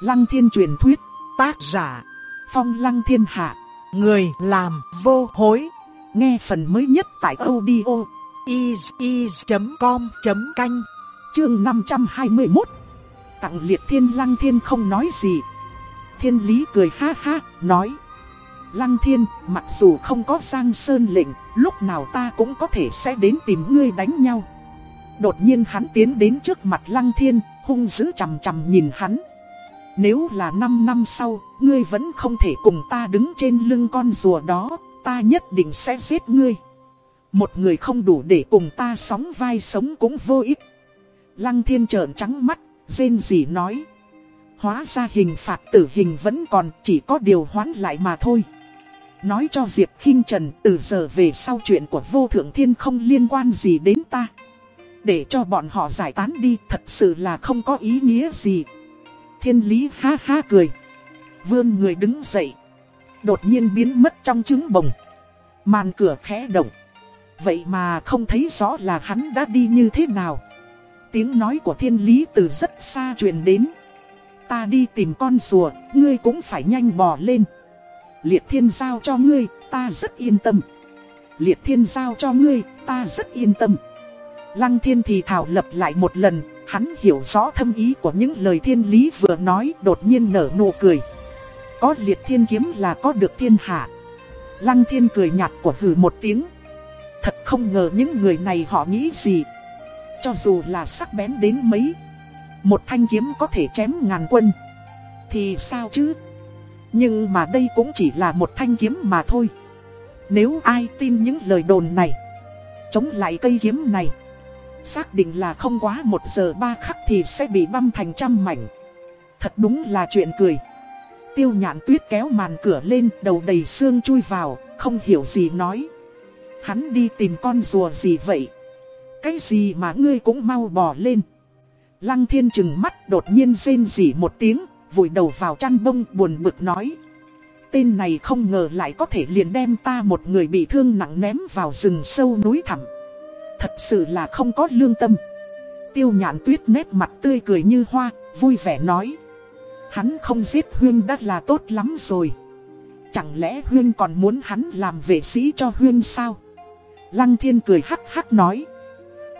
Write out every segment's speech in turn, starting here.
Lăng thiên truyền thuyết, tác giả, phong lăng thiên hạ, người làm vô hối. Nghe phần mới nhất tại audio is.com.canh, chương 521. Tặng liệt thiên lăng thiên không nói gì. Thiên lý cười ha ha, nói. Lăng thiên, mặc dù không có giang sơn lệnh, lúc nào ta cũng có thể sẽ đến tìm ngươi đánh nhau. Đột nhiên hắn tiến đến trước mặt lăng thiên, hung dữ chằm chằm nhìn hắn. Nếu là 5 năm sau, ngươi vẫn không thể cùng ta đứng trên lưng con rùa đó, ta nhất định sẽ giết ngươi. Một người không đủ để cùng ta sóng vai sống cũng vô ích. Lăng thiên trợn trắng mắt, rên rỉ nói. Hóa ra hình phạt tử hình vẫn còn chỉ có điều hoán lại mà thôi. Nói cho Diệp khinh Trần từ giờ về sau chuyện của vô thượng thiên không liên quan gì đến ta. Để cho bọn họ giải tán đi thật sự là không có ý nghĩa gì. Thiên lý ha ha cười. Vươn người đứng dậy. Đột nhiên biến mất trong trứng bồng. Màn cửa khẽ động. Vậy mà không thấy rõ là hắn đã đi như thế nào. Tiếng nói của thiên lý từ rất xa truyền đến. Ta đi tìm con rùa, ngươi cũng phải nhanh bò lên. Liệt thiên giao cho ngươi, ta rất yên tâm. Liệt thiên giao cho ngươi, ta rất yên tâm. Lăng thiên thì thảo lập lại một lần, hắn hiểu rõ thâm ý của những lời thiên lý vừa nói, đột nhiên nở nụ cười. Có liệt thiên kiếm là có được thiên hạ. Lăng thiên cười nhạt của hử một tiếng. Thật không ngờ những người này họ nghĩ gì. Cho dù là sắc bén đến mấy. Một thanh kiếm có thể chém ngàn quân. Thì sao chứ? Nhưng mà đây cũng chỉ là một thanh kiếm mà thôi. Nếu ai tin những lời đồn này. Chống lại cây kiếm này. Xác định là không quá một giờ ba khắc thì sẽ bị băm thành trăm mảnh. Thật đúng là chuyện cười. Tiêu nhạn tuyết kéo màn cửa lên, đầu đầy xương chui vào, không hiểu gì nói. Hắn đi tìm con rùa gì vậy? Cái gì mà ngươi cũng mau bò lên. Lăng thiên chừng mắt đột nhiên rên rỉ một tiếng, vùi đầu vào chăn bông buồn bực nói. Tên này không ngờ lại có thể liền đem ta một người bị thương nặng ném vào rừng sâu núi thẳm. Thật sự là không có lương tâm. Tiêu nhạn tuyết nét mặt tươi cười như hoa, vui vẻ nói. Hắn không giết Huyên đã là tốt lắm rồi. Chẳng lẽ Huyên còn muốn hắn làm vệ sĩ cho Huyên sao? Lăng thiên cười hắc hắc nói.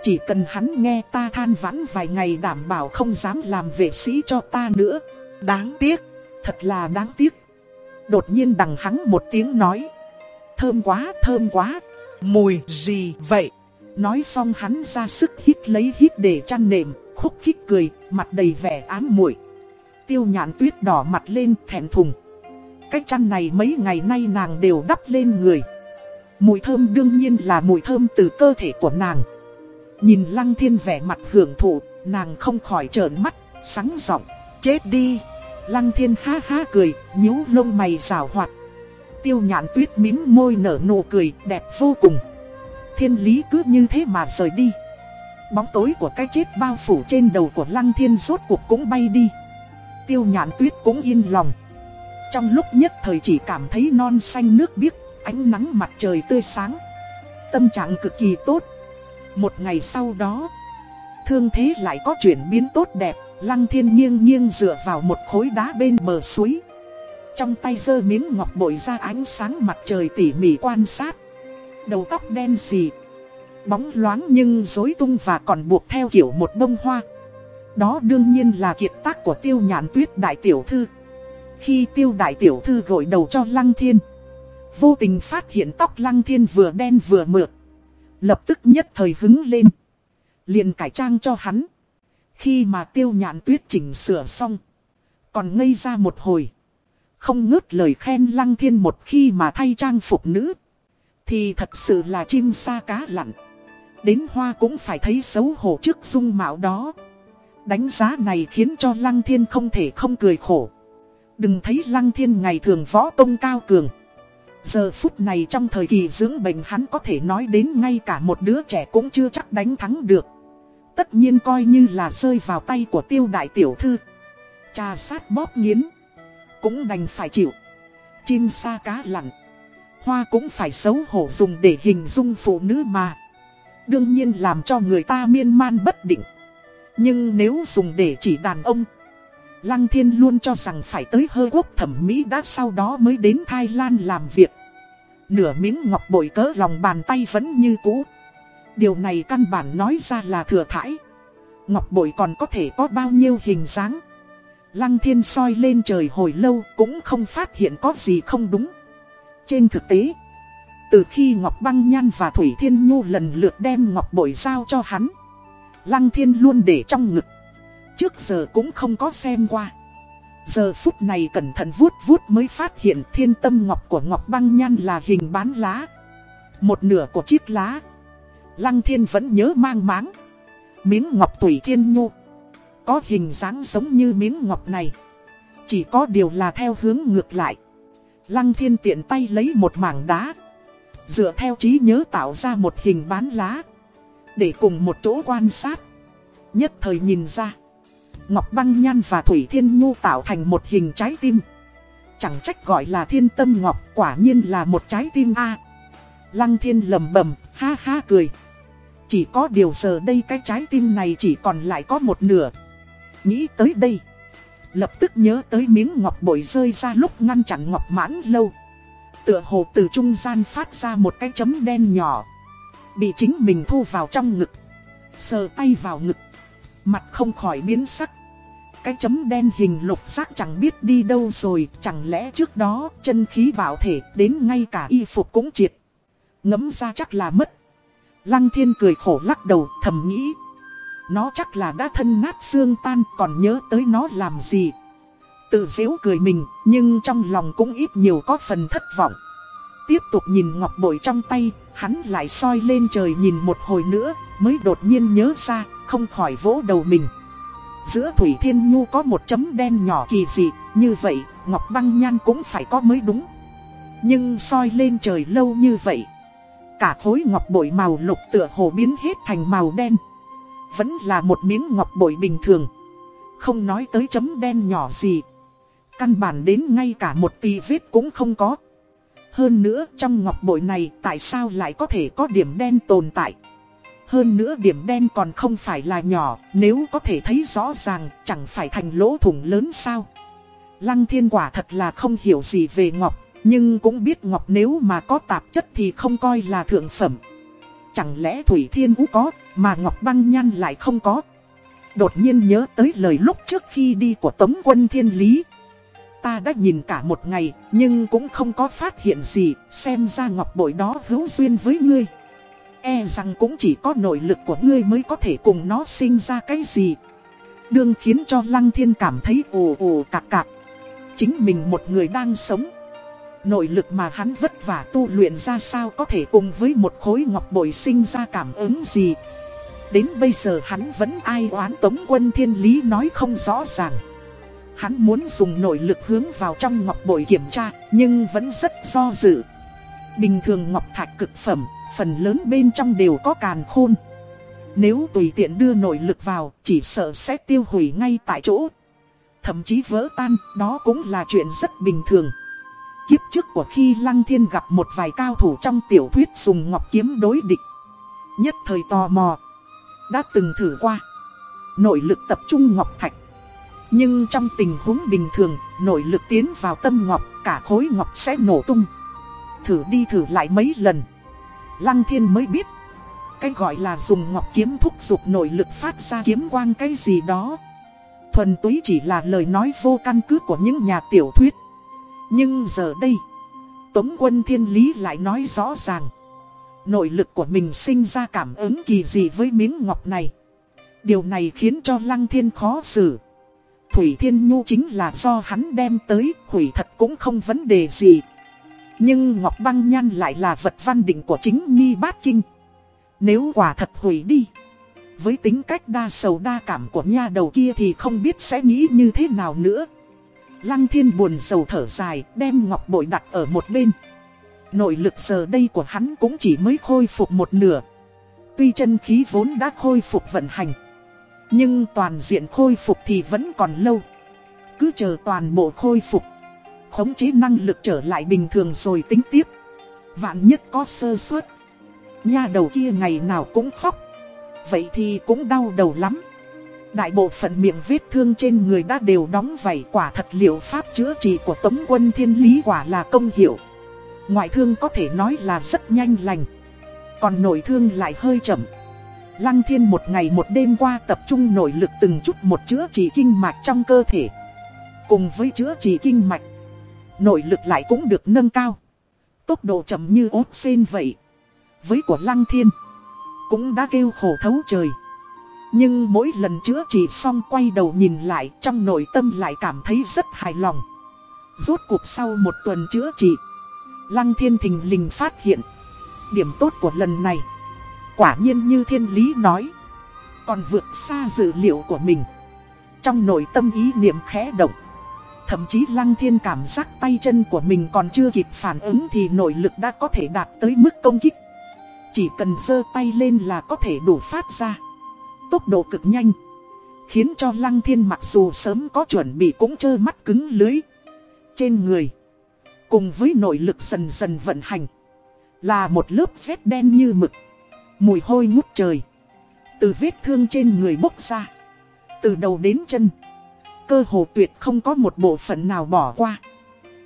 Chỉ cần hắn nghe ta than vãn vài ngày đảm bảo không dám làm vệ sĩ cho ta nữa. Đáng tiếc, thật là đáng tiếc. Đột nhiên đằng hắn một tiếng nói. Thơm quá, thơm quá. Mùi gì vậy? Nói xong hắn ra sức hít lấy hít để chăn nệm, khúc khích cười, mặt đầy vẻ ám muội. Tiêu nhạn tuyết đỏ mặt lên thẹn thùng. Cái chăn này mấy ngày nay nàng đều đắp lên người. Mùi thơm đương nhiên là mùi thơm từ cơ thể của nàng. Nhìn lăng thiên vẻ mặt hưởng thụ, nàng không khỏi trợn mắt, sáng giọng chết đi. Lăng thiên ha ha cười, nhíu lông mày rào hoạt. Tiêu nhạn tuyết mím môi nở nụ cười, đẹp vô cùng. Thiên lý cứ như thế mà rời đi. Bóng tối của cái chết bao phủ trên đầu của lăng thiên rốt cuộc cũng bay đi. Tiêu nhạn tuyết cũng yên lòng. Trong lúc nhất thời chỉ cảm thấy non xanh nước biếc, ánh nắng mặt trời tươi sáng. Tâm trạng cực kỳ tốt. Một ngày sau đó, thương thế lại có chuyển biến tốt đẹp. Lăng thiên nghiêng nghiêng dựa vào một khối đá bên bờ suối Trong tay giơ miếng ngọc bội ra ánh sáng mặt trời tỉ mỉ quan sát Đầu tóc đen xì Bóng loáng nhưng rối tung và còn buộc theo kiểu một bông hoa Đó đương nhiên là kiệt tác của tiêu nhàn tuyết đại tiểu thư Khi tiêu đại tiểu thư gội đầu cho lăng thiên, Vô tình phát hiện tóc lăng thiên vừa đen vừa mượt Lập tức nhất thời hứng lên liền cải trang cho hắn khi mà tiêu nhạn tuyết chỉnh sửa xong. Còn ngây ra một hồi. Không ngớt lời khen lăng thiên một khi mà thay trang phục nữ. Thì thật sự là chim sa cá lặn. Đến hoa cũng phải thấy xấu hổ trước dung mạo đó. Đánh giá này khiến cho lăng thiên không thể không cười khổ. Đừng thấy lăng thiên ngày thường võ công cao cường. Giờ phút này trong thời kỳ dưỡng bệnh hắn có thể nói đến ngay cả một đứa trẻ cũng chưa chắc đánh thắng được. Tất nhiên coi như là rơi vào tay của tiêu đại tiểu thư Trà sát bóp nghiến Cũng đành phải chịu Chim sa cá lặn Hoa cũng phải xấu hổ dùng để hình dung phụ nữ mà Đương nhiên làm cho người ta miên man bất định Nhưng nếu dùng để chỉ đàn ông, Lăng Thiên luôn cho rằng phải tới hơ quốc thẩm mỹ đã sau đó mới đến Thái Lan làm việc. Nửa miếng ngọc bội cỡ lòng bàn tay vẫn như cũ. Điều này căn bản nói ra là thừa thải. Ngọc bội còn có thể có bao nhiêu hình dáng. Lăng Thiên soi lên trời hồi lâu cũng không phát hiện có gì không đúng. Trên thực tế, từ khi Ngọc Băng Nhan và Thủy Thiên Nhu lần lượt đem Ngọc Bội giao cho hắn, Lăng Thiên luôn để trong ngực. Trước giờ cũng không có xem qua. Giờ phút này cẩn thận vuốt vuốt mới phát hiện thiên tâm ngọc của Ngọc Băng Nhan là hình bán lá. Một nửa của chiếc lá. Lăng Thiên vẫn nhớ mang máng. Miếng ngọc Thủy Thiên Nhu. Có hình dáng giống như miếng ngọc này. Chỉ có điều là theo hướng ngược lại. Lăng thiên tiện tay lấy một mảng đá. Dựa theo trí nhớ tạo ra một hình bán lá. Để cùng một chỗ quan sát. Nhất thời nhìn ra. Ngọc Băng Nhan và Thủy Thiên Nhu tạo thành một hình trái tim. Chẳng trách gọi là thiên tâm ngọc quả nhiên là một trái tim A. Lăng thiên lầm bầm, ha ha cười. Chỉ có điều giờ đây cái trái tim này chỉ còn lại có một nửa. Nghĩ tới đây. Lập tức nhớ tới miếng ngọc bội rơi ra lúc ngăn chặn ngọc mãn lâu. Tựa hồ từ trung gian phát ra một cái chấm đen nhỏ. Bị chính mình thu vào trong ngực. Sờ tay vào ngực. Mặt không khỏi biến sắc. Cái chấm đen hình lục giác chẳng biết đi đâu rồi, Chẳng lẽ trước đó chân khí bảo thể đến ngay cả y phục cũng triệt. Ngấm ra chắc là mất. Lăng thiên cười khổ lắc đầu, thầm nghĩ nó chắc là đã thân nát xương tan, còn nhớ tới nó làm gì. Tự dễu cười mình, nhưng trong lòng cũng ít nhiều có phần thất vọng. Tiếp tục nhìn ngọc bội trong tay, Hắn lại soi lên trời nhìn một hồi nữa, Mới đột nhiên nhớ ra, Không khỏi vỗ đầu mình. Giữa Thủy Thiên Nhu có một chấm đen nhỏ kỳ dị, Như vậy, Ngọc Băng Nhan cũng phải có mới đúng. Nhưng soi lên trời lâu như vậy, Cả khối ngọc bội màu lục tựa hồ biến hết thành màu đen vẫn là một miếng ngọc bội bình thường. Không nói tới chấm đen nhỏ gì. Căn bản đến ngay cả một tì vết cũng không có. Hơn nữa, trong ngọc bội này, tại sao lại có thể có điểm đen tồn tại? Hơn nữa điểm đen còn không phải là nhỏ, Nếu có thể thấy rõ ràng, chẳng phải thành lỗ thủng lớn sao? Lăng thiên quả thật là không hiểu gì về ngọc, Nhưng cũng biết ngọc nếu mà có tạp chất thì không coi là thượng phẩm. Chẳng lẽ Thủy Thiên Ú có, mà Ngọc Băng Nhan lại không có? Đột nhiên nhớ tới lời lúc trước khi đi của Tống quân Thiên Lý. Ta đã nhìn cả một ngày, nhưng cũng không có phát hiện gì, xem ra ngọc bội đó hữu duyên với ngươi. E rằng cũng chỉ có nội lực của ngươi mới có thể cùng nó sinh ra cái gì. Đương khiến cho Lăng Thiên cảm thấy ồ ồ cạc cạc. Chính mình một người đang sống. Nội lực mà hắn vất vả tu luyện ra sao có thể cùng với một khối ngọc bội sinh ra cảm ứng gì. Đến bây giờ hắn vẫn ai oán tống quân thiên lý nói không rõ ràng. Hắn muốn dùng nội lực hướng vào trong ngọc bội kiểm tra nhưng vẫn rất do dự. Bình thường ngọc thạch cực phẩm, phần lớn bên trong đều có càn khôn. Nếu tùy tiện đưa nội lực vào chỉ sợ sẽ tiêu hủy ngay tại chỗ. Thậm chí vỡ tan, đó cũng là chuyện rất bình thường. Kiếp trước của khi Lăng Thiên gặp một vài cao thủ trong tiểu thuyết dùng ngọc kiếm đối địch. Nhất thời tò mò. Đã từng thử qua. Nội lực tập trung ngọc thạch. Nhưng trong tình huống bình thường, nội lực tiến vào tâm ngọc, cả khối ngọc sẽ nổ tung. Thử đi thử lại mấy lần. Lăng Thiên mới biết. Cái gọi là dùng ngọc kiếm thúc giục nội lực phát ra kiếm quang cái gì đó. Thuần túy chỉ là lời nói vô căn cứ của những nhà tiểu thuyết. Nhưng giờ đây, Tống quân thiên lý lại nói rõ ràng. Nội lực của mình sinh ra cảm ứng kỳ dị với miếng ngọc này. Điều này khiến cho Lăng Thiên khó xử. Thủy Thiên Nhu chính là do hắn đem tới, hủy thật cũng không vấn đề gì. Nhưng Ngọc Băng Nhan lại là vật văn định của chính Nhi Bát Kinh. Nếu quả thật hủy đi, với tính cách đa sầu đa cảm của nha đầu kia thì không biết sẽ nghĩ như thế nào nữa. Lăng thiên buồn sầu thở dài, đem ngọc bội đặt ở một bên. Nội lực giờ đây của hắn cũng chỉ mới khôi phục một nửa. Tuy chân khí vốn đã khôi phục vận hành. Nhưng toàn diện khôi phục thì vẫn còn lâu. Cứ chờ toàn bộ khôi phục. Khống chế năng lực trở lại bình thường rồi tính tiếp. Vạn nhất có sơ suất. Nha đầu kia ngày nào cũng khóc. Vậy thì cũng đau đầu lắm. Đại bộ phận miệng vết thương trên người đã đều đóng vảy quả thật liệu pháp chữa trị của Tống quân thiên lý quả là công hiệu. Ngoại thương có thể nói là rất nhanh lành. Còn nội thương lại hơi chậm. Lăng thiên một ngày một đêm qua tập trung nội lực từng chút một chữa trị kinh mạch trong cơ thể. Cùng với chữa trị kinh mạch, nội lực lại cũng được nâng cao. Tốc độ chậm như ốt sen vậy. Với của lăng thiên, cũng đã kêu khổ thấu trời. Nhưng mỗi lần chữa trị xong quay đầu nhìn lại trong nội tâm lại cảm thấy rất hài lòng. Rốt cuộc sau một tuần chữa trị, Lăng Thiên Thình lình phát hiện. Điểm tốt của lần này, quả nhiên như thiên lý nói, còn vượt xa dự liệu của mình. Trong nội tâm ý niệm khẽ động, thậm chí Lăng Thiên cảm giác tay chân của mình còn chưa kịp phản ứng thì nội lực đã có thể đạt tới mức công kích. Chỉ cần giơ tay lên là có thể đủ phát ra tốc độ cực nhanh. Khiến cho Lăng Thiên mặc dù sớm có chuẩn bị cũng trơ mắt cứng lưới. Trên người, cùng với nội lực dần dần vận hành, là một lớp rét đen như mực. Mùi hôi ngút trời. Từ vết thương trên người bốc ra. Từ đầu đến chân. Cơ hồ tuyệt không có một bộ phận nào bỏ qua.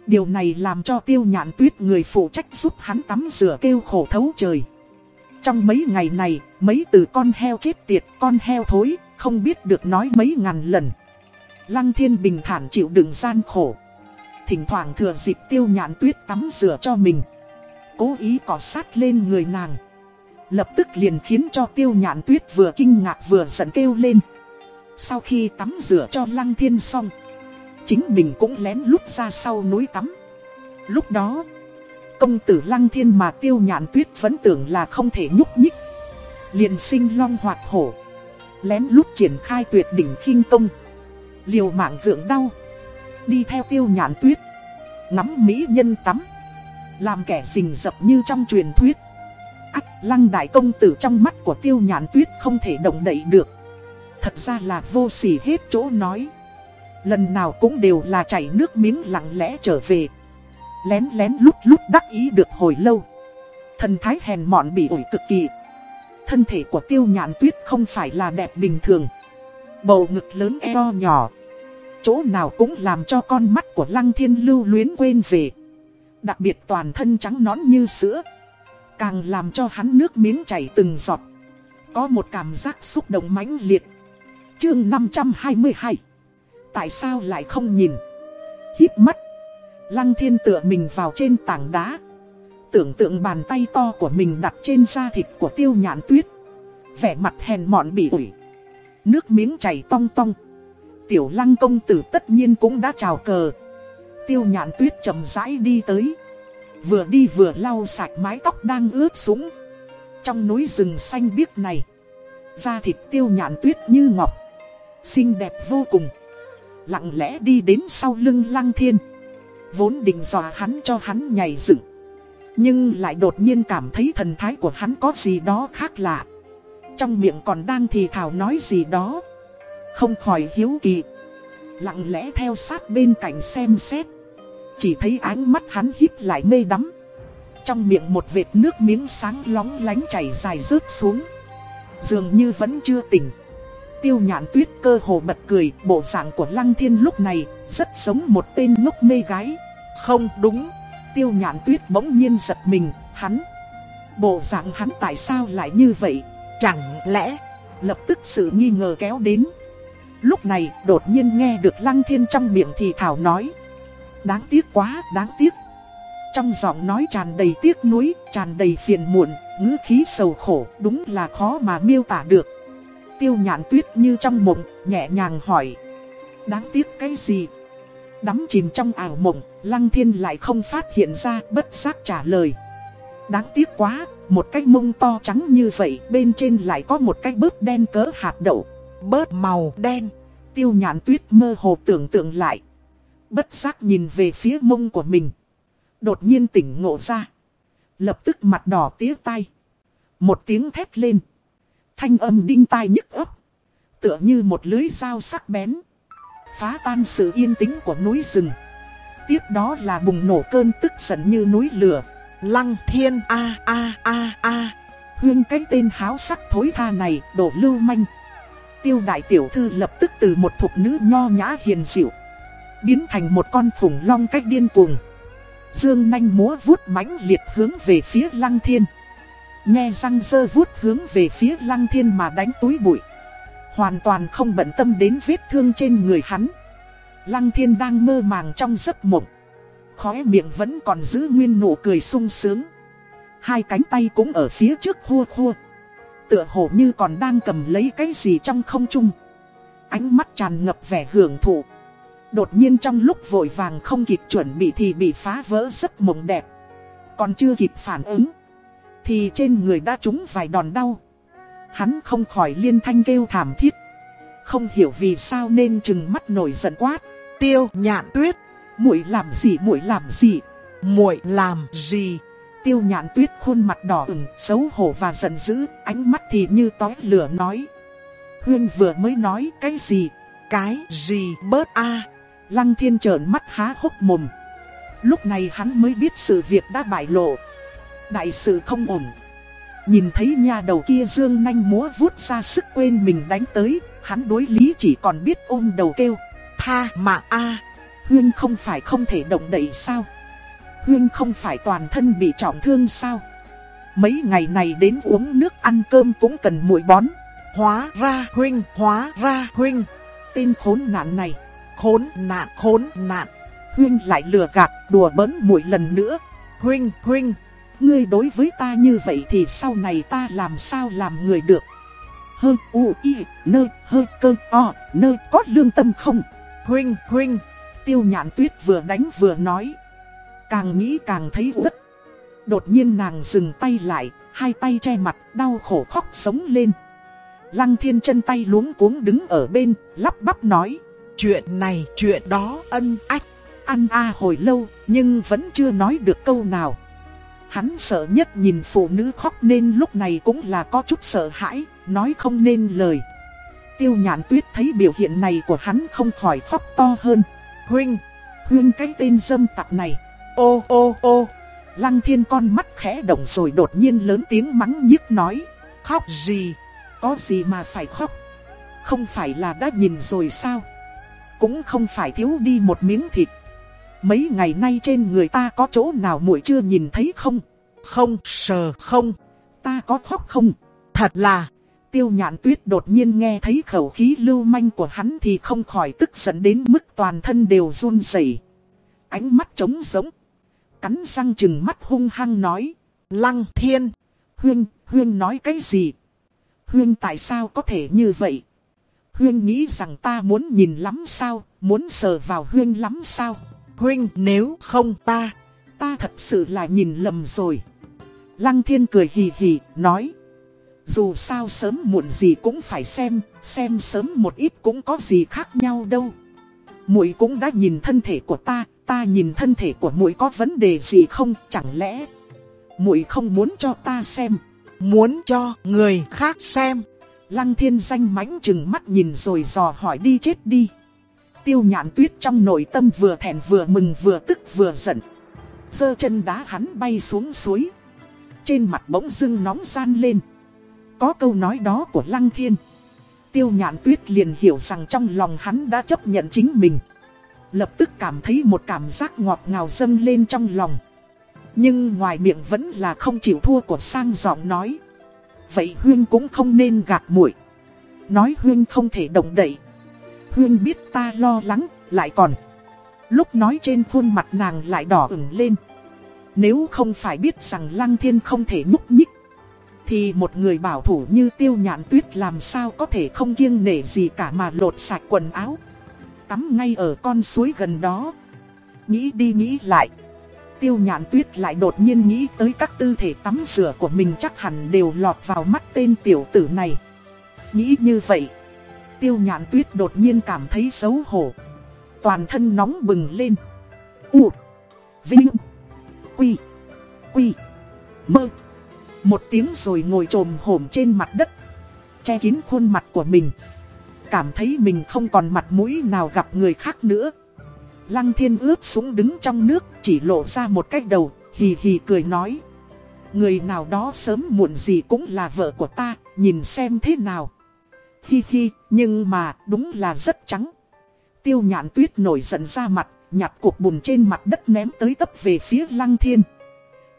Điều này làm cho tiêu nhạn tuyết người phụ trách giúp hắn tắm rửa kêu khổ thấu trời. Trong mấy ngày này, mấy từ con heo chết tiệt, con heo thối, không biết được nói mấy ngàn lần. Lăng thiên bình thản chịu đựng gian khổ. Thỉnh thoảng thừa dịp tiêu nhạn tuyết tắm rửa cho mình. Cố ý cỏ sát lên người nàng. Lập tức liền khiến cho tiêu nhạn tuyết vừa kinh ngạc vừa giận kêu lên. Sau khi tắm rửa cho lăng thiên xong, chính mình cũng lén lút ra sau núi tắm. Lúc đó, công tử lăng thiên mà tiêu nhạn tuyết vẫn tưởng là không thể nhúc nhích. Liền sinh long hoạt hổ. Lén lút triển khai tuyệt đỉnh khinh công. Liều mạng gượng đau. Đi theo tiêu nhạn tuyết. nắm mỹ nhân tắm. Làm kẻ rình rập như trong truyền thuyết. Ác lăng đại công tử trong mắt của tiêu nhạn tuyết không thể động đậy được. Thật ra là vô sỉ hết chỗ nói. Lần nào cũng đều là chảy nước miếng lặng lẽ trở về lén lén lút lút đắc ý được hồi lâu. Thần thái hèn mọn bị ủi cực kỳ. Thân thể của tiêu nhạn tuyết không phải là đẹp bình thường. Bầu ngực lớn eo nhỏ. Chỗ nào cũng làm cho con mắt của lăng thiên lưu luyến quên về. Đặc biệt toàn thân trắng nõn như sữa. Càng làm cho hắn nước miếng chảy từng giọt. Có một cảm giác xúc động mãnh liệt. Chương 522 Tại sao lại không nhìn? Hít mắt Lăng thiên tựa mình vào trên tảng đá. Tưởng tượng bàn tay to của mình đặt trên da thịt của tiêu nhãn tuyết. Vẻ mặt hèn mọn bị ủi. Nước miếng chảy tong tong. Tiểu lăng công tử tất nhiên cũng đã chào cờ. Tiêu nhãn tuyết chậm rãi đi tới. Vừa đi vừa lau sạch mái tóc đang ướt sũng. Trong núi rừng xanh biếc này. Da thịt tiêu nhãn tuyết như ngọc. Xinh đẹp vô cùng. Lặng lẽ đi đến sau lưng lăng thiên. Vốn định dò hắn cho hắn nhảy dựng. Nhưng lại đột nhiên cảm thấy thần thái của hắn có gì đó khác lạ. Trong miệng còn đang thì thảo nói gì đó. Không khỏi hiếu kỳ. Lặng lẽ theo sát bên cạnh xem xét. Chỉ thấy ánh mắt hắn híp lại mê đắm. Trong miệng một vệt nước miếng sáng lóng lánh chảy dài rớt xuống. Dường như vẫn chưa tỉnh. Tiêu nhạn tuyết cơ hồ bật cười, Bộ dạng của lăng thiên lúc này Rất giống một tên ngốc mê gái không đúng, tiêu nhạn tuyết bỗng nhiên giật mình, hắn. Bộ dạng hắn tại sao lại như vậy? Chẳng lẽ, lập tức sự nghi ngờ kéo đến. Lúc này đột nhiên nghe được lăng thiên trong miệng thì thảo nói. Đáng tiếc quá, đáng tiếc. Trong giọng nói tràn đầy tiếc nuối, tràn đầy phiền muộn, ngữ khí sầu khổ, đúng là khó mà miêu tả được. Tiêu nhạn tuyết như trong mộng, nhẹ nhàng hỏi. Đáng tiếc cái gì? Đắm chìm trong ảo mộng, Lăng Thiên lại không phát hiện ra bất giác trả lời. Đáng tiếc quá, một cái mông to trắng như vậy bên trên lại có một cái bớt đen cỡ hạt đậu. Bớt màu đen, tiêu nhãn tuyết mơ hồ tưởng tượng lại. Bất giác nhìn về phía mông của mình. Đột nhiên tỉnh ngộ ra. Lập tức mặt đỏ tía tay. Một tiếng thét lên. Thanh âm đinh tai nhức ấp. Tựa như một lưới dao sắc bén phá tan sự yên tĩnh của núi rừng. Tiếp đó là bùng nổ cơn tức giận như núi lửa. Lăng thiên, a a a a. Huyên cái tên háo sắc thối tha này đổ lưu manh. Tiêu đại tiểu thư lập tức từ một thục nữ nho nhã hiền dịu, Biến thành một con khủng long cách điên cuồng Dương nanh múa vuốt mãnh liệt hướng về phía lăng thiên Nghe răng dơ vuốt hướng về phía lăng thiên mà đánh túi bụi Hoàn toàn không bận tâm đến vết thương trên người hắn. Lăng thiên đang mơ màng trong giấc mộng. Khóe miệng vẫn còn giữ nguyên nụ cười sung sướng. Hai cánh tay cũng ở phía trước khua khua. Tựa hồ như còn đang cầm lấy cái gì trong không trung. Ánh mắt tràn ngập vẻ hưởng thụ. Đột nhiên trong lúc vội vàng không kịp chuẩn bị thì bị phá vỡ giấc mộng đẹp. Còn chưa kịp phản ứng, Thì trên người đã trúng vài đòn đau. Hắn không khỏi liên thanh kêu thảm thiết Không hiểu vì sao nên chừng mắt nổi giận quát Tiêu nhạn tuyết muội làm gì muội làm gì muội làm gì Tiêu nhạn tuyết khuôn mặt đỏ ửng, xấu hổ và giận dữ, ánh mắt thì như tói lửa nói. Huyên vừa mới nói cái gì? Cái gì bớt a Lăng thiên trợn mắt há hốc mồm. Lúc này hắn mới biết sự việc đã bại lộ. Đại sự không ổn. Nhìn thấy nhà đầu kia dương nanh múa vuốt ra sức quên mình đánh tới, hắn đối lý chỉ còn biết ôm đầu kêu. Tha mà a Huyên không phải không thể động đậy sao? Huyên không phải toàn thân bị trọng thương sao? Mấy ngày này đến uống nước ăn cơm cũng cần mũi bón. Hóa ra huynh, hóa ra huynh. Tên khốn nạn này, khốn nạn, khốn nạn. huynh lại lừa gạt, đùa bỡn mũi lần nữa. Huynh, huynh, ngươi đối với ta như vậy thì sau này ta làm sao làm người được? Hơ u y, nơ, hơ cơ o, nơ có lương tâm không? Huynh, huynh. Tiêu nhạn tuyết vừa đánh vừa nói. Càng nghĩ càng thấy uất. Đột nhiên nàng dừng tay lại, hai tay che mặt, đau khổ khóc sống lên. Lăng thiên chân tay luống cuống đứng ở bên, lắp bắp nói. Chuyện này, chuyện đó, ân ách. Ăn a hồi lâu, nhưng vẫn chưa nói được câu nào. Hắn sợ nhất nhìn phụ nữ khóc nên lúc này cũng là có chút sợ hãi, nói không nên lời. Tiêu nhãn tuyết thấy biểu hiện này của hắn không khỏi khóc to hơn. Huynh, huynh cái tên dâm tặc này. Ô ô ô, lăng thiên con mắt khẽ động rồi đột nhiên lớn tiếng mắng nhức nói. Khóc gì, có gì mà phải khóc. Không phải là đã nhìn rồi sao? Cũng không phải thiếu đi một miếng thịt. Mấy ngày nay trên người ta có chỗ nào muội chưa nhìn thấy không? Không, sờ không. Ta có khóc không? Thật là, tiêu nhạn tuyết đột nhiên nghe thấy khẩu khí lưu manh của hắn thì không khỏi tức giận đến mức toàn thân đều run rẩy. Ánh mắt trống giống. Cắn răng chừng mắt hung hăng nói. Lăng thiên. Huyên, Huyên nói cái gì? Huyên tại sao có thể như vậy? Huyên nghĩ rằng ta muốn nhìn lắm sao? Muốn sờ vào Huyên lắm sao? Huyên nếu không ta, ta thật sự là nhìn lầm rồi. Lăng thiên cười hì hì, nói. Dù sao sớm muộn gì cũng phải xem, xem sớm một ít cũng có gì khác nhau đâu. Muội cũng đã nhìn thân thể của ta, ta nhìn thân thể của muội có vấn đề gì không, chẳng lẽ muội không muốn cho ta xem, muốn cho người khác xem. Lăng thiên danh mãnh chừng mắt nhìn rồi dò hỏi đi chết đi. Tiêu nhạn tuyết trong nội tâm vừa thẹn vừa mừng vừa tức vừa giận. Giơ chân đá hắn bay xuống suối. Trên mặt bỗng dưng nóng gian lên. Có câu nói đó của Lăng Thiên. Tiêu nhạn tuyết liền hiểu rằng trong lòng hắn đã chấp nhận chính mình. Lập tức cảm thấy một cảm giác ngọt ngào dâng lên trong lòng. Nhưng ngoài miệng vẫn là không chịu thua của sang giọng nói. Vậy Huyên cũng không nên gạt muội Nói Huyên không thể động đậy. Huyên biết ta lo lắng, lại còn. Lúc nói trên khuôn mặt nàng lại đỏ ửng lên. Nếu không phải biết rằng Lăng Thiên không thể nhúc nhích thì một người bảo thủ như tiêu nhạn tuyết làm sao có thể không kiêng nể gì cả mà lột sạch quần áo Tắm ngay ở con suối gần đó Nghĩ đi nghĩ lại Tiêu nhạn tuyết lại đột nhiên nghĩ tới các tư thể tắm rửa của mình chắc hẳn đều lọt vào mắt tên tiểu tử này Nghĩ như vậy Tiêu nhạn tuyết đột nhiên cảm thấy xấu hổ. Toàn thân nóng bừng lên. U, Vinh, Quy Quy, Mơ. Một tiếng rồi ngồi trồm hổm trên mặt đất. Che kín khuôn mặt của mình. Cảm thấy mình không còn mặt mũi nào gặp người khác nữa. Lăng thiên ướp súng đứng trong nước, Chỉ lộ ra một cái đầu, Hì hì cười nói. Người nào đó sớm muộn gì cũng là vợ của ta, Nhìn xem thế nào hi hi, nhưng mà đúng là rất trắng. Tiêu nhạn tuyết nổi giận ra mặt, nhặt cuộc bùn trên mặt đất ném tới tấp về phía lăng thiên.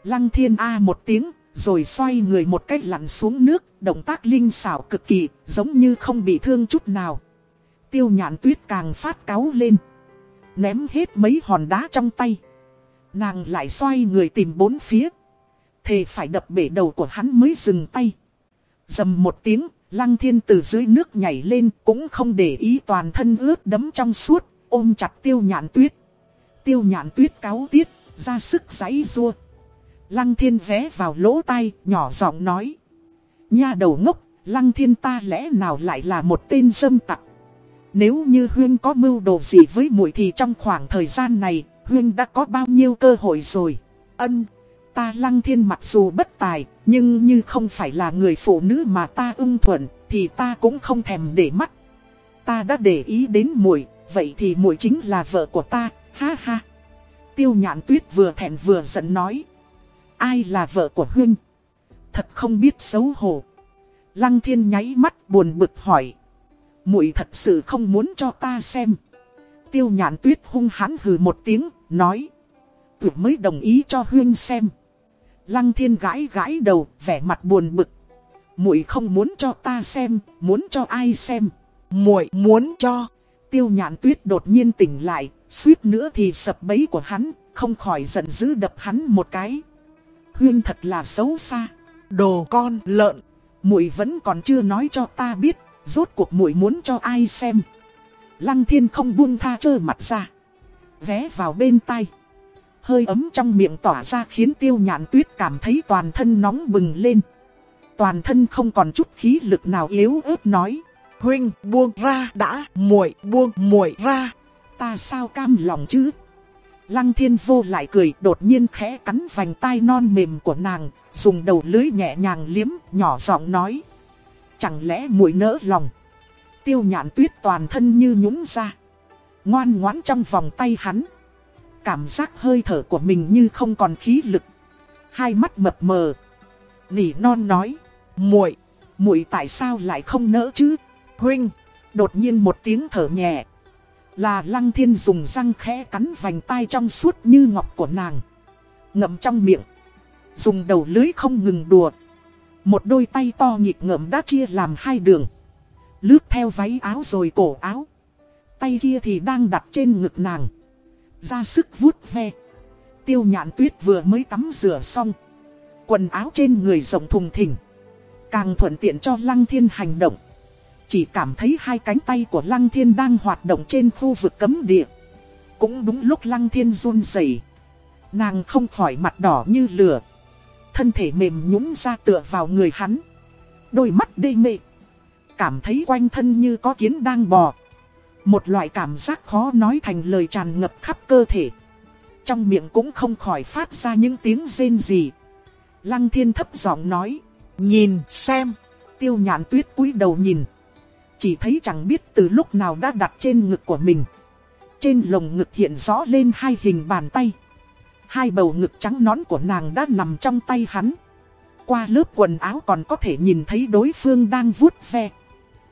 Lăng thiên a một tiếng, rồi xoay người một cách lặn xuống nước, động tác linh xảo cực kỳ, giống như không bị thương chút nào. Tiêu nhạn tuyết càng phát cáu lên. Ném hết mấy hòn đá trong tay. Nàng lại xoay người tìm bốn phía. Thề phải đập bể đầu của hắn mới dừng tay. Dầm một tiếng, lăng thiên từ dưới nước nhảy lên cũng không để ý toàn thân ướt đấm trong suốt, ôm chặt tiêu nhạn tuyết. Tiêu nhạn tuyết cáo tiết, ra sức giãy rua. Lăng thiên vé vào lỗ tai, nhỏ giọng nói. Nha đầu ngốc, lăng thiên ta lẽ nào lại là một tên dâm tặc. Nếu như Huyên có mưu đồ gì với muội thì trong khoảng thời gian này, Huyên đã có bao nhiêu cơ hội rồi. Ân, ta lăng thiên mặc dù bất tài, nhưng như không phải là người phụ nữ mà ta ưng thuận, thì ta cũng không thèm để mắt. Ta đã để ý đến muội, vậy thì muội chính là vợ của ta, ha ha. Tiêu nhạn tuyết vừa thẹn vừa giận nói. Ai là vợ của huynh? Thật không biết xấu hổ. Lăng thiên nháy mắt buồn bực hỏi. muội thật sự không muốn cho ta xem. Tiêu nhạn tuyết hung hãn hừ một tiếng, nói. Tuyệt mới đồng ý cho huynh xem. Lăng thiên gãi gãi đầu, vẻ mặt buồn bực. muội không muốn cho ta xem, muốn cho ai xem. muội muốn cho. Tiêu nhạn tuyết đột nhiên tỉnh lại, suýt nữa thì sập bẫy của hắn, không khỏi giận dữ đập hắn một cái. Huyên thật là xấu xa. Đồ con lợn. muội vẫn còn chưa nói cho ta biết, rốt cuộc muội muốn cho ai xem. Lăng thiên không buông tha trơ mặt ra. Vé vào bên tay. Hơi ấm trong miệng tỏa ra khiến tiêu nhạn tuyết cảm thấy toàn thân nóng bừng lên. Toàn thân không còn chút khí lực nào yếu ớt nói. Huynh buông ra đã, muội buông muội ra. Ta sao cam lòng chứ? Lăng thiên vô lại cười đột nhiên khẽ cắn vành tai non mềm của nàng, dùng đầu lưới nhẹ nhàng liếm, nhỏ giọng nói. Chẳng lẽ muội nỡ lòng? Tiêu nhạn tuyết toàn thân như nhũng ra. Ngoan ngoãn trong vòng tay hắn. Cảm giác hơi thở của mình như không còn khí lực. Hai mắt mập mờ. Nỉ non nói. muội muội tại sao lại không nỡ chứ? Huynh, đột nhiên một tiếng thở nhẹ. Là lăng thiên dùng răng khẽ cắn vành tai trong suốt như ngọc của nàng. Ngậm trong miệng. Dùng đầu lưới không ngừng đùa. Một đôi tay to nhịp ngậm đã chia làm hai đường. Lướt theo váy áo rồi cổ áo. Tay kia thì đang đặt trên ngực nàng. Ra sức vuốt ve. Tiêu nhạn tuyết vừa mới tắm rửa xong. Quần áo trên người rộng thùng thình. Càng thuận tiện cho lăng thiên hành động. Chỉ cảm thấy hai cánh tay của Lăng Thiên đang hoạt động trên khu vực cấm địa. Cũng đúng lúc Lăng Thiên run rẩy, Nàng không khỏi mặt đỏ như lửa. Thân thể mềm nhũng ra tựa vào người hắn. Đôi mắt đê mê. Cảm thấy quanh thân như có kiến đang bò. Một loại cảm giác khó nói thành lời tràn ngập khắp cơ thể. Trong miệng cũng không khỏi phát ra những tiếng rên gì. Lăng thiên thấp giọng nói. Nhìn, xem. Tiêu nhãn tuyết cúi đầu nhìn. Chỉ thấy chẳng biết từ lúc nào đã đặt trên ngực của mình. Trên lồng ngực hiện rõ lên hai hình bàn tay. Hai bầu ngực trắng nón của nàng đã nằm trong tay hắn. Qua lớp quần áo còn có thể nhìn thấy đối phương đang vuốt ve.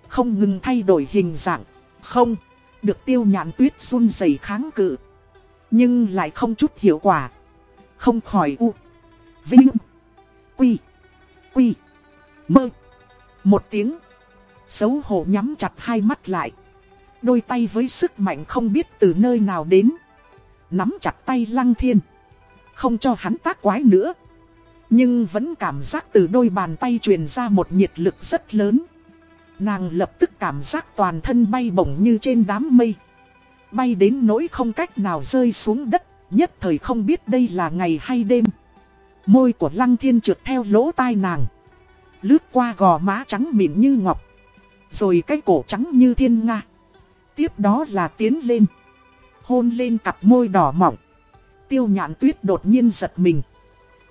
Không ngừng thay đổi hình dạng. Không, được tiêu nhạn tuyết run rẩy kháng cự. Nhưng lại không chút hiệu quả. Không khỏi u. Vinh. Quy. Quy. Mơ. Một tiếng. Xấu hổ nhắm chặt hai mắt lại. Đôi tay với sức mạnh không biết từ nơi nào đến. Nắm chặt tay lăng thiên. Không cho hắn tác quái nữa. Nhưng vẫn cảm giác từ đôi bàn tay truyền ra một nhiệt lực rất lớn. Nàng lập tức cảm giác toàn thân bay bổng như trên đám mây. Bay đến nỗi không cách nào rơi xuống đất, nhất thời không biết đây là ngày hay đêm. Môi của lăng thiên trượt theo lỗ tai nàng. Lướt qua gò má trắng mịn như ngọc. Rồi cái cổ trắng như thiên nga. Tiếp đó là tiến lên. Hôn lên cặp môi đỏ mỏng. Tiêu nhạn tuyết đột nhiên giật mình.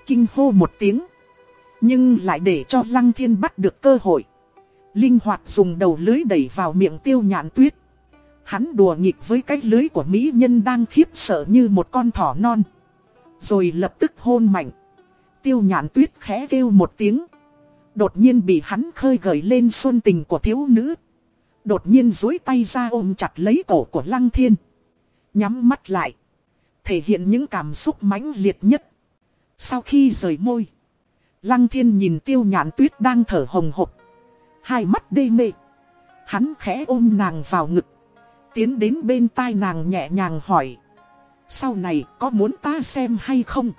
Kinh hô một tiếng. Nhưng lại để cho lăng thiên bắt được cơ hội. Linh hoạt dùng đầu lưới đẩy vào miệng tiêu nhạn tuyết. Hắn đùa nghịch với cái lưới của mỹ nhân đang khiếp sợ như một con thỏ non. Rồi lập tức hôn mạnh. Tiêu nhạn tuyết khẽ kêu một tiếng. Đột nhiên bị hắn khơi gợi lên xuân tình của thiếu nữ. Đột nhiên dối tay ra ôm chặt lấy cổ của Lăng Thiên. Nhắm mắt lại. Thể hiện những cảm xúc mãnh liệt nhất. Sau khi rời môi. Lăng Thiên nhìn tiêu nhạn tuyết đang thở hồng hộc. Hai mắt đê mê. Hắn khẽ ôm nàng vào ngực. Tiến đến bên tai nàng nhẹ nhàng hỏi. Sau này có muốn ta xem hay không?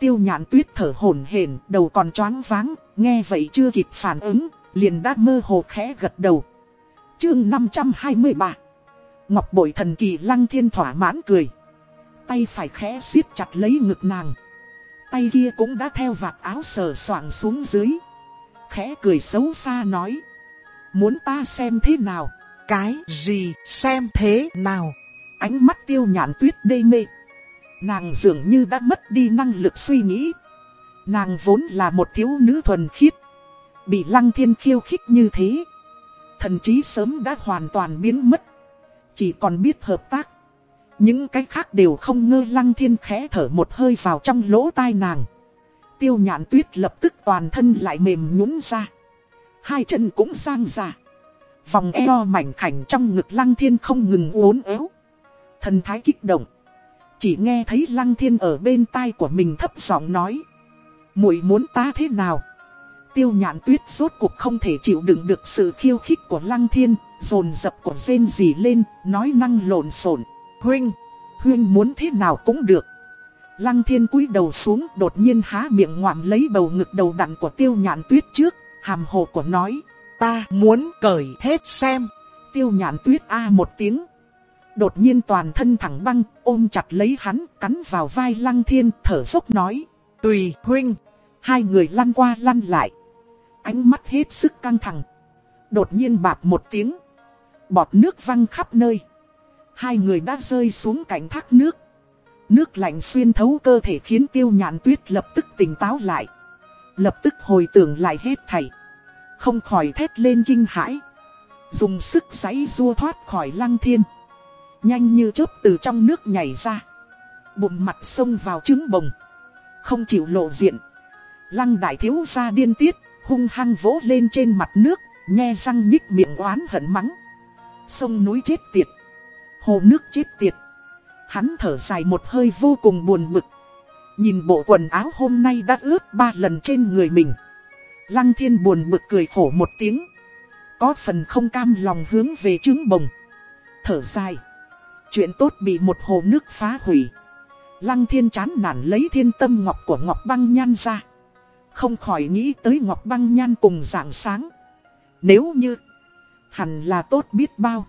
Tiêu nhạn tuyết thở hổn hển, đầu còn choáng váng, nghe vậy chưa kịp phản ứng, liền đã mơ hồ khẽ gật đầu. Chương 523 Ngọc bội thần kỳ lăng thiên thỏa mãn cười. Tay phải khẽ siết chặt lấy ngực nàng. Tay kia cũng đã theo vạt áo sờ soạng xuống dưới. Khẽ cười xấu xa nói. Muốn ta xem thế nào? Cái gì xem thế nào? Ánh mắt tiêu nhãn tuyết đê mê. Nàng dường như đã mất đi năng lực suy nghĩ. Nàng vốn là một thiếu nữ thuần khiết. Bị lăng thiên khiêu khích như thế. Thần trí sớm đã hoàn toàn biến mất. Chỉ còn biết hợp tác. Những cái khác đều không ngơ lăng thiên khẽ thở một hơi vào trong lỗ tai nàng. Tiêu nhạn tuyết lập tức toàn thân lại mềm nhũn ra. Hai chân cũng sang ra. Vòng eo mảnh khảnh trong ngực lăng thiên không ngừng uốn éo. Thần thái kích động. Chỉ nghe thấy lăng thiên ở bên tai của mình thấp giọng nói. muội muốn ta thế nào? Tiêu nhạn tuyết rốt cuộc không thể chịu đựng được sự khiêu khích của lăng thiên. Dồn dập của rên gì lên, nói năng lộn xộn. Huynh, Huynh muốn thế nào cũng được. Lăng thiên cúi đầu xuống đột nhiên há miệng ngoạm lấy bầu ngực đầu đặn của tiêu nhạn tuyết trước, hàm hồ của nói. Ta muốn cởi hết xem. Tiêu nhạn tuyết a một tiếng. Đột nhiên toàn thân thẳng băng, ôm chặt lấy hắn, cắn vào vai lăng thiên, thở dốc nói. Tùy, huynh. Hai người lăn qua lăn lại. Ánh mắt hết sức căng thẳng. Đột nhiên bạp một tiếng. Bọt nước văng khắp nơi. Hai người đã rơi xuống cạnh thác nước. Nước lạnh xuyên thấu cơ thể khiến tiêu nhạn tuyết lập tức tỉnh táo lại. Lập tức hồi tưởng lại hết thảy. Không khỏi thét lên kinh hãi. Dùng sức giấy rua thoát khỏi lăng thiên. Nhanh như chớp từ trong nước nhảy ra. Bụng mặt sông vào trứng bồng. Không chịu lộ diện. Lăng đại thiếu ra điên tiết, hung hăng vỗ lên trên mặt nước, nhe răng nhích miệng oán hận mắng. Sông núi chết tiệt. Hồ nước chết tiệt. Hắn thở dài một hơi vô cùng buồn bực. Nhìn bộ quần áo hôm nay đã ướt ba lần trên người mình. Lăng thiên buồn bực cười khổ một tiếng. Có phần không cam lòng hướng về trứng bồng. Thở dài. Chuyện tốt bị một hồ nước phá hủy. Lăng thiên chán nản lấy thiên tâm ngọc của ngọc băng nhan ra. Không khỏi nghĩ tới ngọc băng nhan cùng dạng sáng. Nếu như hẳn là tốt biết bao.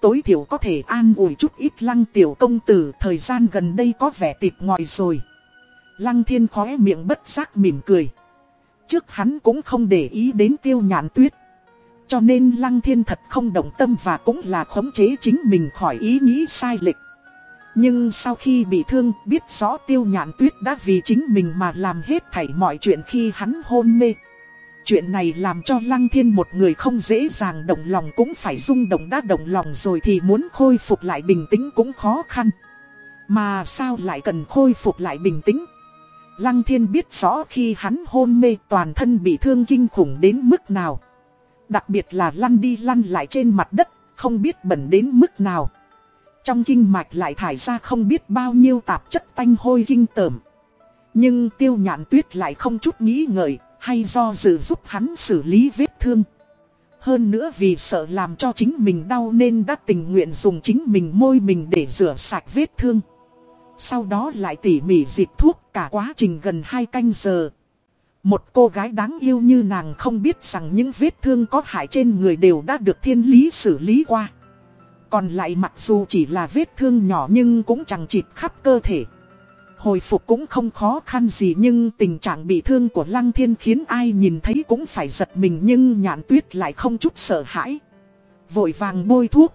Tối thiểu có thể an ủi chút ít lăng tiểu công tử, thời gian gần đây có vẻ tịt ngòi rồi. Lăng thiên khóe miệng bất giác mỉm cười. Trước hắn cũng không để ý đến tiêu nhạn tuyết. Cho nên lăng thiên thật không động tâm và cũng là khống chế chính mình khỏi ý nghĩ sai lệch. Nhưng sau khi bị thương, biết rõ tiêu nhạn tuyết đã vì chính mình mà làm hết thảy mọi chuyện khi hắn hôn mê. Chuyện này làm cho Lăng Thiên một người không dễ dàng động lòng cũng phải rung động đã động lòng rồi thì muốn khôi phục lại bình tĩnh cũng khó khăn. Mà sao lại cần khôi phục lại bình tĩnh? Lăng Thiên biết rõ khi hắn hôn mê toàn thân bị thương kinh khủng đến mức nào. Đặc biệt là lăn đi lăn lại trên mặt đất, không biết bẩn đến mức nào. Trong kinh mạch lại thải ra không biết bao nhiêu tạp chất tanh hôi kinh tởm. Nhưng tiêu nhạn tuyết lại không chút nghĩ ngợi, hay do dự giúp hắn xử lý vết thương. Hơn nữa vì sợ làm cho chính mình đau nên đã tình nguyện dùng chính mình môi mình để rửa sạch vết thương. Sau đó lại tỉ mỉ dịp thuốc cả quá trình gần 2 canh giờ. Một cô gái đáng yêu như nàng không biết rằng những vết thương có hại trên người đều đã được thiên lý xử lý qua. Còn lại mặc dù chỉ là vết thương nhỏ nhưng cũng chẳng chịt khắp cơ thể. Hồi phục cũng không khó khăn gì nhưng tình trạng bị thương của Lăng Thiên khiến ai nhìn thấy cũng phải giật mình nhưng nhạn tuyết lại không chút sợ hãi. Vội vàng bôi thuốc,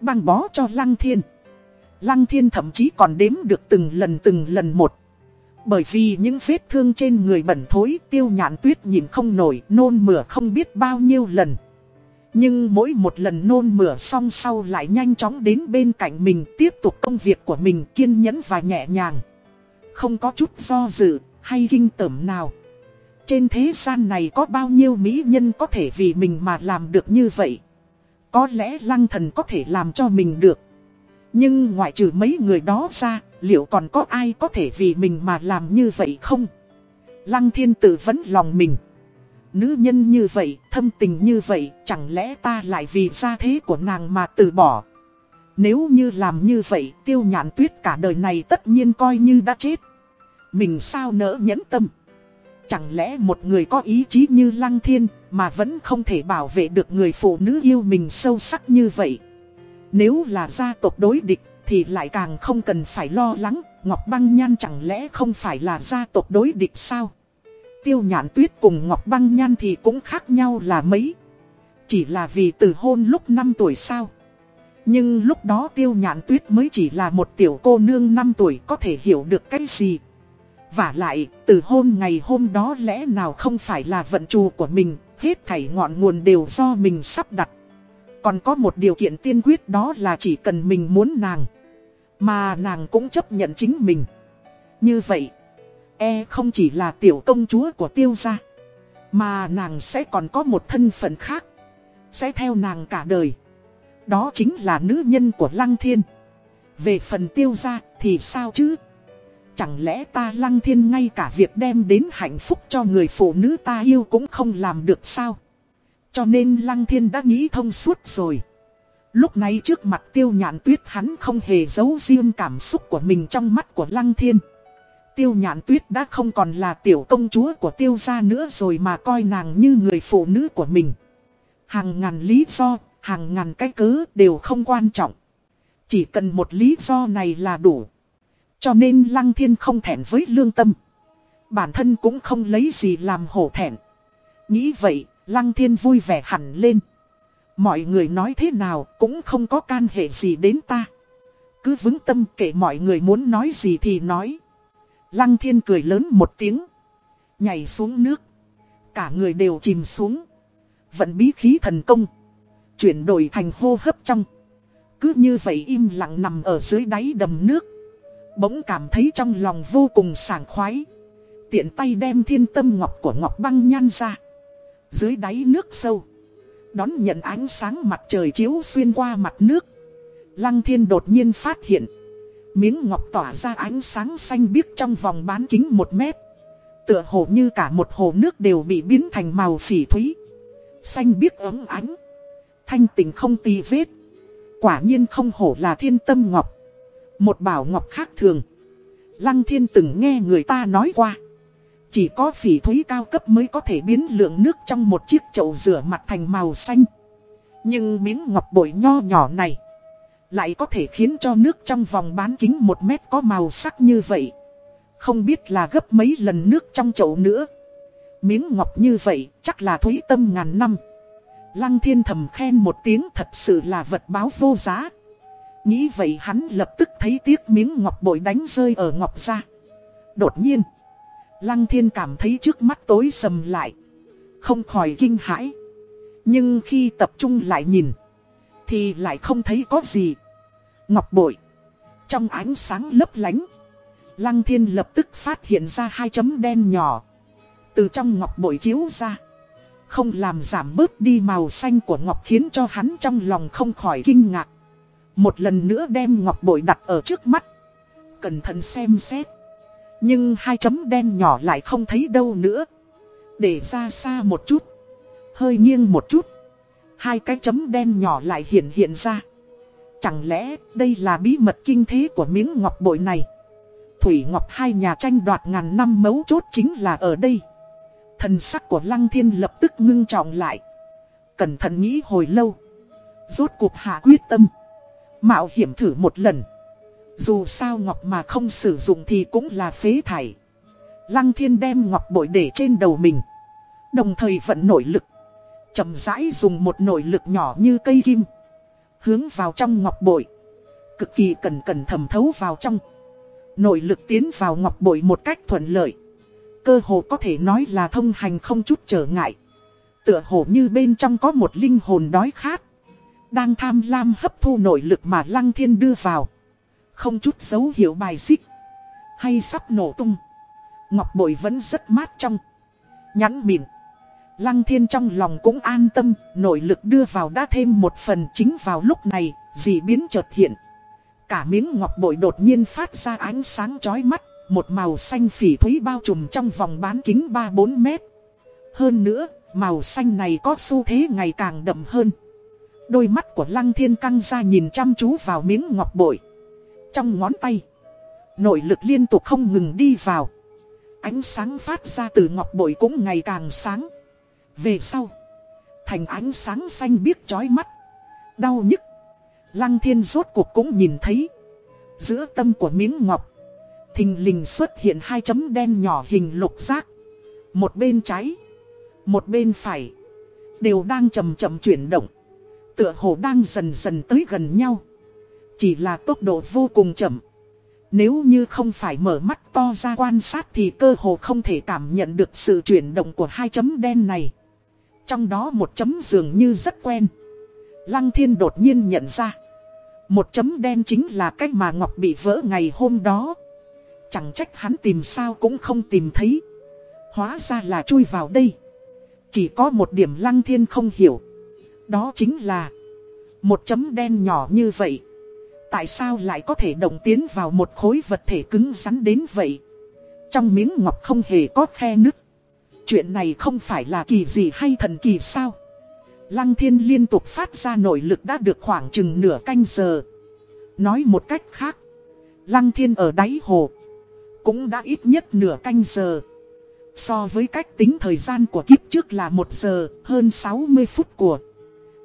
băng bó cho Lăng Thiên. Lăng Thiên thậm chí còn đếm được từng lần từng lần một. Bởi vì những vết thương trên người bẩn thối tiêu nhạn tuyết nhìn không nổi nôn mửa không biết bao nhiêu lần. Nhưng mỗi một lần nôn mửa xong sau lại nhanh chóng đến bên cạnh mình tiếp tục công việc của mình kiên nhẫn và nhẹ nhàng không có chút do dự hay kinh tởm nào. Trên thế gian này có bao nhiêu mỹ nhân có thể vì mình mà làm được như vậy. Có lẽ lăng thần có thể làm cho mình được. Nhưng ngoại trừ mấy người đó ra, liệu còn có ai có thể vì mình mà làm như vậy không? Lăng thiên tự vấn lòng mình. Nữ nhân như vậy, thâm tình như vậy, chẳng lẽ ta lại vì gia thế của nàng mà từ bỏ? Nếu như làm như vậy, tiêu nhạn tuyết cả đời này tất nhiên coi như đã chết. Mình sao nỡ nhẫn tâm? Chẳng lẽ một người có ý chí như Lăng Thiên mà vẫn không thể bảo vệ được người phụ nữ yêu mình sâu sắc như vậy? Nếu là gia tộc đối địch thì lại càng không cần phải lo lắng, Ngọc Băng Nhan chẳng lẽ không phải là gia tộc đối địch sao? Tiêu Nhạn Tuyết cùng Ngọc Băng Nhan thì cũng khác nhau là mấy? Chỉ là vì từ hôn lúc 5 tuổi sao? Nhưng lúc đó Tiêu Nhạn Tuyết mới chỉ là một tiểu cô nương 5 tuổi có thể hiểu được cái gì? Và lại, từ hôn ngày hôm đó lẽ nào không phải là vận trù của mình, hết thảy ngọn nguồn đều do mình sắp đặt. Còn có một điều kiện tiên quyết đó là chỉ cần mình muốn nàng. Mà nàng cũng chấp nhận chính mình. Như vậy, e không chỉ là tiểu công chúa của tiêu gia. Mà nàng sẽ còn có một thân phận khác. Sẽ theo nàng cả đời. Đó chính là nữ nhân của Lăng Thiên. Về phần tiêu gia thì sao chứ? Chẳng lẽ ta Lăng Thiên ngay cả việc đem đến hạnh phúc cho người phụ nữ ta yêu cũng không làm được sao? Cho nên Lăng Thiên đã nghĩ thông suốt rồi. Lúc này trước mặt tiêu nhạn tuyết hắn không hề giấu riêng cảm xúc của mình trong mắt của Lăng Thiên. Tiêu nhạn tuyết đã không còn là tiểu công chúa của tiêu gia nữa rồi mà coi nàng như người phụ nữ của mình. Hàng ngàn lý do, hàng ngàn cái cớ đều không quan trọng. Chỉ cần một lý do này là đủ. Cho nên Lăng Thiên không thẹn với lương tâm. Bản thân cũng không lấy gì làm hổ thẹn. Nghĩ vậy, Lăng Thiên vui vẻ hẳn lên. Mọi người nói thế nào cũng không có can hệ gì đến ta. Cứ vững tâm kể mọi người muốn nói gì thì nói. Lăng Thiên cười lớn một tiếng. Nhảy xuống nước. Cả người đều chìm xuống. Vận bí khí thần công. Chuyển đổi thành hô hấp trong. Cứ như vậy im lặng nằm ở dưới đáy đầm nước. Bỗng cảm thấy trong lòng vô cùng sảng khoái. Tiện tay đem thiên tâm ngọc của ngọc băng nhan ra. Dưới đáy nước sâu. Đón nhận ánh sáng mặt trời chiếu xuyên qua mặt nước. Lăng thiên đột nhiên phát hiện. Miếng ngọc tỏa ra ánh sáng xanh biếc trong vòng bán kính một mét. Tựa hồ như cả một hồ nước đều bị biến thành màu phỉ thúy. Xanh biếc ấm ánh. Thanh tình không tì vết. Quả nhiên không hổ là thiên tâm ngọc. Một bảo ngọc khác thường. Lăng thiên từng nghe người ta nói qua. Chỉ có phỉ thúy cao cấp mới có thể biến lượng nước trong một chiếc chậu rửa mặt thành màu xanh. Nhưng miếng ngọc bội nho nhỏ này lại có thể khiến cho nước trong vòng bán kính một mét có màu sắc như vậy. Không biết là gấp mấy lần nước trong chậu nữa. Miếng ngọc như vậy chắc là thúy tâm ngàn năm. Lăng thiên thầm khen một tiếng thật sự là vật báo vô giá. Nghĩ vậy hắn lập tức thấy tiếc miếng ngọc bội đánh rơi ở ngọc ra. Đột nhiên, Lăng thiên cảm thấy trước mắt tối sầm lại. Không khỏi kinh hãi. Nhưng khi tập trung lại nhìn, thì lại không thấy có gì. Ngọc bội. Trong ánh sáng lấp lánh. Lăng thiên lập tức phát hiện ra hai chấm đen nhỏ. Từ trong ngọc bội chiếu ra. Không làm giảm bớt đi màu xanh của ngọc khiến cho hắn trong lòng không khỏi kinh ngạc. Một lần nữa đem ngọc bội đặt ở trước mắt. Cẩn thận xem xét. Nhưng hai chấm đen nhỏ lại không thấy đâu nữa. Để ra xa một chút. Hơi nghiêng một chút. Hai cái chấm đen nhỏ lại hiện hiện ra. Chẳng lẽ đây là bí mật kinh thế của miếng ngọc bội này? Thủy Ngọc hai nhà tranh đoạt ngàn năm mấu chốt chính là ở đây. Thần sắc của Lăng Thiên lập tức ngưng trọng lại. Cẩn thận nghĩ hồi lâu. Rốt cuộc hạ quyết tâm. Mạo hiểm thử một lần. Dù sao ngọc mà không sử dụng thì cũng là phế thải. Lăng thiên đem ngọc bội để trên đầu mình. Đồng thời vận nội lực. chậm rãi dùng một nội lực nhỏ như cây kim. Hướng vào trong ngọc bội. Cực kỳ cẩn cẩn thầm thấu vào trong. Nội lực tiến vào ngọc bội một cách thuận lợi. Cơ hồ có thể nói là thông hành không chút trở ngại. Tựa hồ như bên trong có một linh hồn đói khát. Đang tham lam hấp thu nội lực mà Lăng Thiên đưa vào. Không chút dấu hiệu bài xích. Hay sắp nổ tung. Ngọc bội vẫn rất mát trong. Nhắn mịn. Lăng thiên trong lòng cũng an tâm, nội lực đưa vào đã thêm một phần chính vào lúc này, dị biến chợt hiện. Cả miếng ngọc bội đột nhiên phát ra ánh sáng chói mắt, một màu xanh phỉ thúy bao trùm trong vòng bán kính 3-4 mét. Hơn nữa, màu xanh này có xu thế ngày càng đậm hơn. Đôi mắt của lăng thiên căng ra nhìn chăm chú vào miếng ngọc bội. Trong ngón tay, nội lực liên tục không ngừng đi vào. Ánh sáng phát ra từ ngọc bội cũng ngày càng sáng. Về sau, thành ánh sáng xanh biếc chói mắt, đau nhức. Lăng thiên rốt cuộc cũng nhìn thấy. Giữa tâm của miếng ngọc, thình lình xuất hiện hai chấm đen nhỏ hình lục giác. Một bên trái, một bên phải, đều đang chậm chậm chuyển động. Tựa hồ đang dần dần tới gần nhau. Chỉ là tốc độ vô cùng chậm. Nếu như không phải mở mắt to ra quan sát thì cơ hồ không thể cảm nhận được sự chuyển động của hai chấm đen này. Trong đó một chấm dường như rất quen. Lăng thiên đột nhiên nhận ra. Một chấm đen chính là cách mà Ngọc bị vỡ ngày hôm đó. Chẳng trách hắn tìm sao cũng không tìm thấy. Hóa ra là chui vào đây. Chỉ có một điểm lăng thiên không hiểu. Đó chính là một chấm đen nhỏ như vậy. Tại sao lại có thể động tiến vào một khối vật thể cứng rắn đến vậy? Trong miếng ngọc không hề có khe nứt. Chuyện này không phải là kỳ gì hay thần kỳ sao? Lăng thiên liên tục phát ra nội lực đã được khoảng chừng nửa canh giờ. Nói một cách khác, lăng thiên ở đáy hồ, cũng đã ít nhất nửa canh giờ. So với cách tính thời gian của kiếp trước là một giờ, hơn 60 phút của.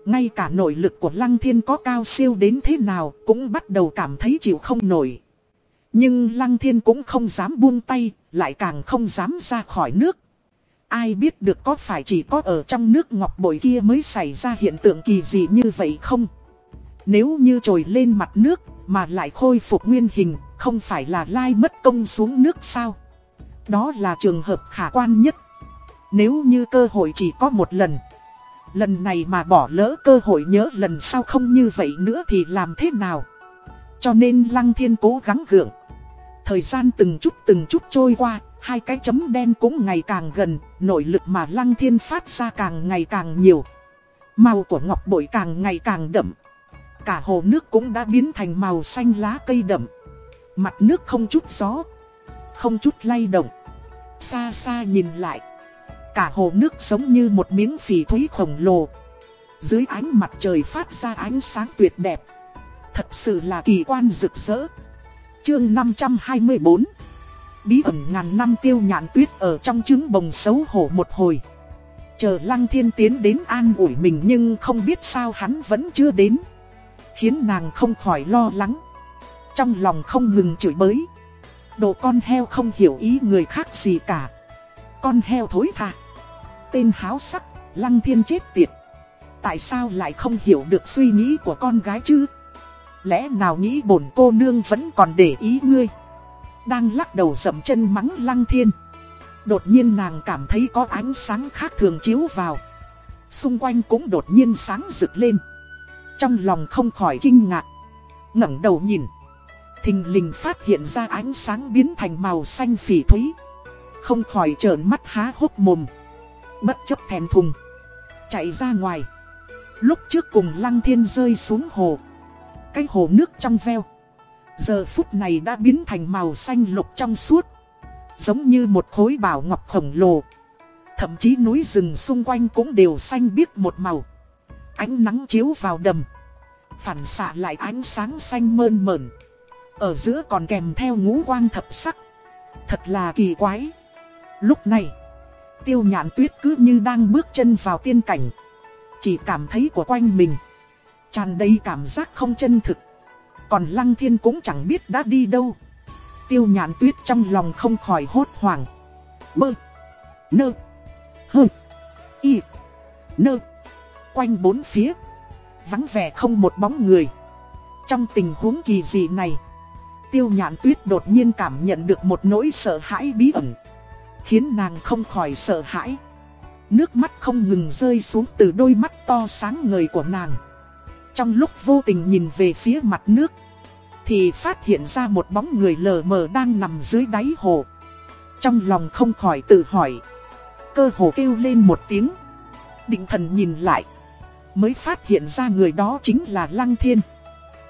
Ngay cả nội lực của lăng thiên có cao siêu đến thế nào cũng bắt đầu cảm thấy chịu không nổi. Nhưng lăng thiên cũng không dám buông tay, lại càng không dám ra khỏi nước. Ai biết được có phải chỉ có ở trong nước ngọc bội kia mới xảy ra hiện tượng kỳ dị như vậy không? Nếu như trồi lên mặt nước mà lại khôi phục nguyên hình, không phải là lai mất công xuống nước sao? Đó là trường hợp khả quan nhất. Nếu như cơ hội chỉ có một lần, lần này mà bỏ lỡ cơ hội nhớ lần sau không như vậy nữa thì làm thế nào? Cho nên Lăng Thiên cố gắng gượng. Thời gian từng chút từng chút trôi qua, Hai cái chấm đen cũng ngày càng gần, nội lực mà lăng thiên phát ra càng ngày càng nhiều. Màu của ngọc bội càng ngày càng đậm. Cả hồ nước cũng đã biến thành màu xanh lá cây đậm. Mặt nước không chút gió, không chút lay động. Xa xa nhìn lại, cả hồ nước giống như một miếng phỉ thúy khổng lồ. Dưới ánh mặt trời phát ra ánh sáng tuyệt đẹp. Thật sự là kỳ quan rực rỡ. Chương 524 Bí ẩn ngàn năm tiêu nhạn tuyết ở trong trứng bồng xấu hổ một hồi. Chờ lăng thiên tiến đến an ủi mình nhưng không biết sao hắn vẫn chưa đến. Khiến nàng không khỏi lo lắng. Trong lòng không ngừng chửi bới. Đồ con heo không hiểu ý người khác gì cả. Con heo thối tha. Tên háo sắc, lăng thiên chết tiệt. Tại sao lại không hiểu được suy nghĩ của con gái chứ? Lẽ nào nghĩ bổn cô nương vẫn còn để ý ngươi? Đang lắc đầu dậm chân mắng lăng thiên Đột nhiên nàng cảm thấy có ánh sáng khác thường chiếu vào Xung quanh cũng đột nhiên sáng rực lên Trong lòng không khỏi kinh ngạc ngẩng đầu nhìn Thình lình phát hiện ra ánh sáng biến thành màu xanh phỉ thúy. Không khỏi trợn mắt há hốc mồm. Bất chấp thèm thùng. Chạy ra ngoài. Lúc trước cùng lăng thiên rơi xuống hồ. Cái hồ nước trong veo. Giờ phút này đã biến thành màu xanh lục trong suốt. Giống như một khối bảo ngọc khổng lồ. Thậm chí núi rừng xung quanh cũng đều xanh biếc một màu. Ánh nắng chiếu vào đầm. Phản xạ lại ánh sáng xanh mơn mởn. Ở giữa còn kèm theo ngũ quang thập sắc Thật là kỳ quái Lúc này, Tiêu nhạn tuyết cứ như đang bước chân vào tiên cảnh Chỉ cảm thấy của quanh mình, tràn đầy cảm giác không chân thực còn Lăng Thiên cũng chẳng biết đã đi đâu. Tiêu nhạn tuyết trong lòng không khỏi hốt hoảng. Bơ. Nơ. Hơ. Y. Nơ. Quanh bốn phía. Vắng vẻ không một bóng người. Trong tình huống kỳ dị này. Tiêu nhạn tuyết đột nhiên cảm nhận được một nỗi sợ hãi bí ẩn. Khiến nàng không khỏi sợ hãi. Nước mắt không ngừng rơi xuống từ đôi mắt to sáng ngời của nàng. Trong lúc vô tình nhìn về phía mặt nước, Thì phát hiện ra một bóng người lờ mờ đang nằm dưới đáy hồ Trong lòng không khỏi tự hỏi, Cơ hồ kêu lên một tiếng Định thần nhìn lại. Mới phát hiện ra người đó chính là Lăng Thiên.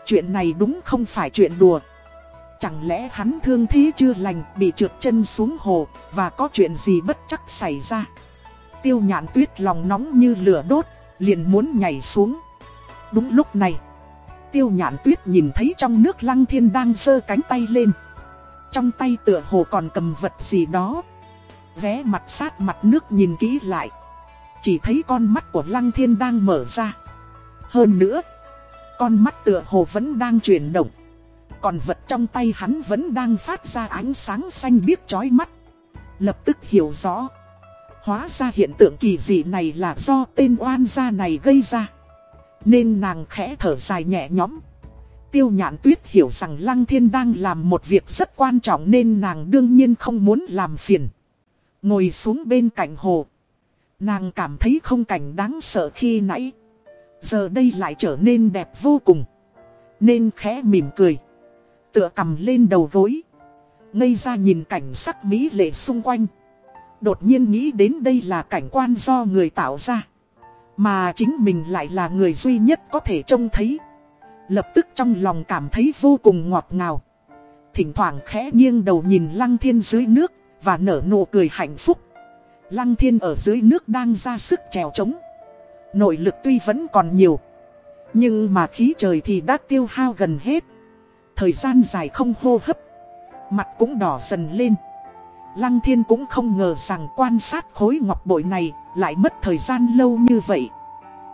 Chuyện này đúng không phải chuyện đùa. Chẳng lẽ hắn thương thế chưa lành bị trượt chân xuống hồ và có chuyện gì bất chắc xảy ra. Tiêu nhạn tuyết lòng nóng như lửa đốt, liền muốn nhảy xuống. Đúng lúc này, tiêu nhạn tuyết nhìn thấy trong nước lăng thiên đang giơ cánh tay lên. Trong tay tựa hồ còn cầm vật gì đó. Vé mặt sát mặt nước nhìn kỹ lại. Chỉ thấy con mắt của lăng thiên đang mở ra. Hơn nữa, con mắt tựa hồ vẫn đang chuyển động. Còn vật trong tay hắn vẫn đang phát ra ánh sáng xanh biếc chói mắt. Lập tức hiểu rõ. Hóa ra hiện tượng kỳ dị này là do tên oan gia này gây ra. Nên nàng khẽ thở dài nhẹ nhõm. Tiêu nhạn tuyết hiểu rằng Lăng Thiên đang làm một việc rất quan trọng nên nàng đương nhiên không muốn làm phiền. Ngồi xuống bên cạnh hồ. Nàng cảm thấy không cảnh đáng sợ khi nãy. Giờ đây lại trở nên đẹp vô cùng. Nên khẽ mỉm cười. Tựa cầm lên đầu gối. Ngây ra nhìn cảnh sắc mỹ lệ xung quanh. Đột nhiên nghĩ đến đây là cảnh quan do người tạo ra. Mà chính mình lại là người duy nhất có thể trông thấy. Lập tức trong lòng cảm thấy vô cùng ngọt ngào. Thỉnh thoảng khẽ nghiêng đầu nhìn lăng thiên dưới nước và nở nụ cười hạnh phúc. Lăng thiên ở dưới nước đang ra sức trèo trống. Nội lực tuy vẫn còn nhiều. Nhưng mà khí trời thì đã tiêu hao gần hết. Thời gian dài không hô hấp. Mặt cũng đỏ dần lên. Lăng thiên cũng không ngờ rằng quan sát khối ngọc bội này lại mất thời gian lâu như vậy.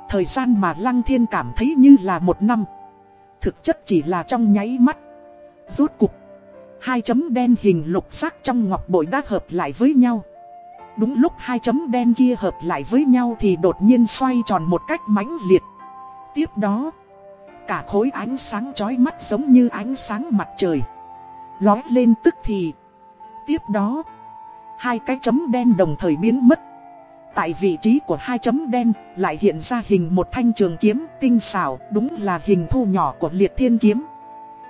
Thời gian mà lăng thiên cảm thấy như là một năm. Thực chất chỉ là trong nháy mắt. Rốt cục. Hai chấm đen hình lục sắc trong ngọc bội đã hợp lại với nhau. Đúng lúc hai chấm đen kia hợp lại với nhau thì đột nhiên xoay tròn một cách mãnh liệt. Tiếp đó, cả khối ánh sáng chói mắt giống như ánh sáng mặt trời. Lói lên tức thì. Tiếp đó, hai cái chấm đen đồng thời biến mất. Tại vị trí của hai chấm đen lại hiện ra hình một thanh trường kiếm tinh xảo đúng là hình thu nhỏ của liệt thiên kiếm.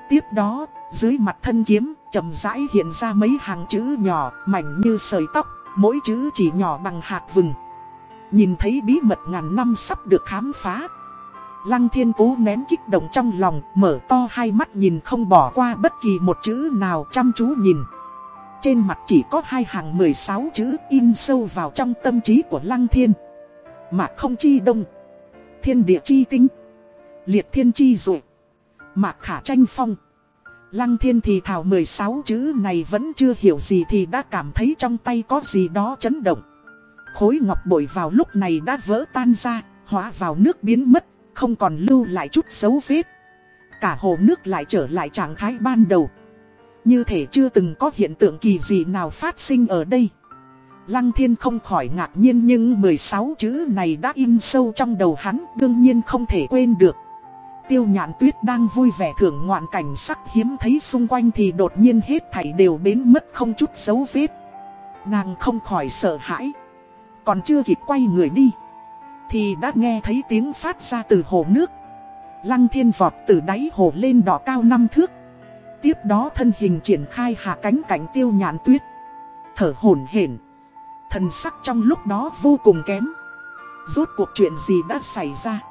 Tiếp đó, dưới mặt thân kiếm, chậm rãi hiện ra mấy hàng chữ nhỏ, mảnh như sợi tóc, mỗi chữ chỉ nhỏ bằng hạt vừng. Nhìn thấy bí mật ngàn năm sắp được khám phá. Lăng thiên cố nén kích động trong lòng, mở to hai mắt nhìn không bỏ qua bất kỳ một chữ nào chăm chú nhìn. Trên mặt chỉ có hai hàng 16 chữ in sâu vào trong tâm trí của Lăng Thiên. Mà không chi đông. Thiên địa chi tính, Liệt thiên chi dụ. Mạc khả tranh phong. Lăng thiên thì thảo 16 chữ này vẫn chưa hiểu gì thì đã cảm thấy trong tay có gì đó chấn động. Khối ngọc bội vào lúc này đã vỡ tan ra, hóa vào nước biến mất, không còn lưu lại chút dấu vết. Cả hồ nước lại trở lại trạng thái ban đầu. Như thể chưa từng có hiện tượng kỳ gì nào phát sinh ở đây. Lăng thiên không khỏi ngạc nhiên nhưng 16 chữ này đã in sâu trong đầu hắn, đương nhiên không thể quên được. Tiêu nhạn tuyết đang vui vẻ thưởng ngoạn cảnh sắc hiếm thấy xung quanh thì đột nhiên hết thảy đều biến mất không chút dấu vết. Nàng không khỏi sợ hãi. Còn chưa kịp quay người đi. Thì đã nghe thấy tiếng phát ra từ hồ nước. Lăng thiên vọt từ đáy hồ lên đỏ cao năm thước. Tiếp đó thân hình triển khai hạ cánh cảnh tiêu nhàn tuyết. Thở hổn hển Thần sắc trong lúc đó vô cùng kém. Rốt cuộc chuyện gì đã xảy ra.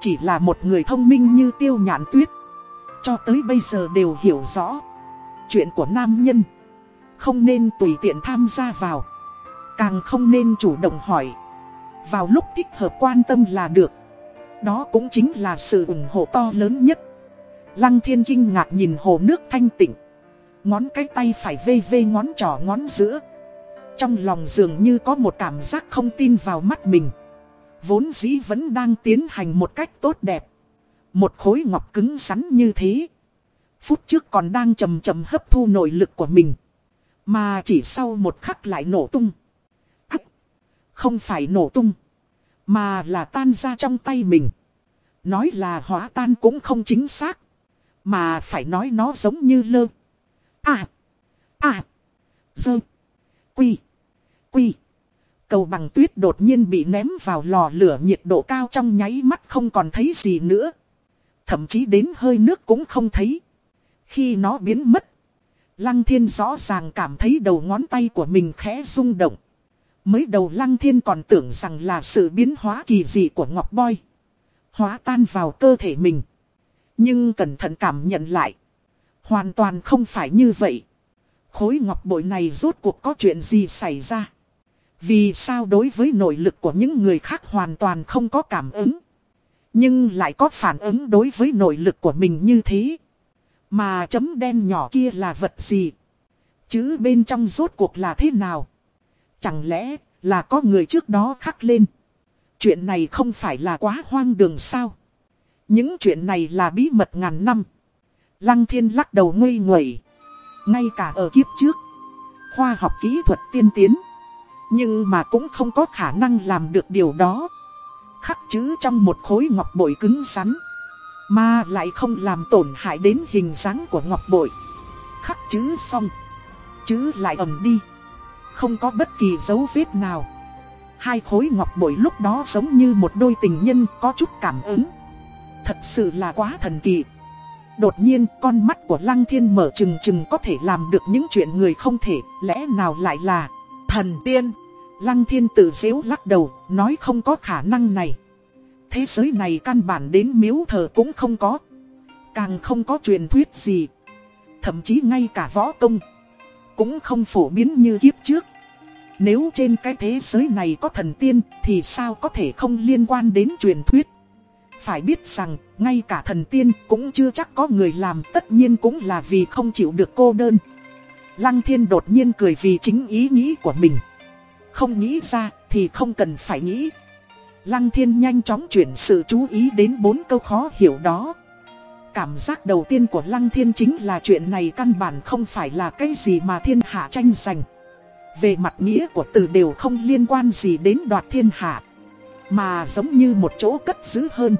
Chỉ là một người thông minh như tiêu nhàn tuyết Cho tới bây giờ đều hiểu rõ Chuyện của nam nhân Không nên tùy tiện tham gia vào Càng không nên chủ động hỏi vào lúc thích hợp quan tâm là được Đó cũng chính là sự ủng hộ to lớn nhất Lăng thiên kinh ngạc nhìn hồ nước thanh tịnh Ngón cái tay phải vê vê ngón trỏ ngón giữa Trong lòng dường như có một cảm giác không tin vào mắt mình Vốn dĩ vẫn đang tiến hành một cách tốt đẹp. Một khối ngọc cứng rắn như thế. Phút trước còn đang chầm chầm hấp thu nội lực của mình. Mà chỉ sau một khắc lại nổ tung. Không phải nổ tung. Mà là tan ra trong tay mình. Nói là hóa tan cũng không chính xác. Mà phải nói nó giống như lơ. À! À! Dơ! Quy! Quy! Cầu bằng tuyết đột nhiên bị ném vào lò lửa nhiệt độ cao trong nháy mắt không còn thấy gì nữa. Thậm chí đến hơi nước cũng không thấy. Khi nó biến mất, Lăng thiên rõ ràng cảm thấy đầu ngón tay của mình khẽ rung động. Mới đầu Lăng Thiên còn tưởng rằng là sự biến hóa kỳ dị của Ngọc Boy. Hóa tan vào cơ thể mình. Nhưng cẩn thận cảm nhận lại. Hoàn toàn không phải như vậy. Khối ngọc bội này rốt cuộc có chuyện gì xảy ra? Vì sao đối với nội lực của những người khác hoàn toàn không có cảm ứng? Nhưng lại có phản ứng đối với nội lực của mình như thế? Mà chấm đen nhỏ kia là vật gì? Chứ bên trong rốt cuộc là thế nào? Chẳng lẽ là có người trước đó khắc lên? Chuyện này không phải là quá hoang đường sao? Những chuyện này là bí mật ngàn năm. Lăng thiên lắc đầu ngây nguẩy. Ngay cả ở kiếp trước. Khoa học kỹ thuật tiên tiến. Nhưng mà cũng không có khả năng làm được điều đó. Khắc chữ trong một khối ngọc bội cứng rắn. Mà lại không làm tổn hại đến hình dáng của ngọc bội. Khắc chữ xong. Chữ lại ẩm đi. Không có bất kỳ dấu vết nào. Hai khối ngọc bội lúc đó giống như một đôi tình nhân có chút cảm ứng. Thật sự là quá thần kỳ. Đột nhiên con mắt của Lăng Thiên mở chừng chừng có thể làm được những chuyện người không thể, lẽ nào lại là thần tiên. Lăng Thiên tự dễu lắc đầu, nói không có khả năng này. Thế giới này căn bản đến miếu thờ cũng không có. Càng không có truyền thuyết gì. Thậm chí ngay cả võ công. Cũng không phổ biến như kiếp trước. Nếu trên cái thế giới này có thần tiên thì sao có thể không liên quan đến truyền thuyết. Phải biết rằng, ngay cả thần tiên cũng chưa chắc có người làm tất nhiên cũng là vì không chịu được cô đơn. Lăng thiên đột nhiên cười vì chính ý nghĩ của mình. Không nghĩ ra thì không cần phải nghĩ. Lăng thiên nhanh chóng chuyển sự chú ý đến bốn câu khó hiểu đó. Cảm giác đầu tiên của Lăng thiên chính là chuyện này căn bản không phải là cái gì mà thiên hạ tranh giành. Về mặt nghĩa của từ đều không liên quan gì đến đoạt thiên hạ. Mà giống như một chỗ cất giữ hơn.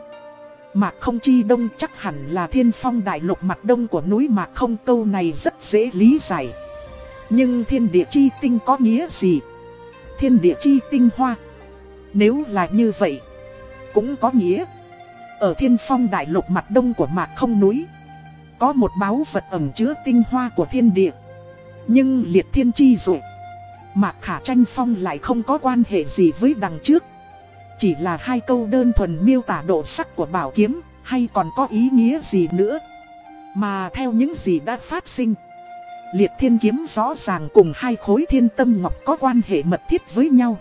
Mạc không chi đông chắc hẳn là thiên phong đại lục mặt đông của núi Mạc không câu này rất dễ lý giải. Nhưng thiên địa chi tinh có nghĩa gì? Thiên địa chi tinh hoa. Nếu là như vậy, cũng có nghĩa. Ở thiên phong đại lục mặt đông của Mạc không núi, có một báu vật ẩm chứa tinh hoa của thiên địa. Nhưng liệt thiên chi rồi. Mạc khả tranh phong lại không có quan hệ gì với đằng trước. Chỉ là hai câu đơn thuần miêu tả độ sắc của bảo kiếm, hay còn có ý nghĩa gì nữa. Mà theo những gì đã phát sinh, liệt thiên kiếm rõ ràng cùng hai khối thiên tâm ngọc có quan hệ mật thiết với nhau.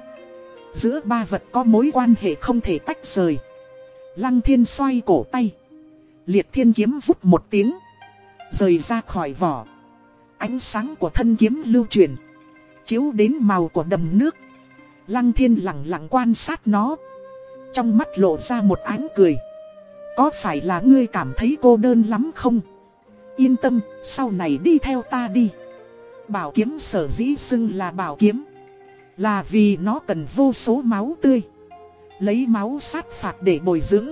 Giữa ba vật có mối quan hệ không thể tách rời. Lăng thiên xoay cổ tay. Liệt thiên kiếm vút một tiếng. Rời ra khỏi vỏ. Ánh sáng của thân kiếm lưu truyền. Chiếu đến màu của đầm nước. Lăng thiên lặng lặng quan sát nó. Trong mắt lộ ra một ánh cười. Có phải là ngươi cảm thấy cô đơn lắm không? Yên tâm, sau này đi theo ta đi. Bảo kiếm sở dĩ xưng là bảo kiếm. Là vì nó cần vô số máu tươi. Lấy máu sát phạt để bồi dưỡng.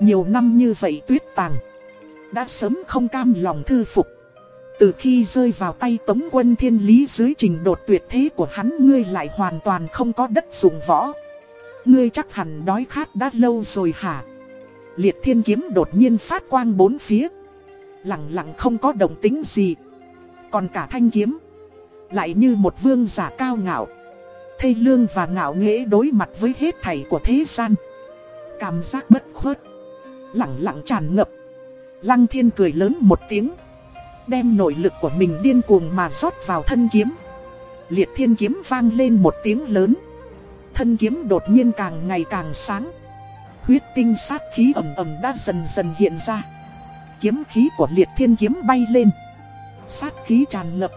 Nhiều năm như vậy tuyết tàng. Đã sớm không cam lòng thư phục. Từ khi rơi vào tay tống quân thiên lý dưới trình đột tuyệt thế của hắn, ngươi lại hoàn toàn không có đất dùng võ. Ngươi chắc hẳn đói khát đã lâu rồi hả? Liệt thiên kiếm đột nhiên phát quang bốn phía. Lặng lặng không có động tính gì. Còn cả thanh kiếm. Lại như một vương giả cao ngạo thê lương và ngạo nghễ đối mặt với hết thảy của thế gian. Cảm giác bất khuất. Lặng lặng tràn ngập. Lăng thiên cười lớn một tiếng. Đem nội lực của mình điên cuồng mà rót vào thân kiếm. Liệt thiên kiếm vang lên một tiếng lớn. Thân kiếm đột nhiên càng ngày càng sáng. Huyết tinh sát khí ẩm ẩm đã dần dần hiện ra. Kiếm khí của liệt thiên kiếm bay lên. Sát khí tràn ngập.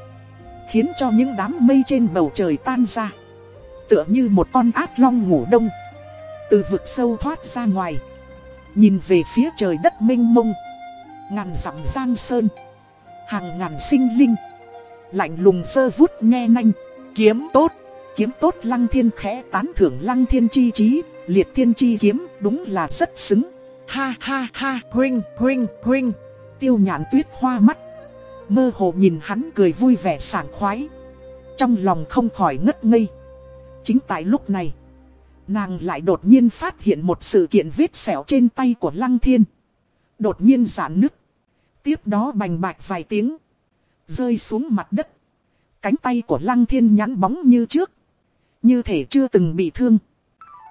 Khiến cho những đám mây trên bầu trời tan ra. Tựa như một con át long ngủ đông. Từ vực sâu thoát ra ngoài. Nhìn về phía trời đất mênh mông. Ngàn dặm giang sơn. Hàng ngàn sinh linh. Lạnh lùng sơ vút nghe nanh. Kiếm tốt. Kiếm tốt lăng thiên khẽ tán thưởng lăng thiên chi trí, liệt thiên chi kiếm đúng là rất xứng. Ha ha ha, huynh, huynh, huynh. Tiêu nhạn tuyết hoa mắt. Mơ hồ nhìn hắn cười vui vẻ sảng khoái. Trong lòng không khỏi ngất ngây. Chính tại lúc này, nàng lại đột nhiên phát hiện một sự kiện vết sẹo trên tay của lăng thiên. Đột nhiên giãn nứt. Tiếp đó bành bạch vài tiếng. Rơi xuống mặt đất. Cánh tay của lăng thiên nhắn bóng như trước. Như thể chưa từng bị thương.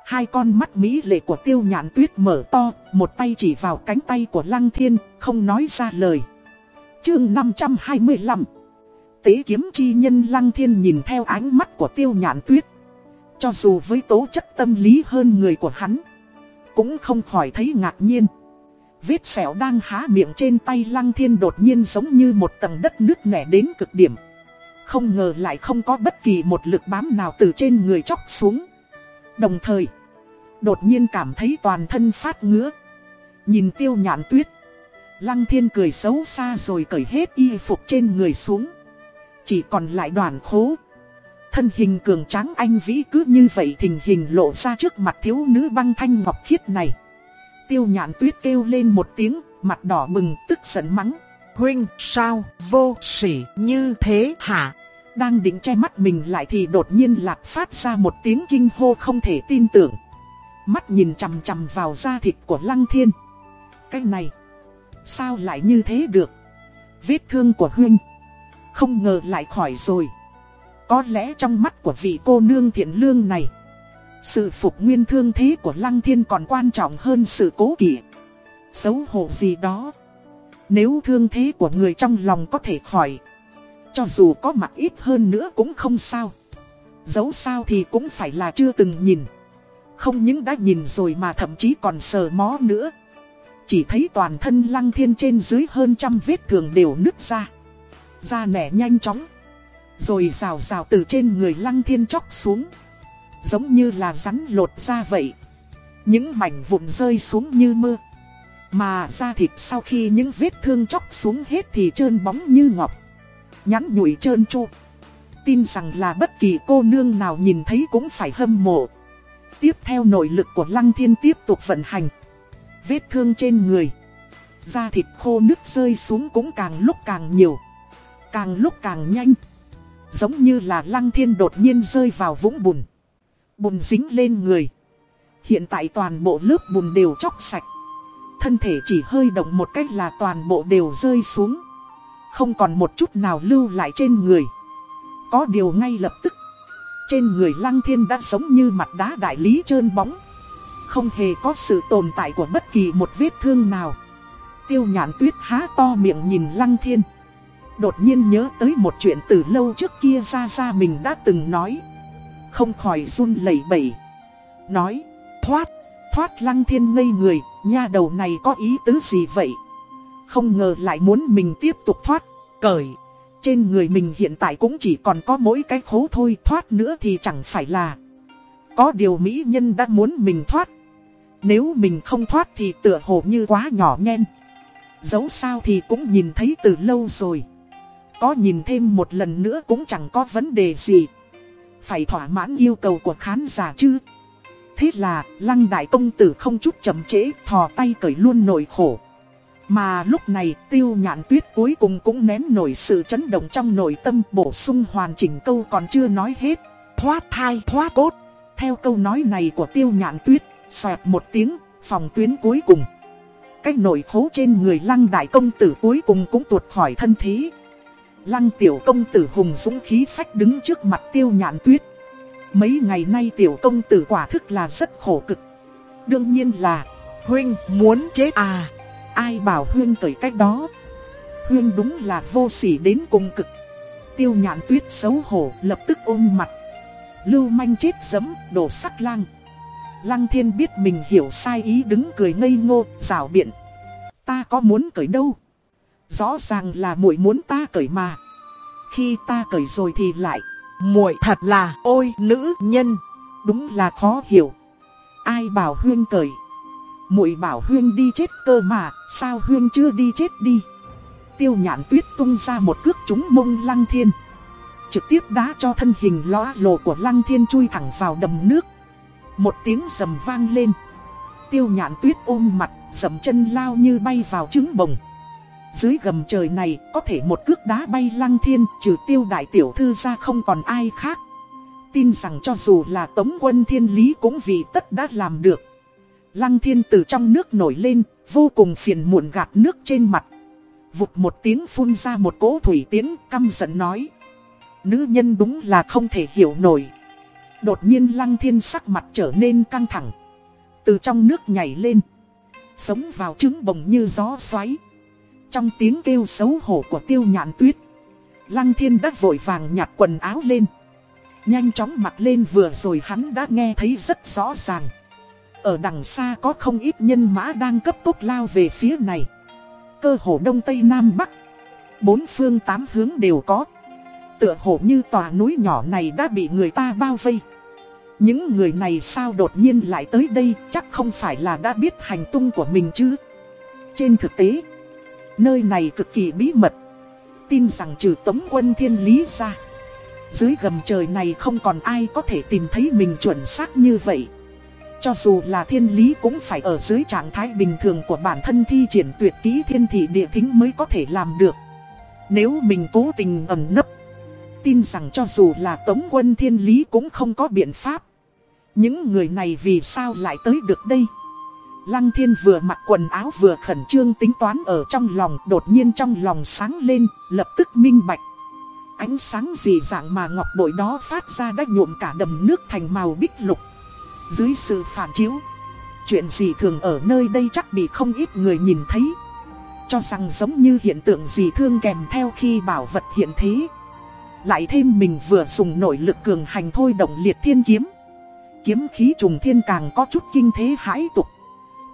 Hai con mắt mỹ lệ của tiêu nhãn tuyết mở to, một tay chỉ vào cánh tay của lăng thiên, không nói ra lời. Chương 525 Tế kiếm chi nhân lăng thiên nhìn theo ánh mắt của tiêu nhãn tuyết. Cho dù với tố chất tâm lý hơn người của hắn, cũng không khỏi thấy ngạc nhiên. Vết sẹo đang há miệng trên tay lăng thiên đột nhiên giống như một tầng đất nước nẻ đến cực điểm. Không ngờ lại không có bất kỳ một lực bám nào từ trên người chóc xuống. Đồng thời, đột nhiên cảm thấy toàn thân phát ngứa. Nhìn tiêu nhạn tuyết, lăng thiên cười xấu xa rồi cởi hết y phục trên người xuống. Chỉ còn lại đoàn khố. Thân hình cường tráng anh vĩ cứ như vậy thình hình lộ ra trước mặt thiếu nữ băng thanh ngọc khiết này. Tiêu nhạn tuyết kêu lên một tiếng, mặt đỏ bừng, tức giận mắng. Huynh, sao, vô sỉ như thế hả? Đang định che mắt mình lại thì đột nhiên lạc phát ra một tiếng kinh hô không thể tin tưởng. Mắt nhìn chằm chằm vào da thịt của lăng thiên. Cái này, sao lại như thế được? Vết thương của Huynh, không ngờ lại khỏi rồi. Có lẽ trong mắt của vị cô nương thiện lương này, sự phục nguyên thương thế của Lăng Thiên còn quan trọng hơn sự cố kỵ. Xấu hổ gì đó. Nếu thương thế của người trong lòng có thể khỏi. Cho dù có mặt ít hơn nữa cũng không sao. Dẫu sao thì cũng phải là chưa từng nhìn. Không những đã nhìn rồi mà thậm chí còn sờ mó nữa. Chỉ thấy toàn thân Lăng Thiên trên dưới hơn trăm vết thương đều nứt ra. Da nẻ nhanh chóng. Rồi rào rào từ trên người Lăng Thiên chóc xuống. Giống như là rắn lột ra vậy. Những mảnh vụn rơi xuống như mưa. Mà da thịt sau khi những vết thương chóc xuống hết thì trơn bóng như ngọc. Nhắn nhủi trơn tru. Tin rằng là bất kỳ cô nương nào nhìn thấy cũng phải hâm mộ. Tiếp theo nội lực của Lăng Thiên tiếp tục vận hành. Vết thương trên người. Da thịt khô nước rơi xuống cũng càng lúc càng nhiều. Càng lúc càng nhanh. Giống như là Lăng Thiên đột nhiên rơi vào vũng bùn Bùn dính lên người. Hiện tại toàn bộ lớp bùn đều chóc sạch. Thân thể chỉ hơi động một cách là toàn bộ đều rơi xuống. Không còn một chút nào lưu lại trên người. Có điều ngay lập tức. Trên người lăng thiên đã giống như mặt đá đại lý trơn bóng. Không hề có sự tồn tại của bất kỳ một vết thương nào. Tiêu nhãn tuyết há to miệng nhìn lăng thiên. Đột nhiên nhớ tới một chuyện từ lâu trước kia ra ra mình đã từng nói. Không khỏi run lẩy bẩy. Nói, Thoát Thoát lăng thiên ngây người, Nha đầu này có ý tứ gì vậy? Không ngờ lại muốn mình tiếp tục thoát, Cởi. Trên người mình hiện tại cũng chỉ còn có mỗi cái khố thôi, Thoát nữa thì chẳng phải là. Có điều mỹ nhân đã muốn mình thoát. Nếu mình không thoát thì tựa hồ như quá nhỏ nhen. Dẫu sao thì cũng nhìn thấy từ lâu rồi. Có nhìn thêm một lần nữa cũng chẳng có vấn đề gì. Phải thỏa mãn yêu cầu của khán giả chứ. Thế là, lăng đại công tử không chút chậm trễ thò tay cởi luôn nổi khổ. Mà lúc này, tiêu nhạn tuyết cuối cùng cũng nén nổi sự chấn động trong nội tâm bổ sung hoàn chỉnh câu còn chưa nói hết. Thoát thai, thoát cốt. Theo câu nói này của tiêu nhạn tuyết, Xoẹt một tiếng, phòng tuyến cuối cùng. Cách nổi khố trên người lăng đại công tử cuối cùng cũng tuột khỏi thân thí. Lăng tiểu công tử hùng dũng khí phách đứng trước mặt tiêu nhạn tuyết. Mấy ngày nay tiểu công tử quả thức là rất khổ cực. Đương nhiên là, Huynh muốn chết à, ai bảo Huynh tới cách đó. Huynh đúng là vô sỉ đến cùng cực. Tiêu nhạn tuyết xấu hổ lập tức ôm mặt. Lưu manh chết giấm, đổ sắc lang. Lăng thiên biết mình hiểu sai ý đứng cười ngây ngô, rào biện. Ta có muốn cởi đâu. Rõ ràng là muội muốn ta cởi mà. Khi ta cởi rồi thì lại, muội thật là ôi nữ nhân. Đúng là khó hiểu. Ai bảo Huyên cởi? muội bảo Huyên đi chết cơ mà, sao Huyên chưa đi chết đi? Tiêu nhạn tuyết tung ra một cước trúng mông lăng thiên. Trực tiếp đá cho thân hình lõa lồ của lăng thiên chui thẳng vào đầm nước. Một tiếng rầm vang lên. Tiêu nhạn tuyết ôm mặt, dầm chân lao như bay vào trứng bồng. Dưới gầm trời này có thể một cước đá bay lăng thiên trừ tiêu đại tiểu thư ra không còn ai khác. Tin rằng cho dù là tống quân thiên lý cũng vì tất đã làm được. Lăng thiên từ trong nước nổi lên, vô cùng phiền muộn gạt nước trên mặt. Vụt một tiếng phun ra một cỗ thủy tiến căm giận nói. Nữ nhân đúng là không thể hiểu nổi. Đột nhiên lăng thiên sắc mặt trở nên căng thẳng. Từ trong nước nhảy lên. Sống vào trứng bồng như gió xoáy. Trong tiếng kêu xấu hổ của tiêu nhạn tuyết. Lăng thiên đã vội vàng nhặt quần áo lên. Nhanh chóng mặc lên vừa rồi hắn đã nghe thấy rất rõ ràng. Ở đằng xa có không ít nhân mã đang cấp tốc lao về phía này. Cơ hồ đông tây nam bắc. Bốn phương tám hướng đều có. Tựa hồ như tòa núi nhỏ này đã bị người ta bao vây. Những người này sao đột nhiên lại tới đây chắc không phải là đã biết hành tung của mình chứ. Trên thực tế, nơi này cực kỳ bí mật. Tin rằng trừ tống quân thiên lý ra. Dưới gầm trời này không còn ai có thể tìm thấy mình chuẩn xác như vậy. Cho dù là thiên lý cũng phải ở dưới trạng thái bình thường của bản thân thi triển tuyệt kỹ thiên thị địa thính mới có thể làm được. Nếu mình cố tình ẩn nấp, tin rằng cho dù là tống quân thiên lý cũng không có biện pháp. Những người này vì sao lại tới được đây? Lăng thiên vừa mặc quần áo vừa khẩn trương tính toán ở trong lòng Đột nhiên trong lòng sáng lên, lập tức minh bạch. Ánh sáng dị dạng mà ngọc bội đó phát ra đã nhuộm cả đầm nước thành màu bích lục. Dưới sự phản chiếu Chuyện gì thường ở nơi đây chắc bị không ít người nhìn thấy. Cho rằng giống như hiện tượng gì thương kèm theo khi bảo vật hiện thế. Lại thêm mình vừa dùng nội lực cường hành thôi động liệt thiên kiếm. Kiếm khí trùng thiên càng có chút kinh thế hãi tục.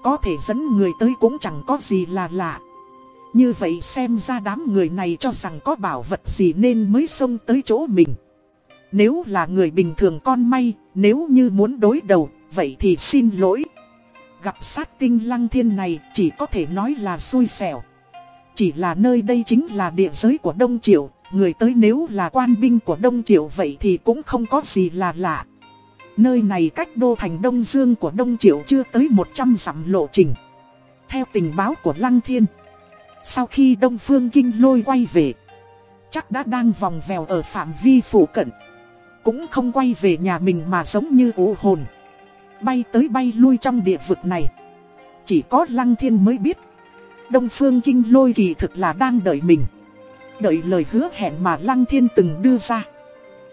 Có thể dẫn người tới cũng chẳng có gì là lạ. Như vậy xem ra đám người này cho rằng có bảo vật gì nên mới xông tới chỗ mình. Nếu là người bình thường con may, nếu như muốn đối đầu, vậy thì xin lỗi. Gặp sát tinh lăng thiên này chỉ có thể nói là xui xẻo. Chỉ là nơi đây chính là địa giới của Đông Triệu Người tới nếu là quan binh của Đông Triệu vậy thì cũng không có gì là lạ. Nơi này cách đô thành Đông Dương của Đông Triệu chưa tới 100 dặm lộ trình. Theo tình báo của Lăng Thiên, sau khi Đông Phương Kinh lôi quay về, chắc đã đang vòng vèo ở phạm vi phủ cận. Cũng không quay về nhà mình mà giống như ủ hồn. Bay tới bay lui trong địa vực này. Chỉ có Lăng Thiên mới biết. Đông Phương Kinh lôi kỳ thực là đang đợi mình. Đợi lời hứa hẹn mà Lăng Thiên từng đưa ra.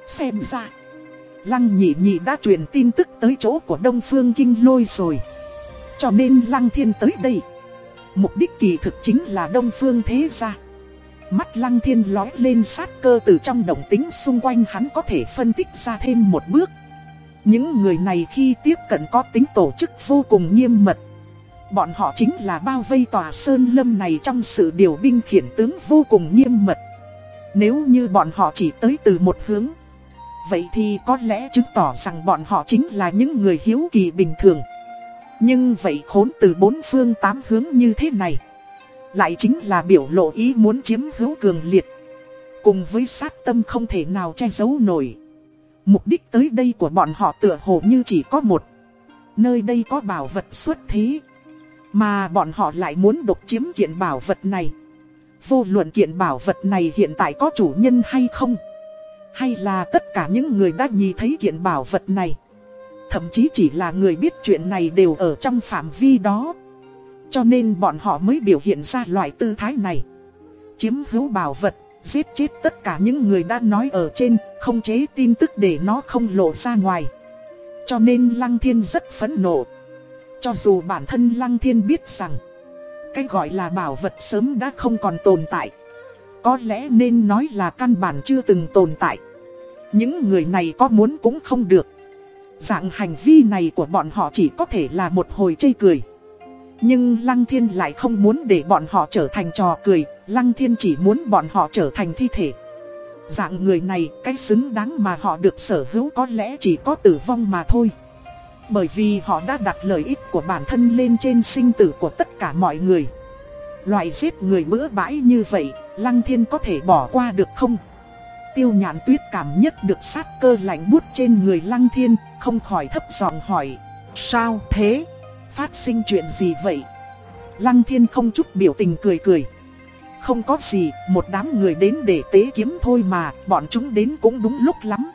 Xem ra. Lăng nhị nhị đã truyền tin tức tới chỗ của Đông Phương Kinh Lôi rồi. Cho nên Lăng Thiên tới đây. Mục đích kỳ thực chính là Đông Phương Thế Gia. Mắt Lăng Thiên lói lên sát cơ từ trong động tính xung quanh hắn có thể phân tích ra thêm một bước. Những người này khi tiếp cận có tính tổ chức vô cùng nghiêm mật. Bọn họ chính là bao vây tòa Sơn Lâm này trong sự điều binh khiển tướng vô cùng nghiêm mật. Nếu như bọn họ chỉ tới từ một hướng Vậy thì có lẽ chứng tỏ rằng bọn họ chính là những người hiếu kỳ bình thường. Nhưng vậy khốn từ bốn phương tám hướng như thế này, Lại chính là biểu lộ ý muốn chiếm hữu cường liệt. Cùng với sát tâm không thể nào che giấu nổi. Mục đích tới đây của bọn họ tựa hồ như chỉ có một. Nơi đây có bảo vật xuất thế, Mà bọn họ lại muốn độc chiếm kiện bảo vật này. Vô luận kiện bảo vật này hiện tại có chủ nhân hay không hay là tất cả những người đã nhìn thấy kiện bảo vật này? Thậm chí chỉ là người biết chuyện này đều ở trong phạm vi đó. Cho nên bọn họ mới biểu hiện ra loại tư thái này. Chiếm hữu bảo vật, giết chết tất cả những người đã nói ở trên Không chế tin tức để nó không lộ ra ngoài. Cho nên Lăng Thiên rất phẫn nộ. Cho dù bản thân Lăng Thiên biết rằng Cái gọi là bảo vật sớm đã không còn tồn tại có lẽ nên nói là căn bản chưa từng tồn tại. Những người này có muốn cũng không được. Dạng hành vi này của bọn họ chỉ có thể là một hồi chây cười. Nhưng Lăng Thiên lại không muốn để bọn họ trở thành trò cười, Lăng Thiên chỉ muốn bọn họ trở thành thi thể. Dạng người này, cái xứng đáng mà họ được sở hữu có lẽ chỉ có tử vong mà thôi. Bởi vì họ đã đặt lợi ích của bản thân lên trên sinh tử của tất cả mọi người. Loại giết người bữa bãi như vậy, Lăng Thiên có thể bỏ qua được không? Tiêu nhạn tuyết cảm nhất được sát cơ lạnh bút trên người Lăng Thiên, không khỏi thấp giọng hỏi. Sao thế? Phát sinh chuyện gì vậy? Lăng Thiên không chút biểu tình cười cười. Không có gì, một đám người đến để tế kiếm thôi mà, bọn chúng đến cũng đúng lúc lắm.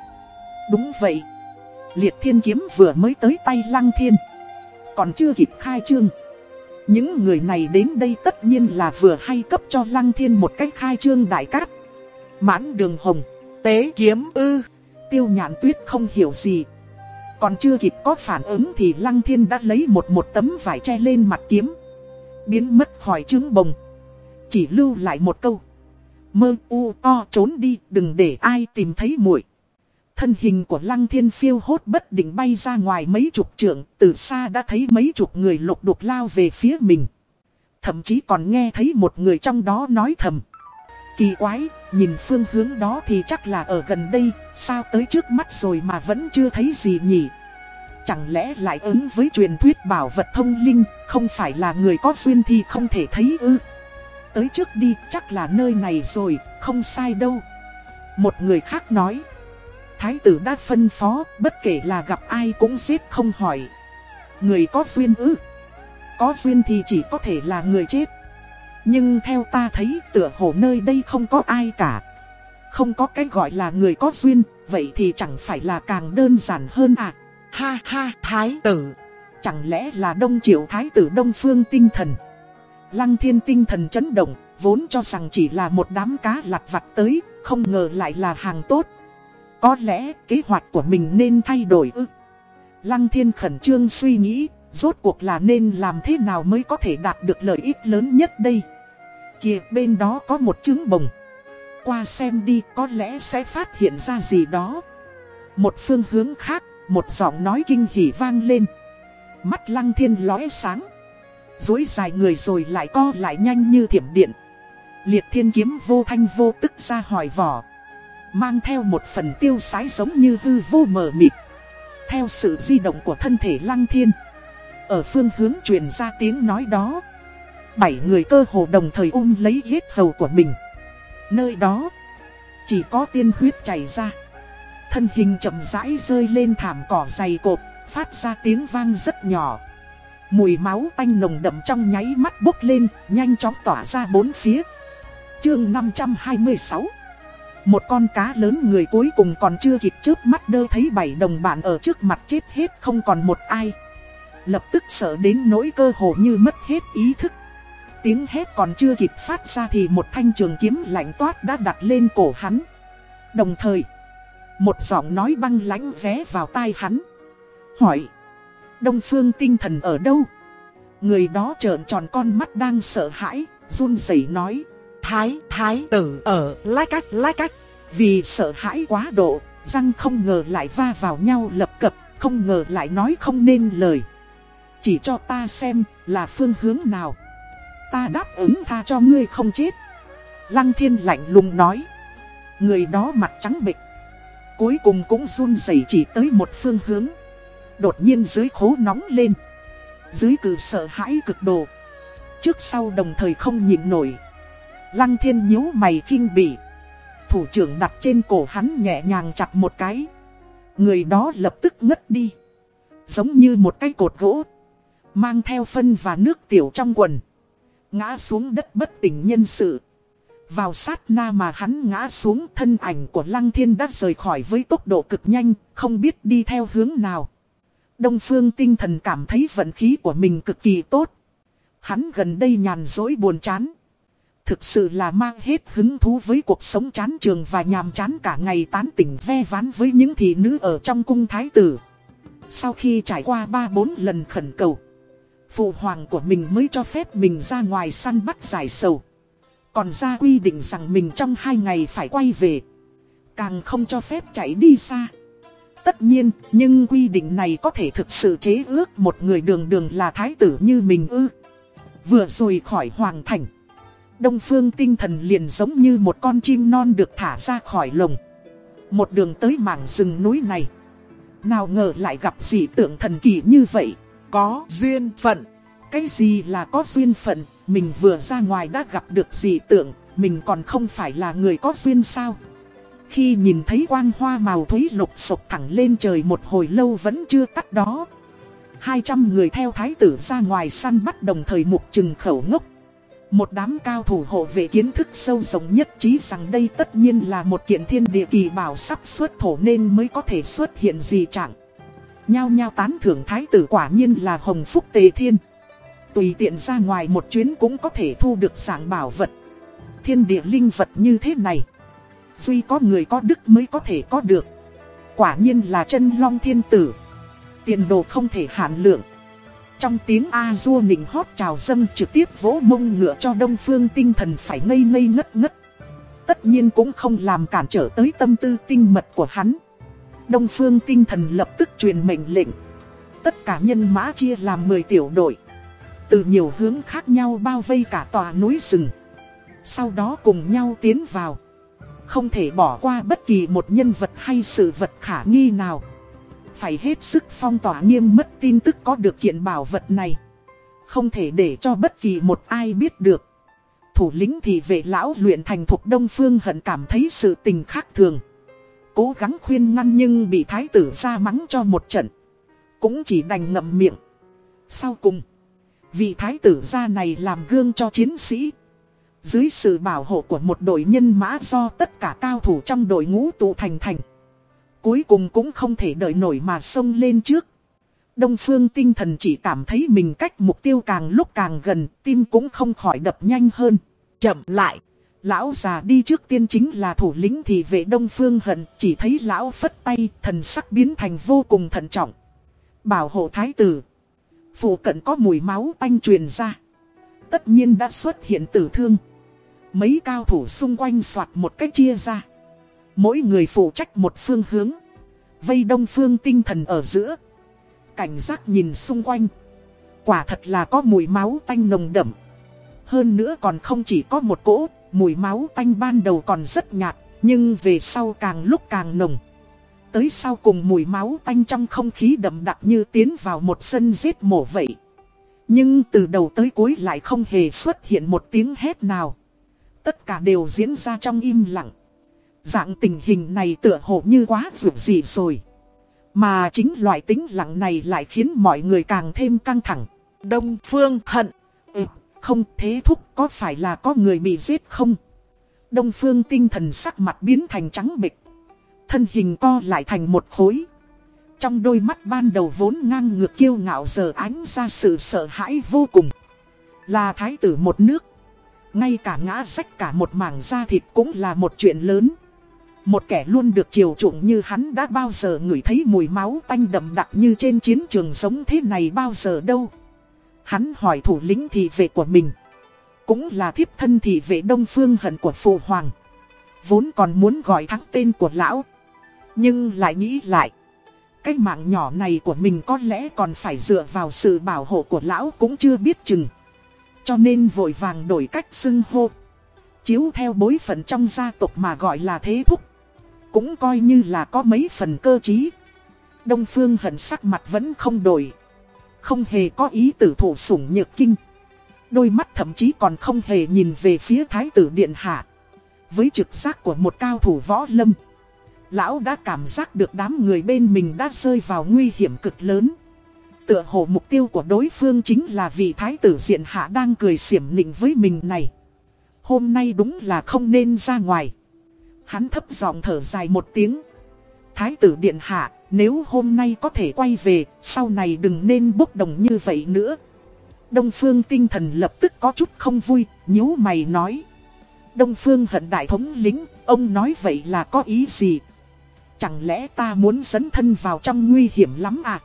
Đúng vậy. Liệt thiên kiếm vừa mới tới tay Lăng Thiên. Còn chưa kịp khai trương. Những người này đến đây tất nhiên là vừa hay cấp cho Lăng Thiên một cách khai trương đại cát. Mãn đường hồng, tế kiếm ư. Tiêu nhạn tuyết không hiểu gì. Còn chưa kịp có phản ứng thì Lăng Thiên đã lấy một một tấm vải che lên mặt kiếm Biến mất khỏi trứng bồng Chỉ lưu lại một câu Mơ u o trốn đi đừng để ai tìm thấy muội Thân hình của Lăng Thiên phiêu hốt bất định bay ra ngoài mấy chục trượng Từ xa đã thấy mấy chục người lục đục lao về phía mình Thậm chí còn nghe thấy một người trong đó nói thầm Kỳ quái, nhìn phương hướng đó thì chắc là ở gần đây, sao tới trước mắt rồi mà vẫn chưa thấy gì nhỉ? Chẳng lẽ lại ứng với truyền thuyết bảo vật thông linh, không phải là người có duyên thì không thể thấy ư? Tới trước đi, chắc là nơi này rồi, không sai đâu. Một người khác nói. Thái tử đã phân phó, bất kể là gặp ai cũng giết không hỏi. Người có duyên ư? Có duyên thì chỉ có thể là người chết. Nhưng theo ta thấy tựa hồ nơi đây không có ai cả. Không có cái gọi là người có duyên, vậy thì chẳng phải là càng đơn giản hơn à? Ha ha, thái tử. Chẳng lẽ là đông triệu thái tử đông phương tinh thần? Lăng thiên tinh thần chấn động, vốn cho rằng chỉ là một đám cá lặt vặt tới, không ngờ lại là hàng tốt. Có lẽ kế hoạch của mình nên thay đổi ư. Lăng thiên khẩn trương suy nghĩ, Rốt cuộc là nên làm thế nào mới có thể đạt được lợi ích lớn nhất đây? Kìa bên đó có một trứng bồng. Qua xem đi có lẽ sẽ phát hiện ra gì đó. Một phương hướng khác Một giọng nói kinh hỉ vang lên. Mắt lăng thiên lóe sáng. Dối dài người rồi lại co lại nhanh như thiểm điện. Liệt thiên kiếm vô thanh vô tức ra hỏi vỏ. Mang theo một phần tiêu sái giống như hư vô mờ mịt, Theo sự di động của thân thể lăng thiên, ở phương hướng truyền ra tiếng nói đó. Bảy người cơ hồ đồng thời ôm lấy yết hầu của mình. Nơi đó, Chỉ có tiên huyết chảy ra. Thân hình chậm rãi rơi lên thảm cỏ dày cộp, Phát ra tiếng vang rất nhỏ. Mùi máu tanh nồng đậm trong nháy mắt bốc lên, Nhanh chóng tỏa ra bốn phía. Chương 526 một con cá lớn người cuối cùng còn chưa kịp chớp mắt đơ thấy bảy đồng bạn ở trước mặt chết hết không còn một ai. Lập tức sợ đến nỗi cơ hồ như mất hết ý thức. Tiếng hét còn chưa kịp phát ra thì một thanh trường kiếm lạnh toát đã đặt lên cổ hắn. Đồng thời, Một giọng nói băng lãnh ré vào tai hắn. Hỏi, Đông phương tinh thần ở đâu? Người đó trợn tròn con mắt đang sợ hãi, run rẩy nói Thái, thái tử ở lái cách, lái cách. Vì sợ hãi quá độ Răng không ngờ lại va vào nhau lập cập Không ngờ lại nói không nên lời. Chỉ cho ta xem là phương hướng nào. Ta đáp ứng tha cho ngươi không chết. Lăng thiên lạnh lùng nói. Người đó mặt trắng bệch. Cuối cùng cũng run rẩy chỉ tới một phương hướng. Đột nhiên dưới khố nóng lên. Dưới cử sợ hãi cực độ. Trước sau đồng thời không nhịn nổi. Lăng thiên nhíu mày kinh bỉ Thủ trưởng đặt trên cổ hắn nhẹ nhàng chặt một cái Người đó lập tức ngất đi Giống như một cái cột gỗ Mang theo phân và nước tiểu trong quần. Ngã xuống đất bất tỉnh nhân sự. Vào sát na mà hắn ngã xuống thân ảnh của Lăng Thiên đã rời khỏi với tốc độ cực nhanh, không biết đi theo hướng nào. Đông Phương tinh thần cảm thấy vận khí của mình cực kỳ tốt. Hắn gần đây nhàn dối buồn chán. Thực sự là mang hết hứng thú với cuộc sống chán trường và nhàm chán cả ngày tán tỉnh ve ván với những thị nữ ở trong cung thái tử. Sau khi trải qua 3-4 lần khẩn cầu. Phụ hoàng của mình mới cho phép mình ra ngoài săn bắt giải sầu. Còn ra quy định rằng mình trong hai ngày phải quay về. Càng không cho phép chạy đi xa. Tất nhiên, nhưng quy định này có thể thực sự chế ước một người đường đường là thái tử như mình ư. Vừa rồi khỏi hoàng thành. Đông phương tinh thần liền giống như một con chim non được thả ra khỏi lồng. Một đường tới mảng rừng núi này. Nào ngờ lại gặp dị tượng thần kỳ như vậy có duyên phận. Cái gì là có duyên phận, mình vừa ra ngoài đã gặp được dị tượng, mình còn không phải là người có duyên sao? Khi nhìn thấy quang hoa màu thúy lục sộc thẳng lên trời một hồi lâu vẫn chưa tắt đó. 200 người theo thái tử ra ngoài săn bắt đồng thời mục trừng khẩu ngốc. Một đám cao thủ hộ vệ kiến thức sâu rộng nhất trí rằng đây tất nhiên là một kiện thiên địa kỳ bảo sắp xuất thổ nên mới có thể xuất hiện gì chẳng. Nhao nhao tán thưởng thái tử quả nhiên là hồng phúc tề thiên. Tùy tiện ra ngoài một chuyến cũng có thể thu được dạng bảo vật. Thiên địa linh vật như thế này. Duy có người có đức mới có thể có được. Quả nhiên là chân long thiên tử. Tiền đồ không thể hạn lượng. Trong tiếng A dua nịnh hót trào dâng trực tiếp vỗ mông ngựa cho đông phương tinh thần phải ngây ngây ngất ngất. Tất nhiên cũng không làm cản trở tới tâm tư tinh mật của hắn. Đông phương tinh thần lập tức truyền mệnh lệnh. Tất cả nhân mã chia làm 10 tiểu đội. Từ nhiều hướng khác nhau bao vây cả tòa núi rừng. Sau đó cùng nhau tiến vào. Không thể bỏ qua bất kỳ một nhân vật hay sự vật khả nghi nào. Phải hết sức phong tỏa nghiêm mất tin tức có được kiện bảo vật này. Không thể để cho bất kỳ một ai biết được. Thủ lĩnh thì vệ lão luyện thành thuộc Đông Phương hận cảm thấy sự tình khác thường. Cố gắng khuyên ngăn nhưng bị thái tử ra mắng cho một trận. Cũng chỉ đành ngậm miệng. Sau cùng, vị thái tử gia này làm gương cho chiến sĩ. Dưới sự bảo hộ của một đội nhân mã do tất cả cao thủ trong đội ngũ tụ thành thành. Cuối cùng cũng không thể đợi nổi mà xông lên trước. Đông phương tinh thần chỉ cảm thấy mình cách mục tiêu càng lúc càng gần, tim cũng không khỏi đập nhanh hơn. Chậm lại, lão già đi trước tiên chính là thủ lĩnh thì vệ đông phương hận, chỉ thấy lão phất tay, thần sắc biến thành vô cùng thận trọng. Bảo hộ thái tử. Phụ cận có mùi máu tanh truyền ra. Tất nhiên đã xuất hiện tử thương. Mấy cao thủ xung quanh soạt một cách chia ra. Mỗi người phụ trách một phương hướng. Vây đông phương tinh thần ở giữa. Cảnh giác nhìn xung quanh. Quả thật là có mùi máu tanh nồng đậm. Hơn nữa còn không chỉ có một cỗ, mùi máu tanh ban đầu còn rất nhạt, nhưng về sau càng lúc càng nồng. Tới sau cùng mùi máu tanh trong không khí đậm đặc như tiến vào một sân giết mổ vậy. Nhưng từ đầu tới cuối lại không hề xuất hiện một tiếng hét nào. Tất cả đều diễn ra trong im lặng. Dạng tình hình này tựa hồ như quá rủi gì rồi. Mà chính loại tính lặng này lại khiến mọi người càng thêm căng thẳng. Đông Phương hận. Ừ, không thế thúc có phải là có người bị giết không? Đông Phương tinh thần sắc mặt biến thành trắng bịch. Thân hình co lại thành một khối. Trong đôi mắt ban đầu vốn ngang ngược kiêu ngạo giờ ánh ra sự sợ hãi vô cùng. Là thái tử một nước. Ngay cả ngã rách cả một mảng da thịt cũng là một chuyện lớn. Một kẻ luôn được chiều chuộng như hắn đã bao giờ ngửi thấy mùi máu tanh đậm đặc như trên chiến trường sống thế này bao giờ đâu. Hắn hỏi thủ lĩnh thị vệ của mình. Cũng là thiếp thân thị vệ đông phương hận của phụ hoàng. Vốn còn muốn gọi thắng tên của lão. Nhưng lại nghĩ lại. Cái mạng nhỏ này của mình có lẽ còn phải dựa vào sự bảo hộ của lão cũng chưa biết chừng. Cho nên vội vàng đổi cách xưng hô. Chiếu theo bối phận trong gia tộc mà gọi là thế thúc. Cũng coi như là có mấy phần cơ trí. Đông Phương hận sắc mặt vẫn không đổi. Không hề có ý tử thủ sủng nhược kinh. Đôi mắt thậm chí còn không hề nhìn về phía thái tử điện hạ. Với trực giác của một cao thủ võ lâm. Lão đã cảm giác được đám người bên mình đã rơi vào nguy hiểm cực lớn. Tựa hồ mục tiêu của đối phương chính là vị thái tử diện hạ đang cười xiểm nịnh với mình này. Hôm nay đúng là không nên ra ngoài. Hắn thấp giọng thở dài một tiếng. Thái tử điện hạ, nếu hôm nay có thể quay về, sau này đừng nên bốc đồng như vậy nữa. Đông Phương tinh thần lập tức có chút không vui, nhíu mày nói. Đông Phương hận đại thống lính, ông nói vậy là có ý gì? Chẳng lẽ ta muốn dẫn thân vào trong nguy hiểm lắm à?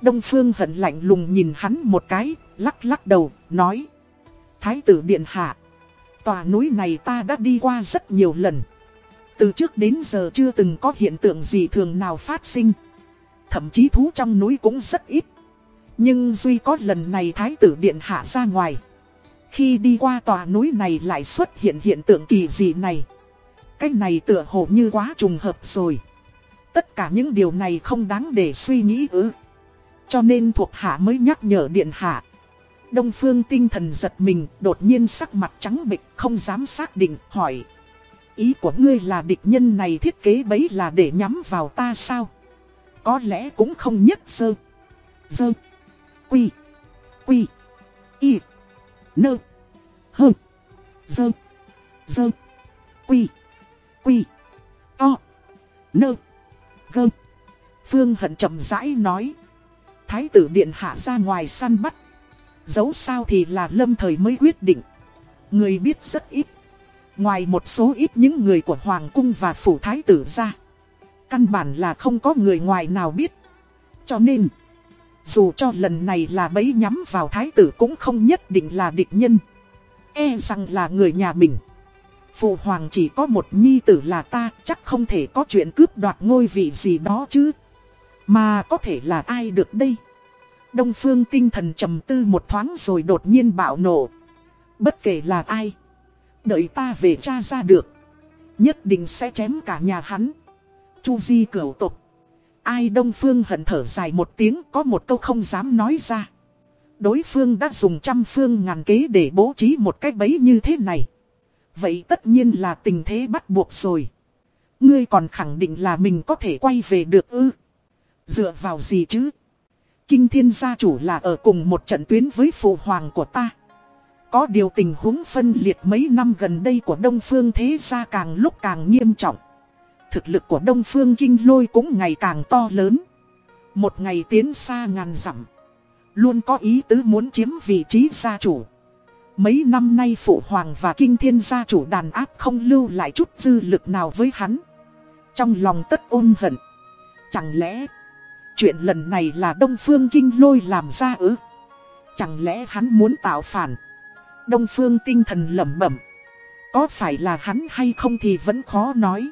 Đông Phương hận lạnh lùng nhìn hắn một cái, lắc lắc đầu, nói. Thái tử điện hạ, tòa núi này ta đã đi qua rất nhiều lần. Từ trước đến giờ chưa từng có hiện tượng gì thường nào phát sinh. Thậm chí thú trong núi cũng rất ít. Nhưng duy có lần này thái tử điện hạ ra ngoài. Khi đi qua tòa núi này lại xuất hiện hiện tượng kỳ dị này. Cái này tựa hồ như quá trùng hợp rồi. Tất cả những điều này không đáng để suy nghĩ ư. Cho nên thuộc hạ mới nhắc nhở điện hạ. Đông phương tinh thần giật mình, đột nhiên sắc mặt trắng bịch, không dám xác định, hỏi. Ý của ngươi là địch nhân này thiết kế bấy là để nhắm vào ta sao? Có lẽ cũng không nhất sơ. Sơ, Quy. Quy. Y. Nơ. Hơ. sơ, sơ, Quy. Quy. To. Nơ. Gơ. Phương Hận chậm rãi nói. Thái tử điện hạ ra ngoài săn bắt. Dẫu sao thì là lâm thời mới quyết định. Người biết rất ít. Ngoài một số ít những người của Hoàng cung và Phủ Thái tử ra. Căn bản là không có người ngoài nào biết. Cho nên, Dù cho lần này là bấy nhắm vào thái tử cũng không nhất định là địch nhân. E rằng là người nhà mình. Phụ hoàng chỉ có một nhi tử là ta, chắc không thể có chuyện cướp đoạt ngôi vị gì đó chứ. Mà có thể là ai được đây? Đông phương tinh thần trầm tư một thoáng rồi đột nhiên bạo nổ. Bất kể là ai. Đợi ta về cha ra được. Nhất định sẽ chém cả nhà hắn. Chu Di cửu tục. Ai Đông Phương hận thở dài một tiếng, có một câu không dám nói ra. Đối phương đã dùng trăm phương ngàn kế để bố trí một cách bấy như thế này. Vậy tất nhiên là tình thế bắt buộc rồi. Ngươi còn khẳng định là mình có thể quay về được ư. Dựa vào gì chứ? Kinh thiên gia chủ là ở cùng một trận tuyến với phụ hoàng của ta. Có điều tình huống phân liệt mấy năm gần đây của Đông Phương thế gia càng lúc càng nghiêm trọng. Thực lực của Đông Phương Kinh Lôi cũng ngày càng to lớn. Một ngày tiến xa ngàn dặm, Luôn có ý tứ muốn chiếm vị trí gia chủ. Mấy năm nay Phụ Hoàng và Kinh Thiên gia chủ đàn áp không lưu lại chút dư lực nào với hắn. Trong lòng tất ôn hận. Chẳng lẽ chuyện lần này là Đông Phương Kinh Lôi làm ra ư? Chẳng lẽ hắn muốn tạo phản? Đông Phương tinh thần lẩm bẩm. Có phải là hắn hay không thì vẫn khó nói.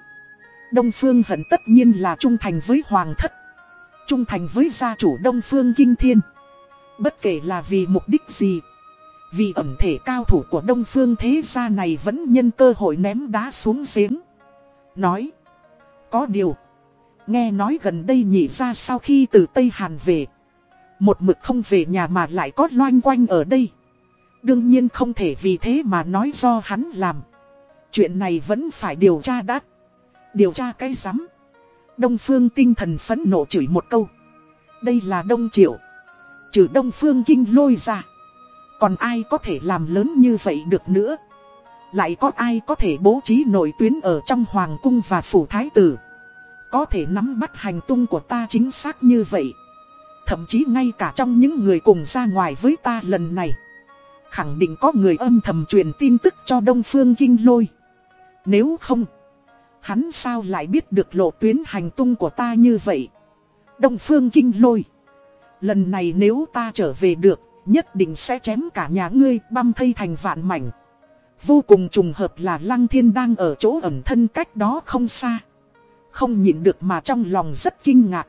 Đông Phương hận tất nhiên là trung thành với Hoàng thất. Trung thành với gia chủ Đông Phương Kinh Thiên. Bất kể là vì mục đích gì. Vì ẩm thể cao thủ của Đông Phương thế gia này vẫn nhân cơ hội ném đá xuống giếng. Nói. Có điều. Nghe nói gần đây nhị ra sau khi từ Tây Hàn về. Một mực không về nhà mà lại có loanh quanh ở đây. Đương nhiên không thể vì thế mà nói do hắn làm. Chuyện này vẫn phải điều tra đắt. Điều tra cái rắm Đông Phương tinh thần phẫn nộ chửi một câu. Đây là Đông Triệu. Trừ Đông Phương kinh lôi ra. Còn ai có thể làm lớn như vậy được nữa? Lại có ai có thể bố trí nội tuyến ở trong Hoàng cung và Phủ Thái Tử? Có thể nắm bắt hành tung của ta chính xác như vậy. Thậm chí ngay cả trong những người cùng ra ngoài với ta lần này. Khẳng định có người âm thầm truyền tin tức cho Đông Phương Kinh Lôi. Nếu không, hắn sao lại biết được lộ tuyến hành tung của ta như vậy? Đông Phương Kinh Lôi. Lần này nếu ta trở về được, nhất định sẽ chém cả nhà ngươi băm thây thành vạn mảnh. Vô cùng trùng hợp là Lăng Thiên đang ở chỗ ẩn thân cách đó không xa. Không nhịn được mà trong lòng rất kinh ngạc.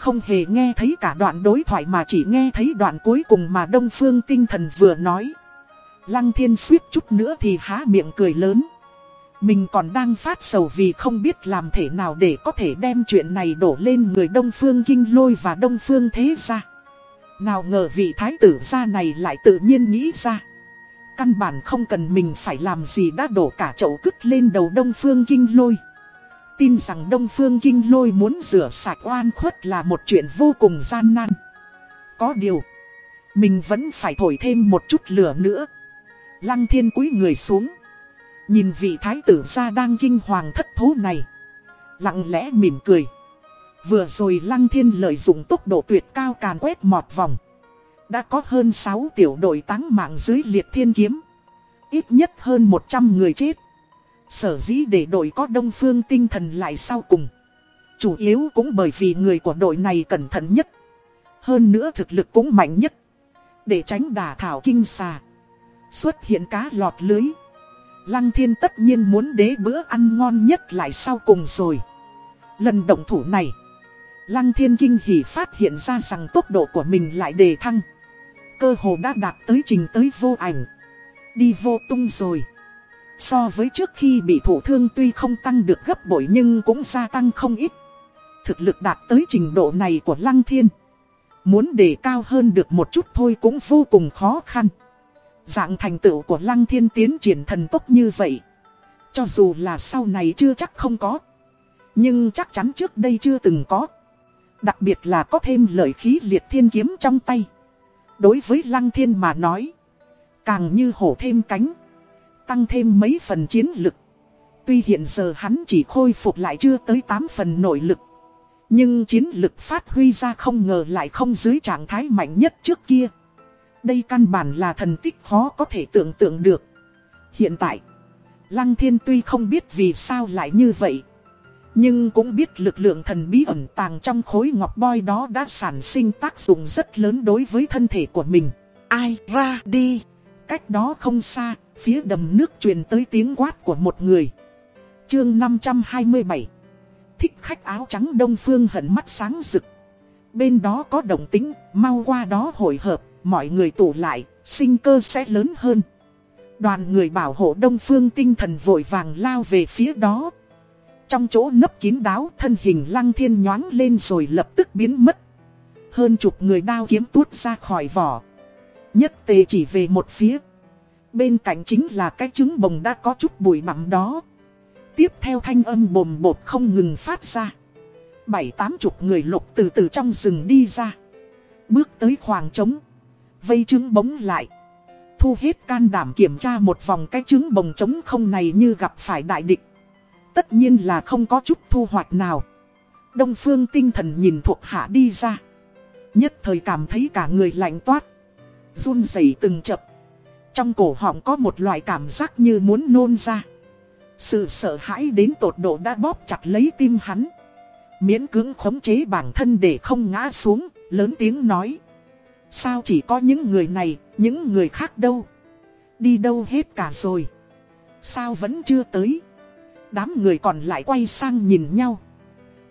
Không hề nghe thấy cả đoạn đối thoại mà chỉ nghe thấy đoạn cuối cùng mà Đông Phương tinh thần vừa nói. Lăng Thiên suýt chút nữa thì há miệng cười lớn. Mình còn đang phát sầu vì không biết làm thế nào để có thể đem chuyện này đổ lên người Đông Phương Kinh Lôi và Đông Phương Thế Gia. Nào ngờ vị thái tử gia này lại tự nhiên nghĩ ra. Căn bản không cần mình phải làm gì đã đổ cả chậu cứt lên đầu Đông Phương Kinh Lôi. Tin rằng Đông Phương Kinh Lôi muốn rửa sạch oan khuất là một chuyện vô cùng gian nan. Có điều, mình vẫn phải thổi thêm một chút lửa nữa. Lăng thiên cúi người xuống. Nhìn vị thái tử gia đang kinh hoàng thất thố này. Lặng lẽ mỉm cười. Vừa rồi lăng thiên lợi dụng tốc độ tuyệt cao càn quét mọt vòng. Đã có hơn 6 tiểu đội táng mạng dưới liệt thiên kiếm. Ít nhất hơn 100 người chết. Sở dĩ để đội có đông phương tinh thần lại sau cùng. Chủ yếu cũng bởi vì người của đội này cẩn thận nhất. Hơn nữa thực lực cũng mạnh nhất. Để tránh đả thảo kinh xà. Xuất hiện cá lọt lưới. Lăng thiên tất nhiên muốn đế bữa ăn ngon nhất lại sau cùng rồi. Lần động thủ này. Lăng thiên kinh hỉ phát hiện ra rằng tốc độ của mình lại đề thăng. Cơ hồ đã đạt tới trình tới vô ảnh. Đi vô tung rồi. So với trước khi bị thủ thương tuy không tăng được gấp bội nhưng cũng gia tăng không ít. Thực lực đạt tới trình độ này của Lăng Thiên. Muốn đề cao hơn được một chút thôi cũng vô cùng khó khăn. Dạng thành tựu của Lăng Thiên tiến triển thần tốc như vậy. Cho dù là sau này chưa chắc không có. Nhưng chắc chắn trước đây chưa từng có. Đặc biệt là có thêm lợi khí liệt thiên kiếm trong tay. Đối với Lăng Thiên mà nói. Càng như hổ thêm cánh. Tăng thêm mấy phần chiến lực. Tuy hiện giờ hắn chỉ khôi phục lại chưa tới 8 phần nội lực. Nhưng chiến lực phát huy ra không ngờ lại không dưới trạng thái mạnh nhất trước kia. Đây căn bản là thần tích khó có thể tưởng tượng được. Hiện tại, Lăng Thiên tuy không biết vì sao lại như vậy. Nhưng cũng biết lực lượng thần bí ẩn tàng trong khối ngọc boi đó đã sản sinh tác dụng rất lớn đối với thân thể của mình. Ai ra đi. Cách đó không xa, phía đầm nước truyền tới tiếng quát của một người. Chương 527 Thích khách áo trắng đông phương hận mắt sáng rực. Bên đó có động tính, mau qua đó hội hợp, mọi người tụ lại, sinh cơ sẽ lớn hơn. Đoàn người bảo hộ đông phương tinh thần vội vàng lao về phía đó. Trong chỗ nấp kín đáo thân hình lăng thiên nhoáng lên rồi lập tức biến mất. Hơn chục người đao kiếm tuốt ra khỏi vỏ. Nhất tề chỉ về một phía. Bên cạnh chính là cái trứng bồng đã có chút bụi bặm đó. Tiếp theo thanh âm bồm bột không ngừng phát ra. Bảy, tám chục người lục từ từ trong rừng đi ra. Bước tới khoảng trống. Vây trứng bóng lại. Thu hết can đảm kiểm tra một vòng cái trứng bồng trống không này như gặp phải đại địch. Tất nhiên là không có chút thu hoạch nào. Đông phương tinh thần nhìn thuộc hạ đi ra. Nhất thời cảm thấy cả người lạnh toát. run rẩy từng chập. Trong cổ họng có một loại cảm giác như muốn nôn ra. Sự sợ hãi đến tột độ đã bóp chặt lấy tim hắn. Miễn cưỡng khống chế bản thân để không ngã xuống, lớn tiếng nói. Sao chỉ có những người này, những người khác đâu? Đi đâu hết cả rồi? Sao vẫn chưa tới? Đám người còn lại quay sang nhìn nhau.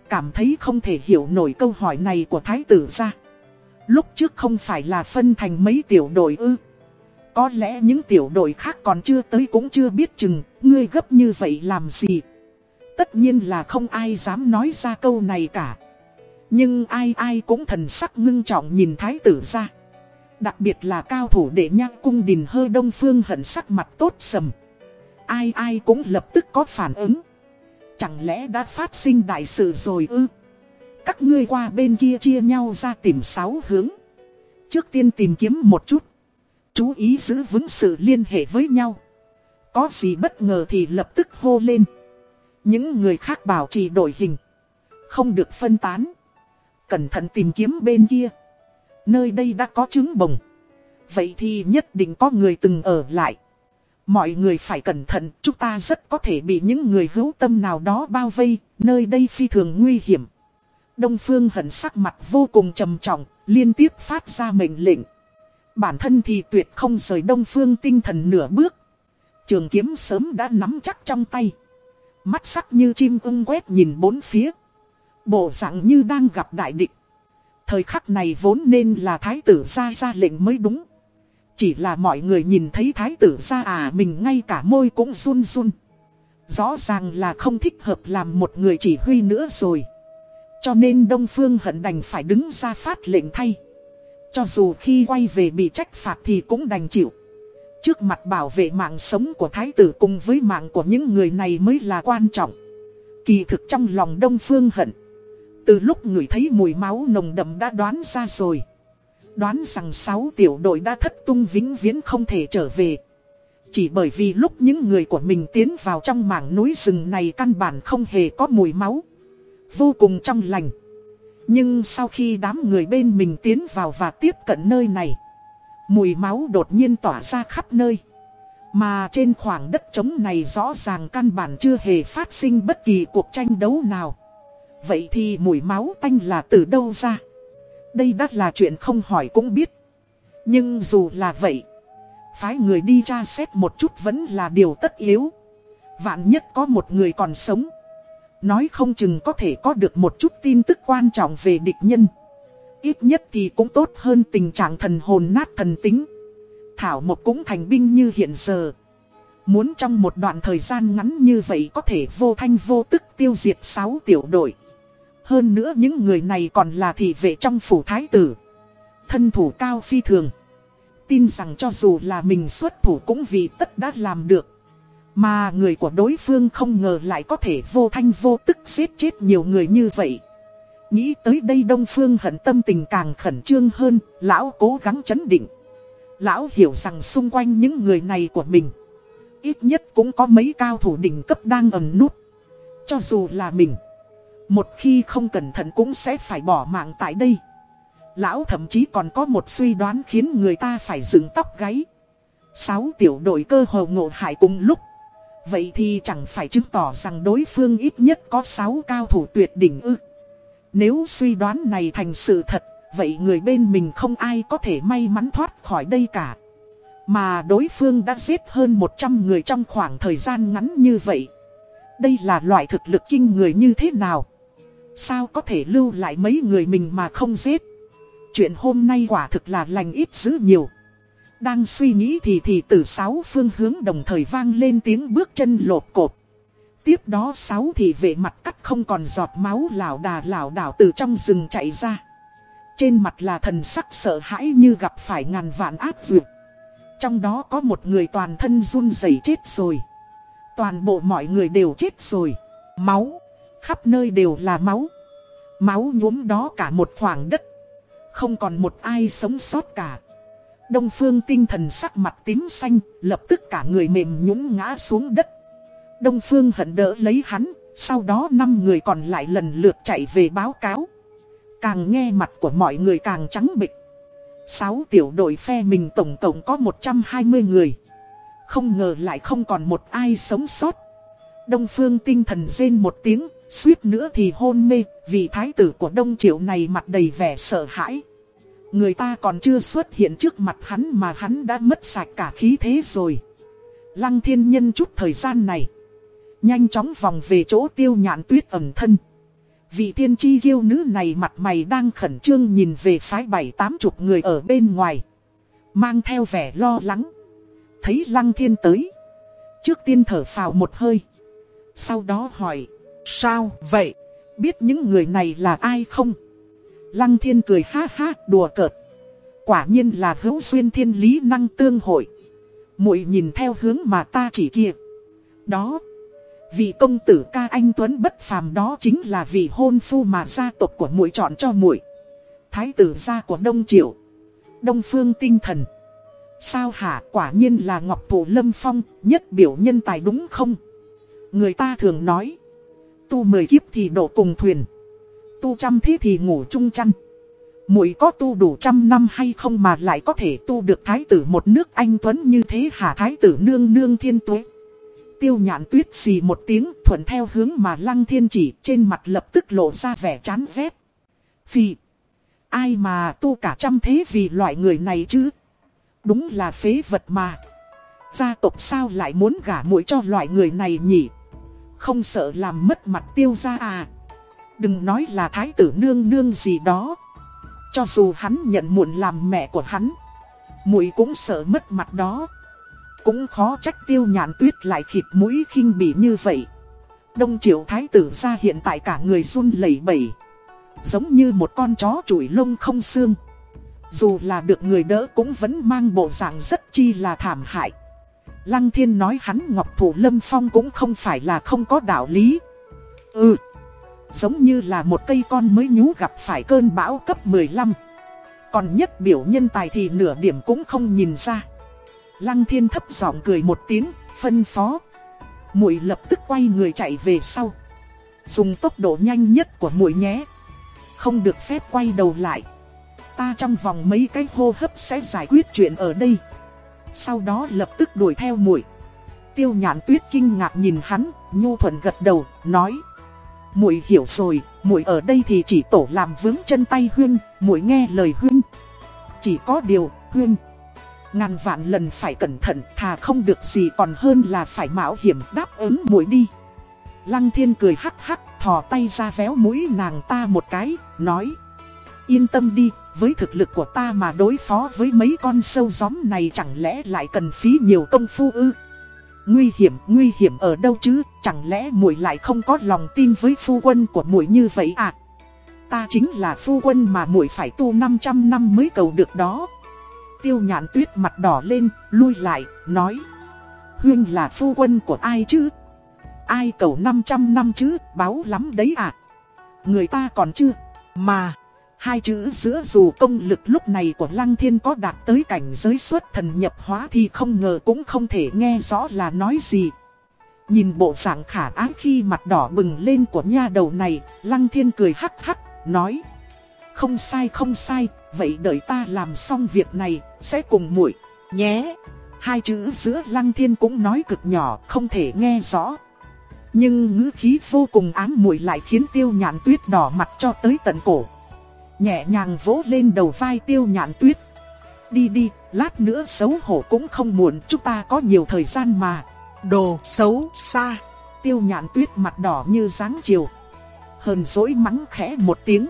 Cảm thấy không thể hiểu nổi câu hỏi này của thái tử ra. Lúc trước không phải là phân thành mấy tiểu đội ư. Có lẽ những tiểu đội khác còn chưa tới cũng chưa biết chừng, ngươi gấp như vậy làm gì. Tất nhiên là không ai dám nói ra câu này cả. Nhưng ai ai cũng thần sắc ngưng trọng nhìn thái tử ra. Đặc biệt là cao thủ đệ nhang cung đình hơ đông phương hận sắc mặt tốt sầm. Ai ai cũng lập tức có phản ứng. Chẳng lẽ đã phát sinh đại sự rồi ư? Các ngươi qua bên kia chia nhau ra tìm sáu hướng. Trước tiên tìm kiếm một chút. Chú ý giữ vững sự liên hệ với nhau. Có gì bất ngờ thì lập tức hô lên. Những người khác bảo trì đổi hình. Không được phân tán. Cẩn thận tìm kiếm bên kia. Nơi đây đã có trứng bồng. Vậy thì nhất định có người từng ở lại. Mọi người phải cẩn thận, chúng ta rất có thể bị những người hữu tâm nào đó bao vây, nơi đây phi thường nguy hiểm. Đông Phương hận sắc mặt vô cùng trầm trọng, liên tiếp phát ra mệnh lệnh. Bản thân thì tuyệt không rời Đông Phương tinh thần nửa bước. Trường kiếm sớm đã nắm chắc trong tay. Mắt sắc như chim ưng quét nhìn bốn phía. Bộ dạng như đang gặp đại địch. Thời khắc này vốn nên là thái tử ra ra lệnh mới đúng. Chỉ là mọi người nhìn thấy thái tử ra à mình ngay cả môi cũng run run. Rõ ràng là không thích hợp làm một người chỉ huy nữa rồi. Cho nên Đông Phương hận đành phải đứng ra phát lệnh thay. Cho dù khi quay về bị trách phạt thì cũng đành chịu. Trước mặt bảo vệ mạng sống của thái tử cùng với mạng của những người này mới là quan trọng. Kỳ thực trong lòng Đông Phương hận. Từ lúc người thấy mùi máu nồng đậm đã đoán ra rồi. Đoán rằng sáu tiểu đội đã thất tung vĩnh viễn không thể trở về. Chỉ bởi vì lúc những người của mình tiến vào trong mảng núi rừng này căn bản không hề có mùi máu. Vô cùng trong lành. Nhưng sau khi đám người bên mình tiến vào và tiếp cận nơi này, Mùi máu đột nhiên tỏa ra khắp nơi. Mà trên khoảng đất trống này rõ ràng căn bản chưa hề phát sinh bất kỳ cuộc tranh đấu nào. Vậy thì mùi máu tanh là từ đâu ra? Đây đã là chuyện không hỏi cũng biết. Nhưng dù là vậy, Phái người đi tra xét một chút vẫn là điều tất yếu. Vạn nhất có một người còn sống Nói không chừng có thể có được một chút tin tức quan trọng về địch nhân. Ít nhất thì cũng tốt hơn tình trạng thần hồn nát thần tính. Thảo một cũng thành binh như hiện giờ. Muốn trong một đoạn thời gian ngắn như vậy có thể vô thanh vô tức tiêu diệt 6 tiểu đội. Hơn nữa những người này còn là thị vệ trong phủ thái tử. Thân thủ cao phi thường. Tin rằng cho dù là mình xuất thủ cũng vì tất đã làm được mà người của đối phương không ngờ lại có thể vô thanh vô tức giết chết nhiều người như vậy. Nghĩ tới đây Đông Phương hận tâm tình càng khẩn trương hơn, lão cố gắng chấn định. Lão hiểu rằng xung quanh những người này của mình, ít nhất cũng có mấy cao thủ đỉnh cấp đang ẩn nút. Cho dù là mình, một khi không cẩn thận cũng sẽ phải bỏ mạng tại đây. Lão thậm chí còn có một suy đoán khiến người ta phải dựng tóc gáy. Sáu tiểu đội cơ hồ ngộ hại cùng lúc. Vậy thì chẳng phải chứng tỏ rằng đối phương ít nhất có 6 cao thủ tuyệt đỉnh ư. Nếu suy đoán này thành sự thật, vậy người bên mình không ai có thể may mắn thoát khỏi đây cả. Mà đối phương đã giết hơn 100 người trong khoảng thời gian ngắn như vậy. Đây là loại thực lực kinh người như thế nào? Sao có thể lưu lại mấy người mình mà không giết? Chuyện hôm nay quả thực là lành ít dữ nhiều. Đang suy nghĩ thì thì từ sáu phương hướng đồng thời vang lên tiếng bước chân lột cột. Tiếp đó sáu thì vệ mặt cắt không còn giọt máu lảo đà lảo đảo từ trong rừng chạy ra. Trên mặt là thần sắc sợ hãi như gặp phải ngàn vạn áp dược. Trong đó có một người toàn thân run rẩy chết rồi. Toàn bộ mọi người đều chết rồi. Máu. Khắp nơi đều là máu. Máu nhuốm đó cả một khoảng đất. Không còn một ai sống sót cả. Đông phương tinh thần sắc mặt tím xanh, lập tức cả người mềm nhũng ngã xuống đất. Đông phương hận đỡ lấy hắn, sau đó năm người còn lại lần lượt chạy về báo cáo. Càng nghe mặt của mọi người càng trắng bịch. Sáu tiểu đội phe mình tổng tổng có 120 người. Không ngờ lại không còn một ai sống sót. Đông phương tinh thần rên một tiếng, suýt nữa thì hôn mê, vì thái tử của Đông Triệu này mặt đầy vẻ sợ hãi. Người ta còn chưa xuất hiện trước mặt hắn mà hắn đã mất sạch cả khí thế rồi. Lăng thiên nhân chút thời gian này. Nhanh chóng vòng về chỗ tiêu nhạn tuyết ẩn thân. Vị thiên chi kiêu nữ này mặt mày đang khẩn trương nhìn về phái bảy tám chục người ở bên ngoài. Mang theo vẻ lo lắng. Thấy lăng thiên tới. Trước tiên thở phào một hơi. Sau đó hỏi. Sao vậy? Biết những người này là ai không? Lăng thiên cười ha ha, đùa cợt. Quả nhiên là hữu duyên thiên lý năng tương hội. muội nhìn theo hướng mà ta chỉ kia. Đó. Vị công tử ca anh Tuấn bất phàm đó chính là vị hôn phu mà gia tộc của muội chọn cho muội. Thái tử gia của Đông Triệu. Đông Phương tinh thần. Sao hả quả nhiên là Ngọc Thủ Lâm Phong, nhất biểu nhân tài đúng không? Người ta thường nói. Tu mười kiếp thì độ cùng thuyền tu trăm thế thì ngủ chung chăn. Muội có tu đủ trăm năm hay không mà lại có thể tu được thái tử một nước anh Tuấn như thế hả thái tử nương nương thiên tuế. Tiêu nhạn tuyết xì một tiếng thuận theo hướng mà lăng thiên chỉ trên mặt lập tức lộ ra vẻ chán ghét. Vì ai mà tu cả trăm thế vì loại người này chứ? Đúng là phế vật mà. Gia tộc sao lại muốn gả muội cho loại người này nhỉ? Không sợ làm mất mặt tiêu gia à? Đừng nói là thái tử nương nương gì đó. Cho dù hắn nhận muộn làm mẹ của hắn, mũi cũng sợ mất mặt đó. Cũng khó trách tiêu nhàn tuyết lại khịt mũi khinh bỉ như vậy. Đông triệu thái tử ra hiện tại cả người run lẩy bẩy. Giống như một con chó chủi lông không xương. Dù là được người đỡ cũng vẫn mang bộ dạng rất chi là thảm hại. Lăng thiên nói hắn Ngọc Thủ Lâm Phong cũng không phải là không có đạo lý. Ừ. Giống như là một cây con mới nhú gặp phải cơn bão cấp 15 Còn nhất biểu nhân tài thì nửa điểm cũng không nhìn ra. Lăng thiên thấp giọng cười một tiếng, phân phó. Muội lập tức quay người chạy về sau. Dùng tốc độ nhanh nhất của muội nhé. Không được phép quay đầu lại. Ta trong vòng mấy cái hô hấp sẽ giải quyết chuyện ở đây. Sau đó lập tức đuổi theo muội. Tiêu nhãn tuyết kinh ngạc nhìn hắn, nhu thuận gật đầu, nói muội hiểu rồi, muội ở đây thì chỉ tổ làm vướng chân tay Huyên, muội nghe lời Huyên. Chỉ có điều, Huyên, ngàn vạn lần phải cẩn thận, thà không được gì còn hơn là phải mạo hiểm đáp ứng muội đi. Lăng thiên cười hắc hắc, thò tay ra véo mũi nàng ta một cái, nói. Yên tâm đi, với thực lực của ta mà đối phó với mấy con sâu gióm này chẳng lẽ lại cần phí nhiều công phu ư. Nguy hiểm, nguy hiểm ở đâu chứ, chẳng lẽ muội lại không có lòng tin với phu quân của muội như vậy à? Ta chính là phu quân mà muội phải tu 500 năm mới cầu được đó. Tiêu nhạn tuyết mặt đỏ lên, lui lại, nói. Huyên là phu quân của ai chứ? Ai cầu 500 năm chứ, báo lắm đấy à? Người ta còn chưa, mà... Hai chữ giữa dù công lực lúc này của Lăng Thiên có đạt tới cảnh giới xuất thần nhập hóa thì không ngờ cũng không thể nghe rõ là nói gì. Nhìn bộ dạng khả ái khi mặt đỏ bừng lên của nha đầu này, Lăng Thiên cười hắc hắc, nói. Không sai không sai, vậy đợi ta làm xong việc này, sẽ cùng muội nhé. Hai chữ giữa lăng thiên cũng nói cực nhỏ, không thể nghe rõ. Nhưng ngữ khí vô cùng ám muội lại khiến tiêu nhạn tuyết đỏ mặt cho tới tận cổ. Nhẹ nhàng vỗ lên đầu vai tiêu nhạn tuyết. Đi đi, lát nữa xấu hổ cũng không muộn, chúng ta có nhiều thời gian mà. Đồ xấu xa. Tiêu nhạn tuyết mặt đỏ như dáng chiều. Hờn dỗi mắng khẽ một tiếng.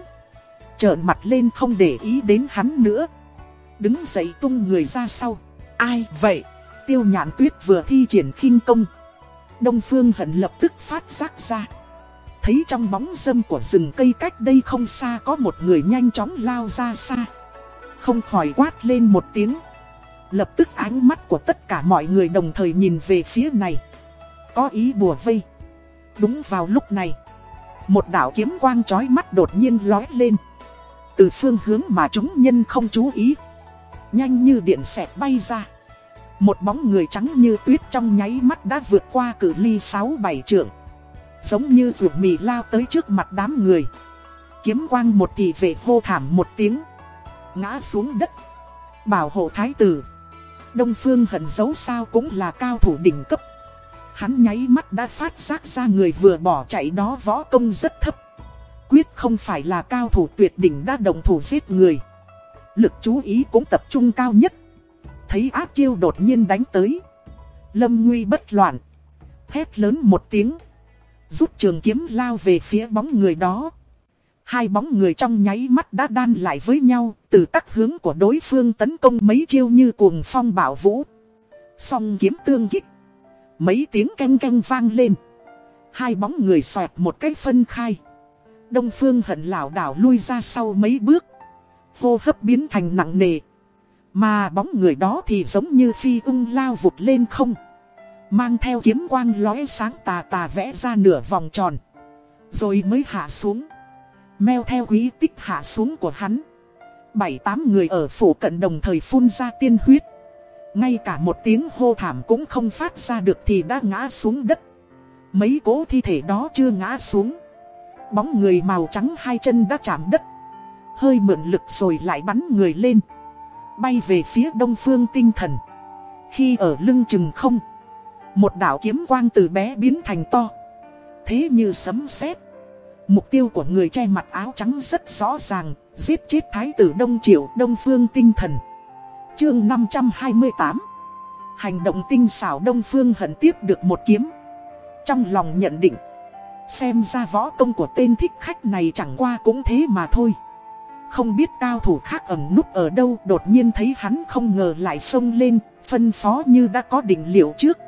Trợn mặt lên không để ý đến hắn nữa. Đứng dậy tung người ra sau. Ai vậy? Tiêu nhạn tuyết vừa thi triển khinh công. Đông Phương Hận lập tức phát giác ra. Thấy trong bóng dâm của rừng cây cách đây không xa có một người nhanh chóng lao ra xa. Không khỏi quát lên một tiếng. Lập tức ánh mắt của tất cả mọi người đồng thời nhìn về phía này. Có ý bùa vây. Đúng vào lúc này. Một đạo kiếm quang chói mắt đột nhiên lói lên. Từ phương hướng mà chúng nhân không chú ý. Nhanh như điện xẹt bay ra. Một bóng người trắng như tuyết trong nháy mắt đã vượt qua cự ly 6-7 trượng. Giống như ruột mì lao tới trước mặt đám người. Kiếm quang một thị vệ hô thảm một tiếng. Ngã xuống đất. Bảo hộ thái tử. Đông phương hận dấu sao cũng là cao thủ đỉnh cấp. Hắn nháy mắt đã phát giác ra người vừa bỏ chạy đó võ công rất thấp. Quyết không phải là cao thủ tuyệt đỉnh đã đồng thủ giết người. Lực chú ý cũng tập trung cao nhất. Thấy ác chiêu đột nhiên đánh tới. Lâm nguy bất loạn. Hét lớn một tiếng. Rút trường kiếm lao về phía bóng người đó. Hai bóng người trong nháy mắt đã đan lại với nhau, từ các hướng của đối phương tấn công mấy chiêu như cuồng phong bảo vũ. Song kiếm tương kích. Mấy tiếng canh canh vang lên. Hai bóng người xoẹt một cái phân khai. Đông phương hận lảo đảo lui ra sau mấy bước. vô hấp biến thành nặng nề. Mà bóng người đó thì giống như phi ung lao vụt lên không. Mang theo kiếm quang lóe sáng tà tà vẽ ra nửa vòng tròn. Rồi mới hạ xuống. Meo theo quý tích hạ xuống của hắn. Bảy tám người ở phủ cận đồng thời phun ra tiên huyết. Ngay cả một tiếng hô thảm cũng không phát ra được thì đã ngã xuống đất. Mấy cố thi thể đó chưa ngã xuống. Bóng người màu trắng hai chân đã chạm đất. Hơi mượn lực rồi lại bắn người lên. Bay về phía đông phương tinh thần. Khi ở lưng chừng không. Một đảo kiếm quang từ bé biến thành to. Thế như sấm sét. Mục tiêu của người che mặt áo trắng rất rõ ràng, giết chết thái tử Đông Triệu Đông Phương Tinh Thần. Chương 528 Hành động tinh xảo Đông Phương hận tiếp được một kiếm. Trong lòng nhận định, xem ra võ công của tên thích khách này chẳng qua cũng thế mà thôi. Không biết cao thủ khác ẩn núp ở đâu đột nhiên thấy hắn không ngờ lại xông lên, phân phó như đã có định liệu trước.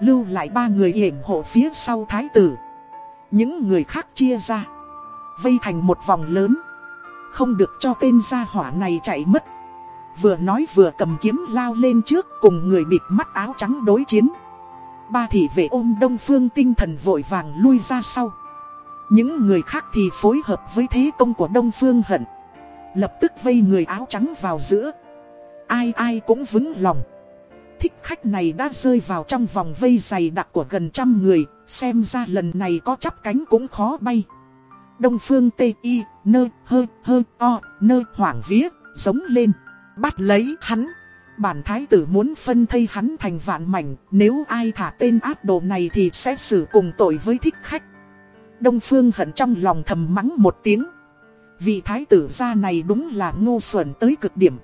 Lưu lại ba người hiểm hộ phía sau thái tử. Những người khác chia ra. Vây thành một vòng lớn. Không được cho tên gia hỏa này chạy mất. Vừa nói vừa cầm kiếm lao lên trước Cùng người bịt mắt áo trắng đối chiến. Ba thị vệ ôm đông phương tinh thần vội vàng lui ra sau. Những người khác thì phối hợp với thế công của đông phương hận. Lập tức vây người áo trắng vào giữa. Ai ai cũng vững lòng thích khách này đã rơi vào trong vòng vây dày đặc của gần trăm người, xem ra lần này có chắp cánh cũng khó bay. Đông phương tê y, nơ, hơ, hơ, o, nơ, hoảng vía, giống lên, bắt lấy hắn. Bản thái tử muốn phân thây hắn thành vạn mảnh, nếu ai thả tên ác đồ này thì sẽ xử cùng tội với thích khách. Đông phương hận trong lòng thầm mắng một tiếng. Vị thái tử gia này đúng là ngu xuẩn tới cực điểm.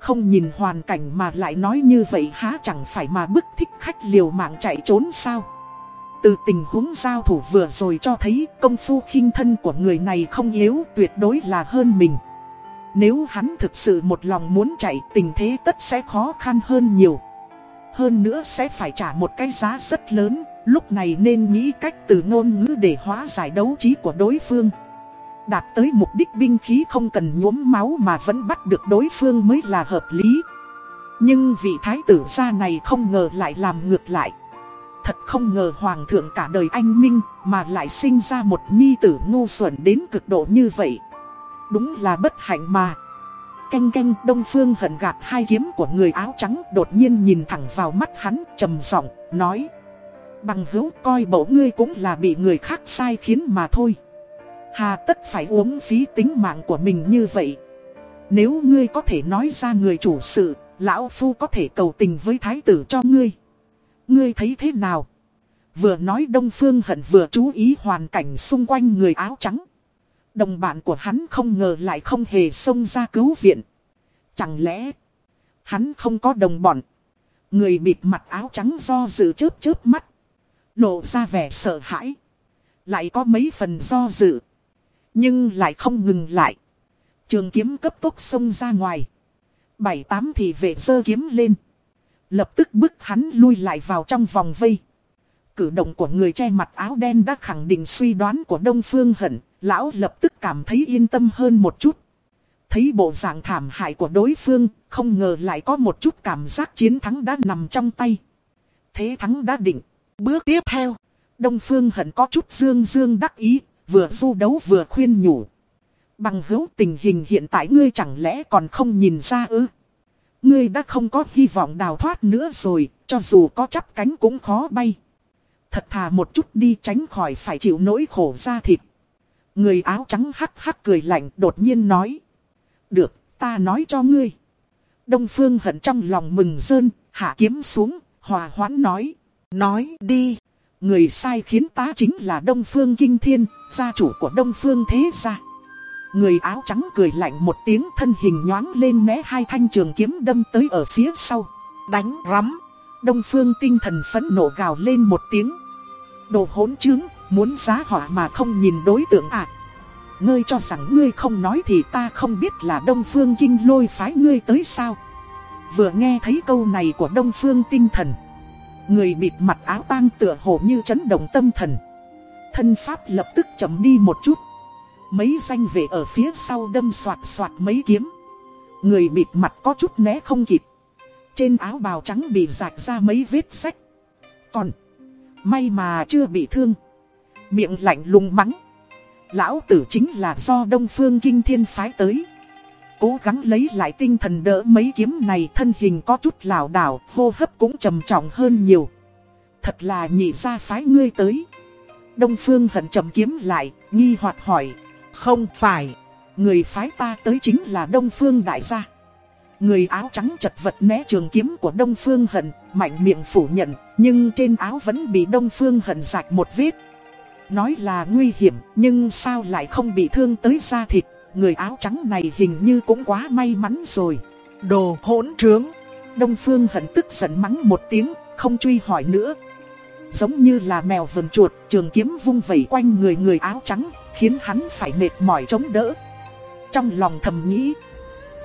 Không nhìn hoàn cảnh mà lại nói như vậy há chẳng phải mà bức thích khách liều mạng chạy trốn sao? Từ tình huống giao thủ vừa rồi cho thấy công phu khinh thân của người này không yếu, tuyệt đối là hơn mình. Nếu hắn thực sự một lòng muốn chạy, tình thế tất sẽ khó khăn hơn nhiều. Hơn nữa sẽ phải trả một cái giá rất lớn, Lúc này nên nghĩ cách từ ngôn ngữ để hóa giải đấu trí của đối phương. Đạt tới mục đích binh khí không cần nhuốm máu mà vẫn bắt được đối phương mới là hợp lý. Nhưng vị thái tử gia này không ngờ lại làm ngược lại. Thật không ngờ hoàng thượng cả đời anh minh mà lại sinh ra một nhi tử ngu xuẩn đến cực độ như vậy. Đúng là bất hạnh mà. Canh canh, đông phương hận gạt hai kiếm của người áo trắng đột nhiên nhìn thẳng vào mắt hắn, trầm giọng nói. Bằng hữu, coi bộ ngươi cũng là bị người khác sai khiến mà thôi. Hà tất phải uống phí tính mạng của mình như vậy Nếu ngươi có thể nói ra người chủ sự, Lão Phu có thể cầu tình với thái tử cho ngươi. Ngươi thấy thế nào? Vừa nói Đông Phương Hận vừa chú ý hoàn cảnh xung quanh người áo trắng. Đồng bạn của hắn không ngờ lại không hề xông ra cứu viện. Chẳng lẽ, hắn không có đồng bọn? Người bịt mặt áo trắng do dự chớp chớp mắt. Lộ ra vẻ sợ hãi. Lại có mấy phần do dự. Nhưng lại không ngừng lại. Trường kiếm cấp tốc xông ra ngoài. Bảy tám thì vệ sơ kiếm lên. Lập tức bức hắn lui lại vào trong vòng vây. Cử động của người che mặt áo đen đã khẳng định suy đoán của Đông Phương Hận. Lão lập tức cảm thấy yên tâm hơn một chút. Thấy bộ dạng thảm hại của đối phương, không ngờ lại có một chút cảm giác chiến thắng đã nằm trong tay. Thế thắng đã định. Bước tiếp theo, Đông Phương Hận có chút dương dương đắc ý, vừa du đấu vừa khuyên nhủ. Bằng hữu tình hình hiện tại ngươi chẳng lẽ còn không nhìn ra ư? Ngươi đã không có hy vọng đào thoát nữa rồi, cho dù có chắp cánh cũng khó bay. Thật thà một chút đi tránh khỏi phải chịu nỗi khổ ra thịt. Người áo trắng hắc hắc cười lạnh đột nhiên nói. Được, ta nói cho ngươi. Đông Phương hận trong lòng mừng rơn, hạ kiếm xuống, hòa hoãn nói. Nói đi. Người sai khiến ta chính là Đông Phương Kinh Thiên, gia chủ của Đông Phương Thế Gia. Người áo trắng cười lạnh một tiếng thân hình nhoáng lên né hai thanh trường kiếm đâm tới ở phía sau. Đánh rắm. Đông Phương tinh thần phẫn nộ gào lên một tiếng. Đồ hỗn trướng, muốn giá họa mà không nhìn đối tượng à. Ngươi cho rằng ngươi không nói thì ta không biết là Đông Phương Kinh lôi phái ngươi tới sao. Vừa nghe thấy câu này của Đông Phương tinh thần. Người bịt mặt áo tang tựa hồ như chấn động tâm thần. Thân pháp lập tức chậm đi một chút. Mấy danh vệ ở phía sau đâm soạt soạt mấy kiếm. Người bịt mặt có chút né không kịp. Trên áo bào trắng bị rạch ra mấy vết sách. Còn, may mà chưa bị thương. Miệng lạnh lùng mắng. Lão tử chính là do Đông Phương Kinh Thiên phái tới. Cố gắng lấy lại tinh thần đỡ mấy kiếm này thân hình có chút lảo đảo, hô hấp cũng trầm trọng hơn nhiều. Thật là nhị ra phái ngươi tới. Đông Phương hận chậm kiếm lại, nghi hoặc hỏi. Không phải, người phái ta tới chính là Đông Phương đại gia. Người áo trắng chật vật né trường kiếm của Đông Phương hận, mạnh miệng phủ nhận, nhưng trên áo vẫn bị Đông Phương hận rạch một vết. Nói là nguy hiểm, nhưng sao lại không bị thương tới da thịt, người áo trắng này hình như cũng quá may mắn rồi. Đồ hỗn trướng. Đông Phương hận tức giận mắng một tiếng, không truy hỏi nữa. Giống như là mèo vần chuột, trường kiếm vung vẩy quanh người người áo trắng, khiến hắn phải mệt mỏi chống đỡ. Trong lòng thầm nghĩ,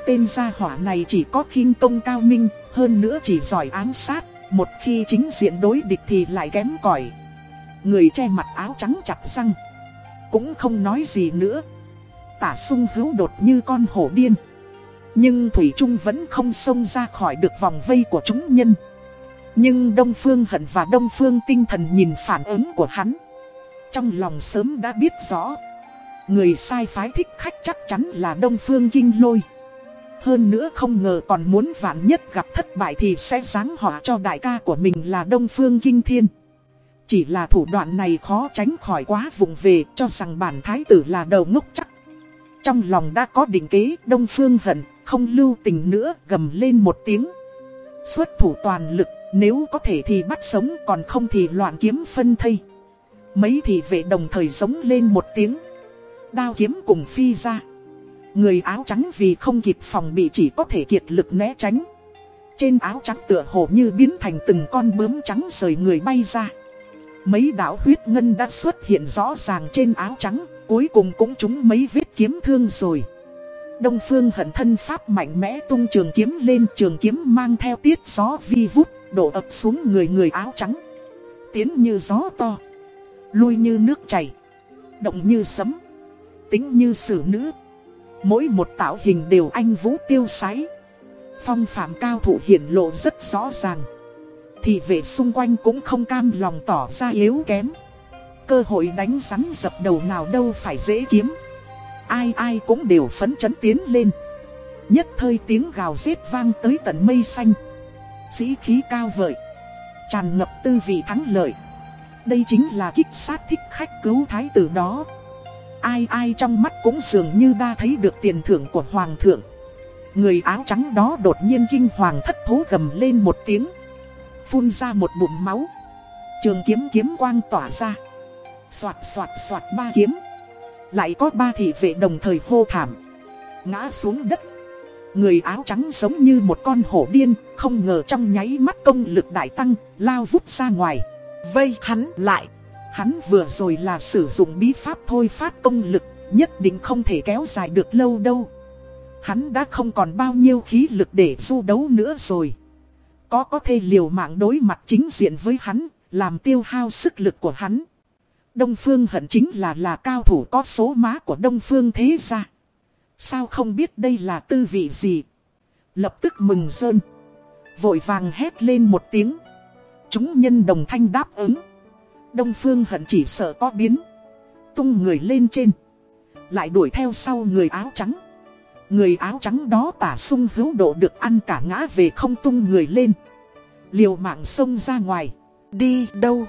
tên gia hỏa này chỉ có khinh công cao minh, hơn nữa chỉ giỏi ám sát, một khi chính diện đối địch thì lại kém cỏi. Người che mặt áo trắng chặt răng, cũng không nói gì nữa. Tả sung hữu đột như con hổ điên. Nhưng Thủy Trung vẫn không xông ra khỏi được vòng vây của chúng nhân. Nhưng Đông Phương Hận và Đông Phương Tinh Thần nhìn phản ứng của hắn. Trong lòng sớm đã biết rõ. Người sai phái thích khách chắc chắn là Đông Phương Kinh Lôi. Hơn nữa không ngờ còn muốn vạn nhất gặp thất bại thì sẽ giáng họa cho đại ca của mình là Đông Phương Kinh Thiên. Chỉ là thủ đoạn này khó tránh khỏi quá vùng về cho rằng bản thái tử là đầu ngốc chắc. Trong lòng đã có định kế Đông Phương hận, không lưu tình nữa gầm lên một tiếng. Xuất thủ toàn lực, nếu có thể thì bắt sống còn không thì loạn kiếm phân thây. Mấy thị vệ đồng thời giống lên một tiếng. Đao kiếm cùng phi ra. Người áo trắng vì không kịp phòng bị chỉ có thể kiệt lực né tránh. Trên áo trắng tựa hồ như biến thành từng con bướm trắng rời người bay ra. Mấy đạo huyết ngân đã xuất hiện rõ ràng trên áo trắng, cuối cùng cũng trúng mấy vết kiếm thương rồi. Đông Phương hận thân pháp mạnh mẽ tung trường kiếm lên trường kiếm mang theo tiết gió vi vút, đổ ập xuống người người áo trắng. Tiến như gió to, lui như nước chảy, động như sấm, tính như sử nữ. Mỗi một tạo hình đều anh vũ tiêu sái. Phong phạm cao thủ hiển lộ rất rõ ràng. Thì vệ xung quanh cũng không cam lòng tỏ ra yếu kém. Cơ hội đánh rắn dập đầu nào đâu phải dễ kiếm. Ai ai cũng đều phấn chấn tiến lên. Nhất thời tiếng gào rít vang tới tận mây xanh. Sĩ khí cao vời. Tràn ngập tư vị thắng lợi. Đây chính là kích sát thích khách cứu thái tử đó. Ai ai trong mắt cũng dường như đã thấy được tiền thưởng của hoàng thượng. Người áo trắng đó đột nhiên kinh hoàng thất thố gầm lên một tiếng, Phun ra một bụng máu Trường kiếm kiếm quang tỏa ra Xoạt xoạt xoạt ba kiếm Lại có ba thị vệ đồng thời hô thảm, Ngã xuống đất Người áo trắng giống như một con hổ điên, Không ngờ trong nháy mắt công lực đại tăng, Lao vút ra ngoài. Vây hắn lại. Hắn vừa rồi là sử dụng bí pháp thôi phát công lực, Nhất định không thể kéo dài được lâu đâu. Hắn đã không còn bao nhiêu khí lực để du đấu nữa rồi. Có có thể liều mạng đối mặt chính diện với hắn, Làm tiêu hao sức lực của hắn. Đông Phương hận chính là là cao thủ có số má của Đông Phương thế gia. Sao không biết đây là tư vị gì? Lập tức mừng sơn Vội vàng hét lên một tiếng. Chúng nhân đồng thanh đáp ứng. Đông Phương hận chỉ sợ có biến. Tung người lên trên. Lại đuổi theo sau người áo trắng. Người áo trắng đó tả sung hữu độ được ăn cả ngã về không tung người lên. Liều mạng xông ra ngoài. Đi đâu?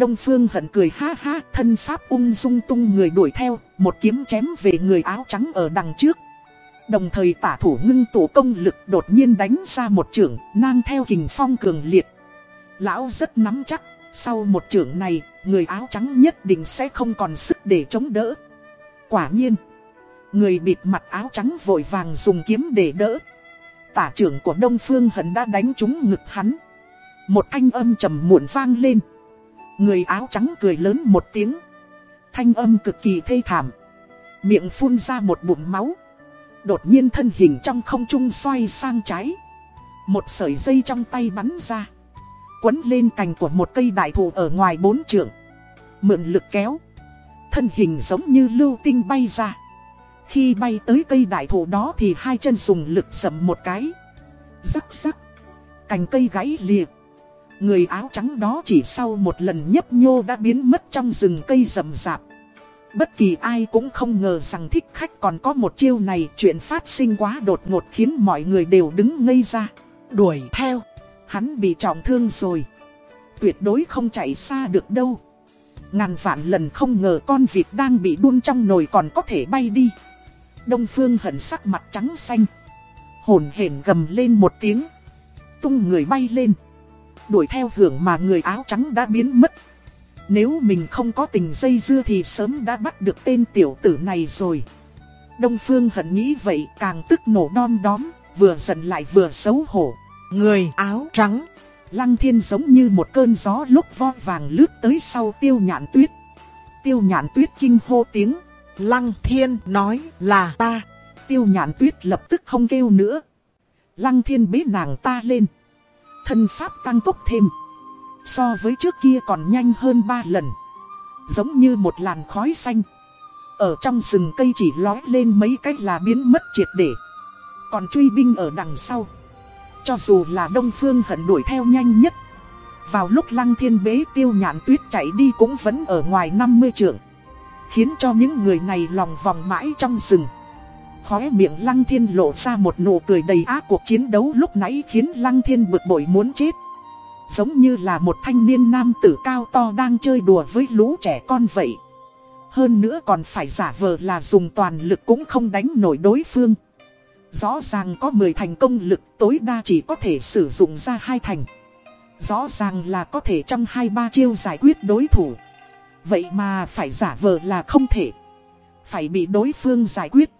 Đông Phương hận cười ha ha, thân pháp ung dung tung người đuổi theo, Một kiếm chém về người áo trắng ở đằng trước. Đồng thời tả thủ ngưng tụ công lực đột nhiên đánh ra một trưởng, Nang theo hình phong cường liệt. Lão rất nắm chắc, Sau một trưởng này, Người áo trắng nhất định sẽ không còn sức để chống đỡ. Quả nhiên, Người bịt mặt áo trắng vội vàng dùng kiếm để đỡ. Tả trưởng của Đông Phương Hận đã đánh trúng ngực hắn. Một thanh âm trầm muộn vang lên. Người áo trắng cười lớn một tiếng. Thanh âm cực kỳ thê thảm. Miệng phun ra một bụng máu. Đột nhiên thân hình trong không trung xoay sang trái. Một sợi dây trong tay bắn ra. Quấn lên cành của một cây đại thụ ở ngoài bốn trượng. Mượn lực kéo. Thân hình giống như lưu tinh bay ra. Khi bay tới cây đại thụ đó thì hai chân dùng lực sầm một cái. Rắc rắc. Cành cây gãy liệt Người áo trắng đó chỉ sau một lần nhấp nhô đã biến mất trong rừng cây rậm rạp. Bất kỳ ai cũng không ngờ rằng thích khách còn có một chiêu này, Chuyện phát sinh quá đột ngột khiến mọi người đều đứng ngây ra. Đuổi theo. Hắn bị trọng thương rồi. Tuyệt đối không chạy xa được đâu. Ngàn vạn lần không ngờ con vịt đang bị đun trong nồi còn có thể bay đi. Đông Phương hận sắc mặt trắng xanh. Hồn hển gầm lên một tiếng. Tung người bay lên. Đuổi theo hưởng mà người áo trắng đã biến mất. Nếu mình không có tình dây dưa thì sớm đã bắt được tên tiểu tử này rồi. Đông Phương hận nghĩ vậy, càng tức nổ đom đóm, Vừa giận lại vừa xấu hổ. Người áo trắng, Lăng thiên giống như một cơn gió lúc vo vàng lướt tới sau tiêu nhạn tuyết. Tiêu nhạn tuyết kinh hô tiếng. Lăng thiên nói là ta. Tiêu nhạn tuyết lập tức không kêu nữa. Lăng thiên bế nàng ta lên. Thân pháp tăng tốc thêm. So với trước kia còn nhanh hơn 3 lần. Giống như một làn khói xanh. Ở trong rừng cây chỉ lói lên mấy cách là biến mất triệt để. Còn truy binh ở đằng sau. Cho dù là Đông Phương hận đuổi theo nhanh nhất. Vào lúc Lăng Thiên bế tiêu nhạn tuyết chạy đi cũng vẫn ở ngoài 50 trượng. Khiến cho những người này lòng vòng mãi trong rừng. Khóe miệng Lăng Thiên lộ ra một nụ cười đầy ác cuộc chiến đấu lúc nãy khiến Lăng Thiên bực bội muốn chết. Giống như là một thanh niên nam tử cao to đang chơi đùa với lũ trẻ con vậy. Hơn nữa còn phải giả vờ là dùng toàn lực cũng không đánh nổi đối phương. Rõ ràng có 10 thành công lực tối đa chỉ có thể sử dụng ra hai thành. Rõ ràng là có thể trong 2-3 chiêu giải quyết đối thủ. Vậy mà phải giả vờ là không thể. Phải bị đối phương giải quyết.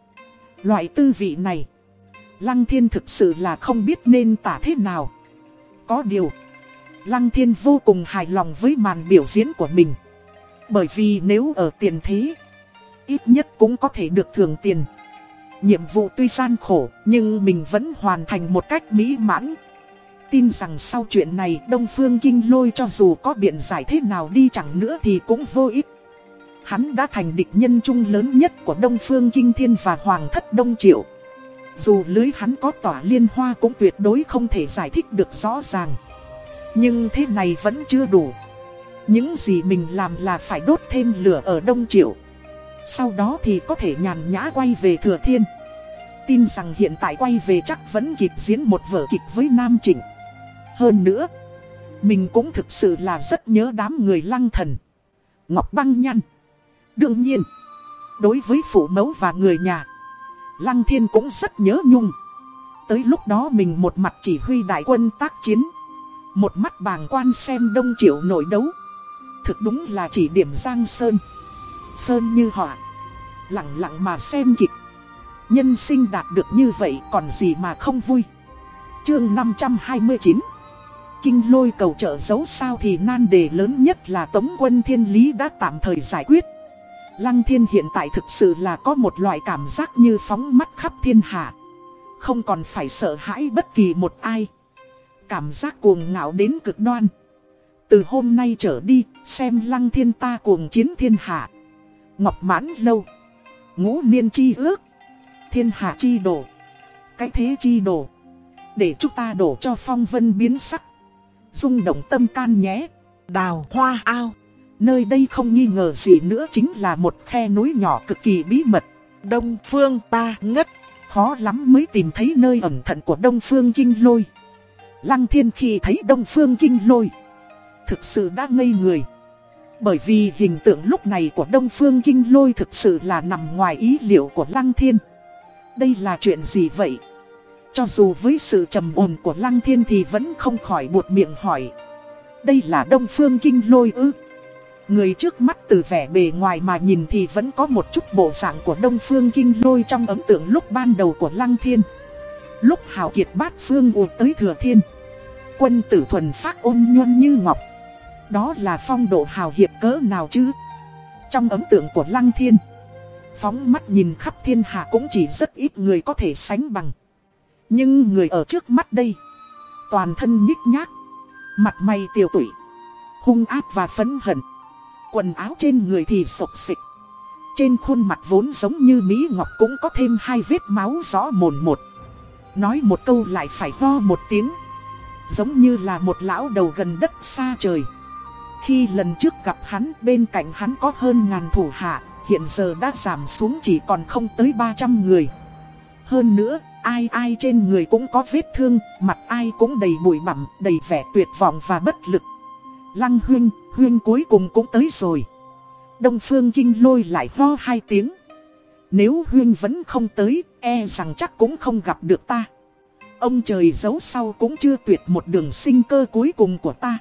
Loại tư vị này, Lăng Thiên thực sự là không biết nên tả thế nào. Có điều, Lăng Thiên vô cùng hài lòng với màn biểu diễn của mình. Bởi vì nếu ở tiền thế, ít nhất cũng có thể được thưởng tiền. Nhiệm vụ tuy gian khổ, nhưng mình vẫn hoàn thành một cách mỹ mãn. Tin rằng sau chuyện này Đông Phương Kinh Lôi cho dù có biện giải thế nào đi chẳng nữa thì cũng vô ích. Hắn đã thành địch nhân chung lớn nhất của Đông Phương Kinh Thiên và Hoàng thất Đông Triệu. Dù lưới hắn có tỏa liên hoa cũng tuyệt đối không thể giải thích được rõ ràng. Nhưng thế này vẫn chưa đủ. Những gì mình làm là phải đốt thêm lửa ở Đông Triệu. Sau đó thì có thể nhàn nhã quay về Thừa Thiên. Tin rằng hiện tại quay về chắc vẫn kịp diễn một vở kịch với Nam Trịnh. Hơn nữa, mình cũng thực sự là rất nhớ đám người lăng thần. Ngọc Băng Nhăn. Đương nhiên, đối với phụ mẫu và người nhà, Lăng Thiên cũng rất nhớ nhung. tới lúc đó mình một mặt chỉ huy đại quân tác chiến Một mắt bàng quan xem đông triệu nội đấu. Thực đúng là chỉ điểm Giang Sơn. Sơn như họa Lặng lặng mà xem kịch. Nhân sinh đạt được như vậy còn gì mà không vui. Chương 529 Kinh lôi cầu trợ dấu sao thì nan đề lớn nhất là Tống quân Thiên Lý đã tạm thời giải quyết. Lăng Thiên hiện tại thực sự là có một loại cảm giác như phóng mắt khắp thiên hạ. Không còn phải sợ hãi bất kỳ một ai. Cảm giác cuồng ngạo đến cực đoan. Từ hôm nay trở đi, xem Lăng Thiên ta cuồng chiến thiên hạ. Ngọc mãn lâu. Ngũ niên chi ước. Thiên hạ chi đổ Cái thế chi đổ Để chúng ta đổ cho phong vân biến sắc. Dung động tâm can nhé. Đào hoa ao. Nơi đây không nghi ngờ gì nữa chính là một khe núi nhỏ cực kỳ bí mật. Đông phương ta ngất. Khó lắm mới tìm thấy nơi ẩn thận của Đông phương kinh lôi. Lăng thiên khi thấy Đông phương kinh lôi. Thực sự đã ngây người. Bởi vì hình tượng lúc này của Đông Phương Kinh Lôi thực sự là nằm ngoài ý liệu của Lăng Thiên. Đây là chuyện gì vậy? Cho dù với sự trầm ổn của Lăng Thiên thì vẫn không khỏi buột miệng hỏi. Đây là Đông Phương Kinh Lôi ư? Người trước mắt từ vẻ bề ngoài mà nhìn thì vẫn có một chút bộ dạng của Đông Phương Kinh Lôi trong ấn tượng lúc ban đầu của Lăng Thiên. Lúc Hào Kiệt bát phương ùa tới Thừa Thiên. Quân tử thuần phát ôn nhuân như ngọc. Đó là phong độ hào hiệp cỡ nào chứ? Trong ấn tượng của Lăng Thiên, phóng mắt nhìn khắp thiên hạ cũng chỉ rất ít người có thể sánh bằng. Nhưng người ở trước mắt đây Toàn thân nhích nhác Mặt mày tiêu tụy Hung ác và phấn hận Quần áo trên người thì sộc xịch Trên khuôn mặt vốn giống như Mỹ Ngọc cũng có thêm hai vết máu rõ mồn một. Nói một câu lại phải ho một tiếng. Giống như là một lão đầu gần đất xa trời. Khi lần trước gặp hắn bên cạnh hắn có hơn ngàn thủ hạ Hiện giờ đã giảm xuống chỉ còn không tới 300 người. Hơn nữa Ai ai trên người cũng có vết thương, mặt ai cũng đầy bụi bặm, đầy vẻ tuyệt vọng và bất lực. Lăng huyên, huyên cuối cùng cũng tới rồi. Đông phương kinh lôi lại ho hai tiếng. Nếu huyên vẫn không tới, e rằng chắc cũng không gặp được ta. Ông trời giấu sau cũng chưa tuyệt một đường sinh cơ cuối cùng của ta.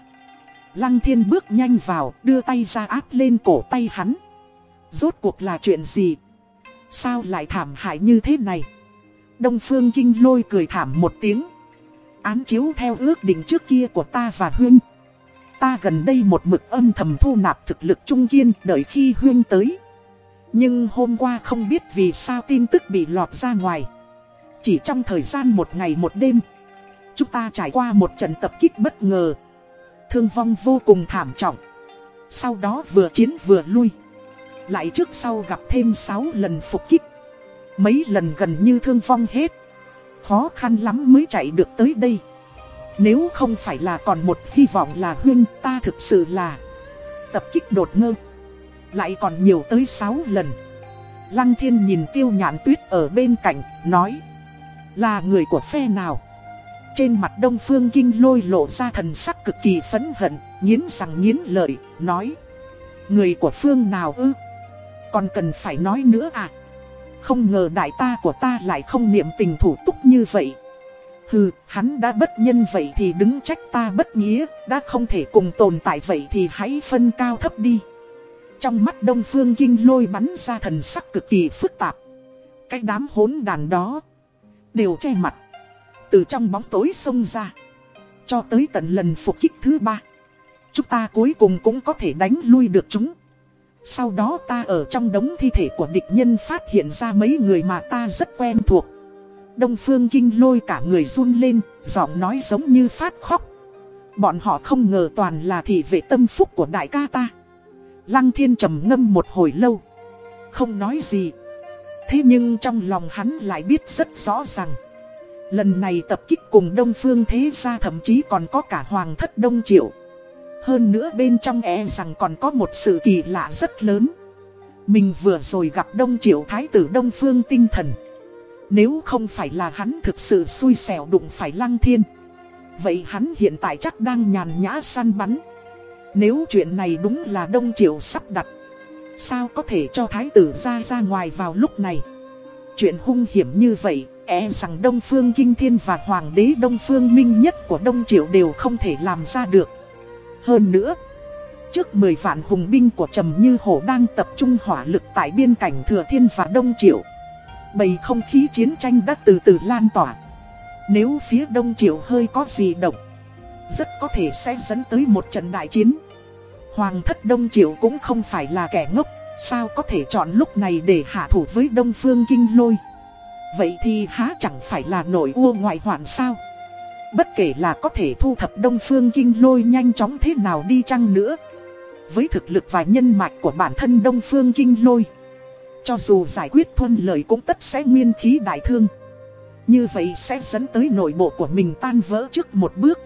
Lăng thiên bước nhanh vào, đưa tay ra áp lên cổ tay hắn. Rốt cuộc là chuyện gì? Sao lại thảm hại như thế này? Đông Phương Kinh Lôi cười thảm một tiếng. Án chiếu theo ước định trước kia của ta và Huyên. Ta gần đây một mực âm thầm thu nạp thực lực trung kiên đợi khi Huyên tới. Nhưng hôm qua không biết vì sao tin tức bị lọt ra ngoài. Chỉ trong thời gian một ngày một đêm, chúng ta trải qua một trận tập kích bất ngờ. Thương vong vô cùng thảm trọng. Sau đó vừa chiến vừa lui. Lại trước sau gặp thêm 6 lần phục kích. Mấy lần gần như thương vong hết Khó khăn lắm mới chạy được tới đây nếu không phải là còn một hy vọng là huyên ta thực sự là Tập kích đột ngơ. Lại còn nhiều tới 6 lần. Lăng thiên nhìn tiêu nhãn tuyết ở bên cạnh, Nói, Là người của phe nào? Trên mặt đông phương kinh lôi lộ ra thần sắc cực kỳ phẫn hận, Nghiến rằng nghiến lợi, Nói, Người của phương nào ư? Còn cần phải nói nữa à? Không ngờ đại ta của ta lại không niệm tình thủ túc như vậy. Hừ, hắn đã bất nhân vậy thì đứng trách ta bất nghĩa, đã không thể cùng tồn tại vậy thì hãy phân cao thấp đi. Trong mắt Đông Phương Kinh lôi bắn ra thần sắc cực kỳ phức tạp. Cái đám hỗn đàn đó, đều che mặt. Từ trong bóng tối xông ra, cho tới tận lần phục kích thứ ba. Chúng ta cuối cùng cũng có thể đánh lui được chúng. Sau đó ta ở trong đống thi thể của địch nhân phát hiện ra mấy người mà ta rất quen thuộc. Đông Phương Kinh lôi cả người run lên, giọng nói giống như phát khóc. Bọn họ không ngờ toàn là thị vệ tâm phúc của đại ca ta. Lăng thiên trầm ngâm một hồi lâu. Không nói gì. Thế nhưng trong lòng hắn lại biết rất rõ ràng. Lần này tập kích cùng Đông Phương Thế Gia thậm chí còn có cả Hoàng thất Đông Triệu. Hơn nữa bên trong e rằng còn có một sự kỳ lạ rất lớn. Mình vừa rồi gặp Đông Triệu Thái tử Đông Phương tinh thần. Nếu không phải là hắn thực sự xui xẻo đụng phải Lăng Thiên. Vậy hắn hiện tại chắc đang nhàn nhã săn bắn. Nếu chuyện này đúng là Đông Triệu sắp đặt. Sao có thể cho Thái tử ra ra ngoài vào lúc này? Chuyện hung hiểm như vậy, E rằng Đông Phương Kinh Thiên và Hoàng đế Đông Phương Minh nhất của Đông Triệu đều không thể làm ra được. Hơn nữa, trước 10 vạn hùng binh của Trầm Như Hổ đang tập trung hỏa lực tại biên cảnh Thừa Thiên và Đông Triệu. Bầy không khí chiến tranh đã từ từ lan tỏa. Nếu phía Đông Triệu hơi có gì động, rất có thể sẽ dẫn tới một trận đại chiến. Hoàng thất Đông Triệu cũng không phải là kẻ ngốc, sao có thể chọn lúc này để hạ thủ với Đông Phương Kinh Lôi. Vậy thì há chẳng phải là nổi ua ngoại hoạn sao? Bất kể là có thể thu thập Đông Phương Kinh Lôi nhanh chóng thế nào đi chăng nữa. Với thực lực và nhân mạch của bản thân Đông Phương Kinh Lôi, cho dù giải quyết thuân lợi cũng tất sẽ nguyên khí đại thương. Như vậy sẽ dẫn tới nội bộ của mình tan vỡ trước một bước.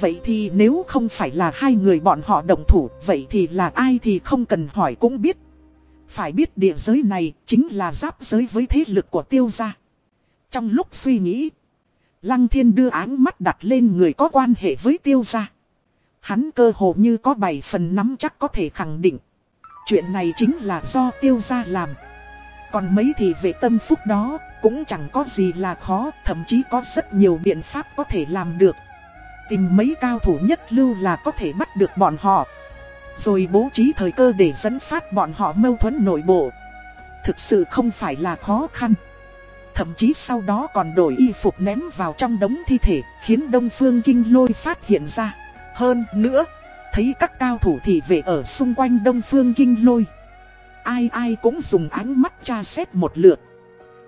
Vậy thì nếu không phải là hai người bọn họ đồng thủ, vậy thì là ai thì không cần hỏi cũng biết. Phải biết địa giới này chính là giáp giới với thế lực của tiêu gia. Trong lúc suy nghĩ, Lăng Thiên đưa áng mắt đặt lên người có quan hệ với tiêu gia. Hắn cơ hồ như có bảy phần nắm chắc có thể khẳng định. Chuyện này chính là do tiêu gia làm. Còn mấy thì về tâm phúc đó cũng chẳng có gì là khó, thậm chí có rất nhiều biện pháp có thể làm được. Tìm mấy cao thủ nhất lưu là có thể bắt được bọn họ. Rồi bố trí thời cơ để dẫn phát bọn họ mâu thuẫn nội bộ. Thực sự không phải là khó khăn. Thậm chí sau đó còn đổi y phục ném vào trong đống thi thể, khiến Đông Phương Kinh Lôi phát hiện ra. Hơn nữa, thấy các cao thủ thì về ở xung quanh Đông Phương Kinh Lôi. Ai ai cũng dùng ánh mắt tra xét một lượt.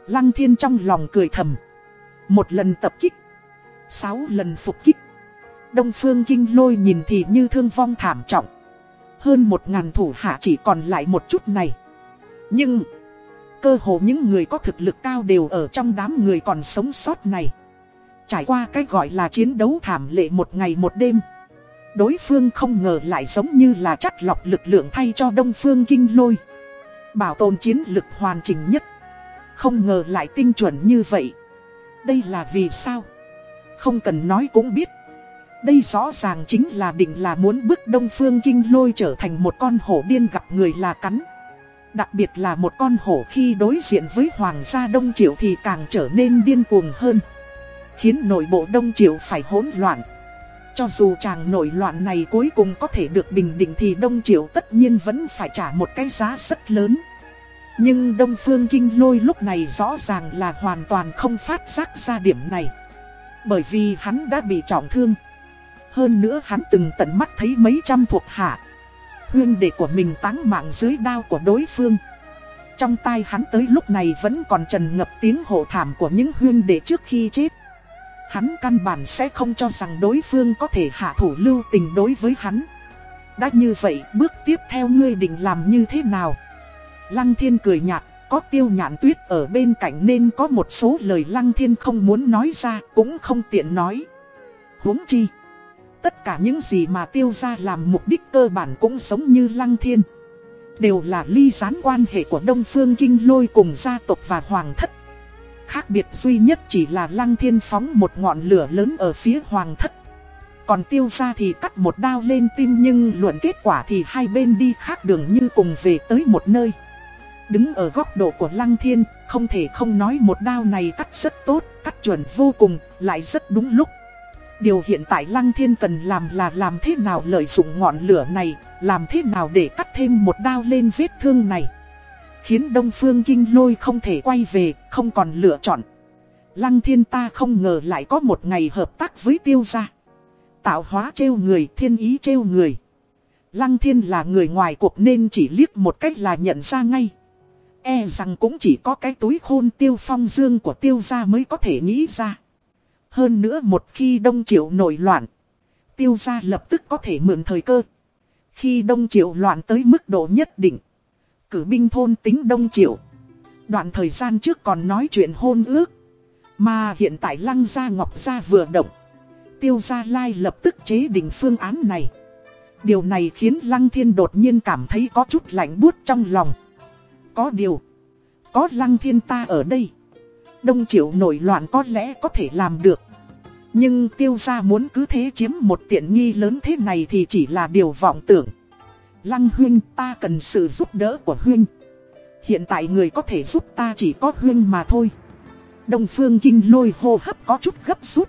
Lăng Thiên trong lòng cười thầm. Một lần tập kích, sáu lần phục kích. Đông Phương Kinh Lôi nhìn thì như thương vong thảm trọng. Hơn một ngàn thủ hạ chỉ còn lại một chút này. Nhưng, cơ hồ những người có thực lực cao đều ở trong đám người còn sống sót này. Trải qua cái gọi là chiến đấu thảm lệ một ngày một đêm. Đối phương không ngờ lại giống như là chắt lọc lực lượng thay cho Đông Phương Kinh Lôi. Bảo tồn chiến lực hoàn chỉnh nhất. Không ngờ lại tinh chuẩn như vậy. Đây là vì sao? Không cần nói cũng biết. Đây rõ ràng chính là định là muốn bức Đông Phương Kinh Lôi trở thành một con hổ điên gặp người là cắn. Đặc biệt là một con hổ khi đối diện với Hoàng gia Đông Triệu thì càng trở nên điên cuồng hơn. Khiến nội bộ Đông Triệu phải hỗn loạn. Cho dù chàng nổi loạn này cuối cùng có thể được bình định thì Đông Triệu tất nhiên vẫn phải trả một cái giá rất lớn. Nhưng Đông Phương Kinh Lôi lúc này rõ ràng là hoàn toàn không phát giác ra điểm này. Bởi vì hắn đã bị trọng thương. Hơn nữa hắn từng tận mắt thấy mấy trăm thuộc hạ. Huyên đệ của mình táng mạng dưới đao của đối phương. Trong tai hắn tới lúc này vẫn còn trần ngập tiếng hộ thảm của những huyên đệ trước khi chết. Hắn căn bản sẽ không cho rằng đối phương có thể hạ thủ lưu tình đối với hắn. Đã như vậy, bước tiếp theo ngươi định làm như thế nào? Lăng thiên cười nhạt, có tiêu nhạn tuyết ở bên cạnh nên có một số lời lăng thiên không muốn nói ra, cũng không tiện nói. huống chi. Tất cả những gì mà tiêu ra làm mục đích cơ bản cũng giống như lăng thiên. Đều là ly gián quan hệ của Đông Phương Kinh Lôi cùng gia tộc và hoàng thất. Khác biệt duy nhất chỉ là lăng thiên phóng một ngọn lửa lớn ở phía hoàng thất. Còn tiêu ra thì cắt một đao lên tim nhưng luận kết quả thì hai bên đi khác đường như cùng về tới một nơi. Đứng ở góc độ của lăng thiên, không thể không nói một đao này cắt rất tốt, cắt chuẩn vô cùng, lại rất đúng lúc. Điều hiện tại Lăng Thiên cần làm là làm thế nào lợi dụng ngọn lửa này, làm thế nào để cắt thêm một đao lên vết thương này. Khiến Đông Phương Kinh Lôi không thể quay về, không còn lựa chọn. Lăng Thiên ta không ngờ lại có một ngày hợp tác với tiêu gia. Tạo hóa trêu người, thiên ý trêu người. Lăng Thiên là người ngoài cuộc nên chỉ liếc một cách là nhận ra ngay. E rằng cũng chỉ có cái túi khôn tiêu phong dương của tiêu gia mới có thể nghĩ ra. Hơn nữa một khi Đông Triệu nổi loạn, tiêu gia lập tức có thể mượn thời cơ. Khi Đông Triệu loạn tới mức độ nhất định, cử binh thôn tính Đông Triệu. Đoạn thời gian trước còn nói chuyện hôn ước, mà hiện tại Lăng Gia Ngọc Gia vừa động. Tiêu Gia Lai lập tức chế định phương án này. Điều này khiến Lăng Thiên đột nhiên cảm thấy có chút lạnh buốt trong lòng. Có điều, có Lăng Thiên ta ở đây. Đông Triệu nổi loạn có lẽ có thể làm được. Nhưng tiêu gia muốn cứ thế chiếm một tiện nghi lớn thế này thì chỉ là điều vọng tưởng. Lăng huynh ta cần sự giúp đỡ của huynh. Hiện tại người có thể giúp ta chỉ có huynh mà thôi. Đông Phương Kinh lôi hô hấp có chút gấp rút.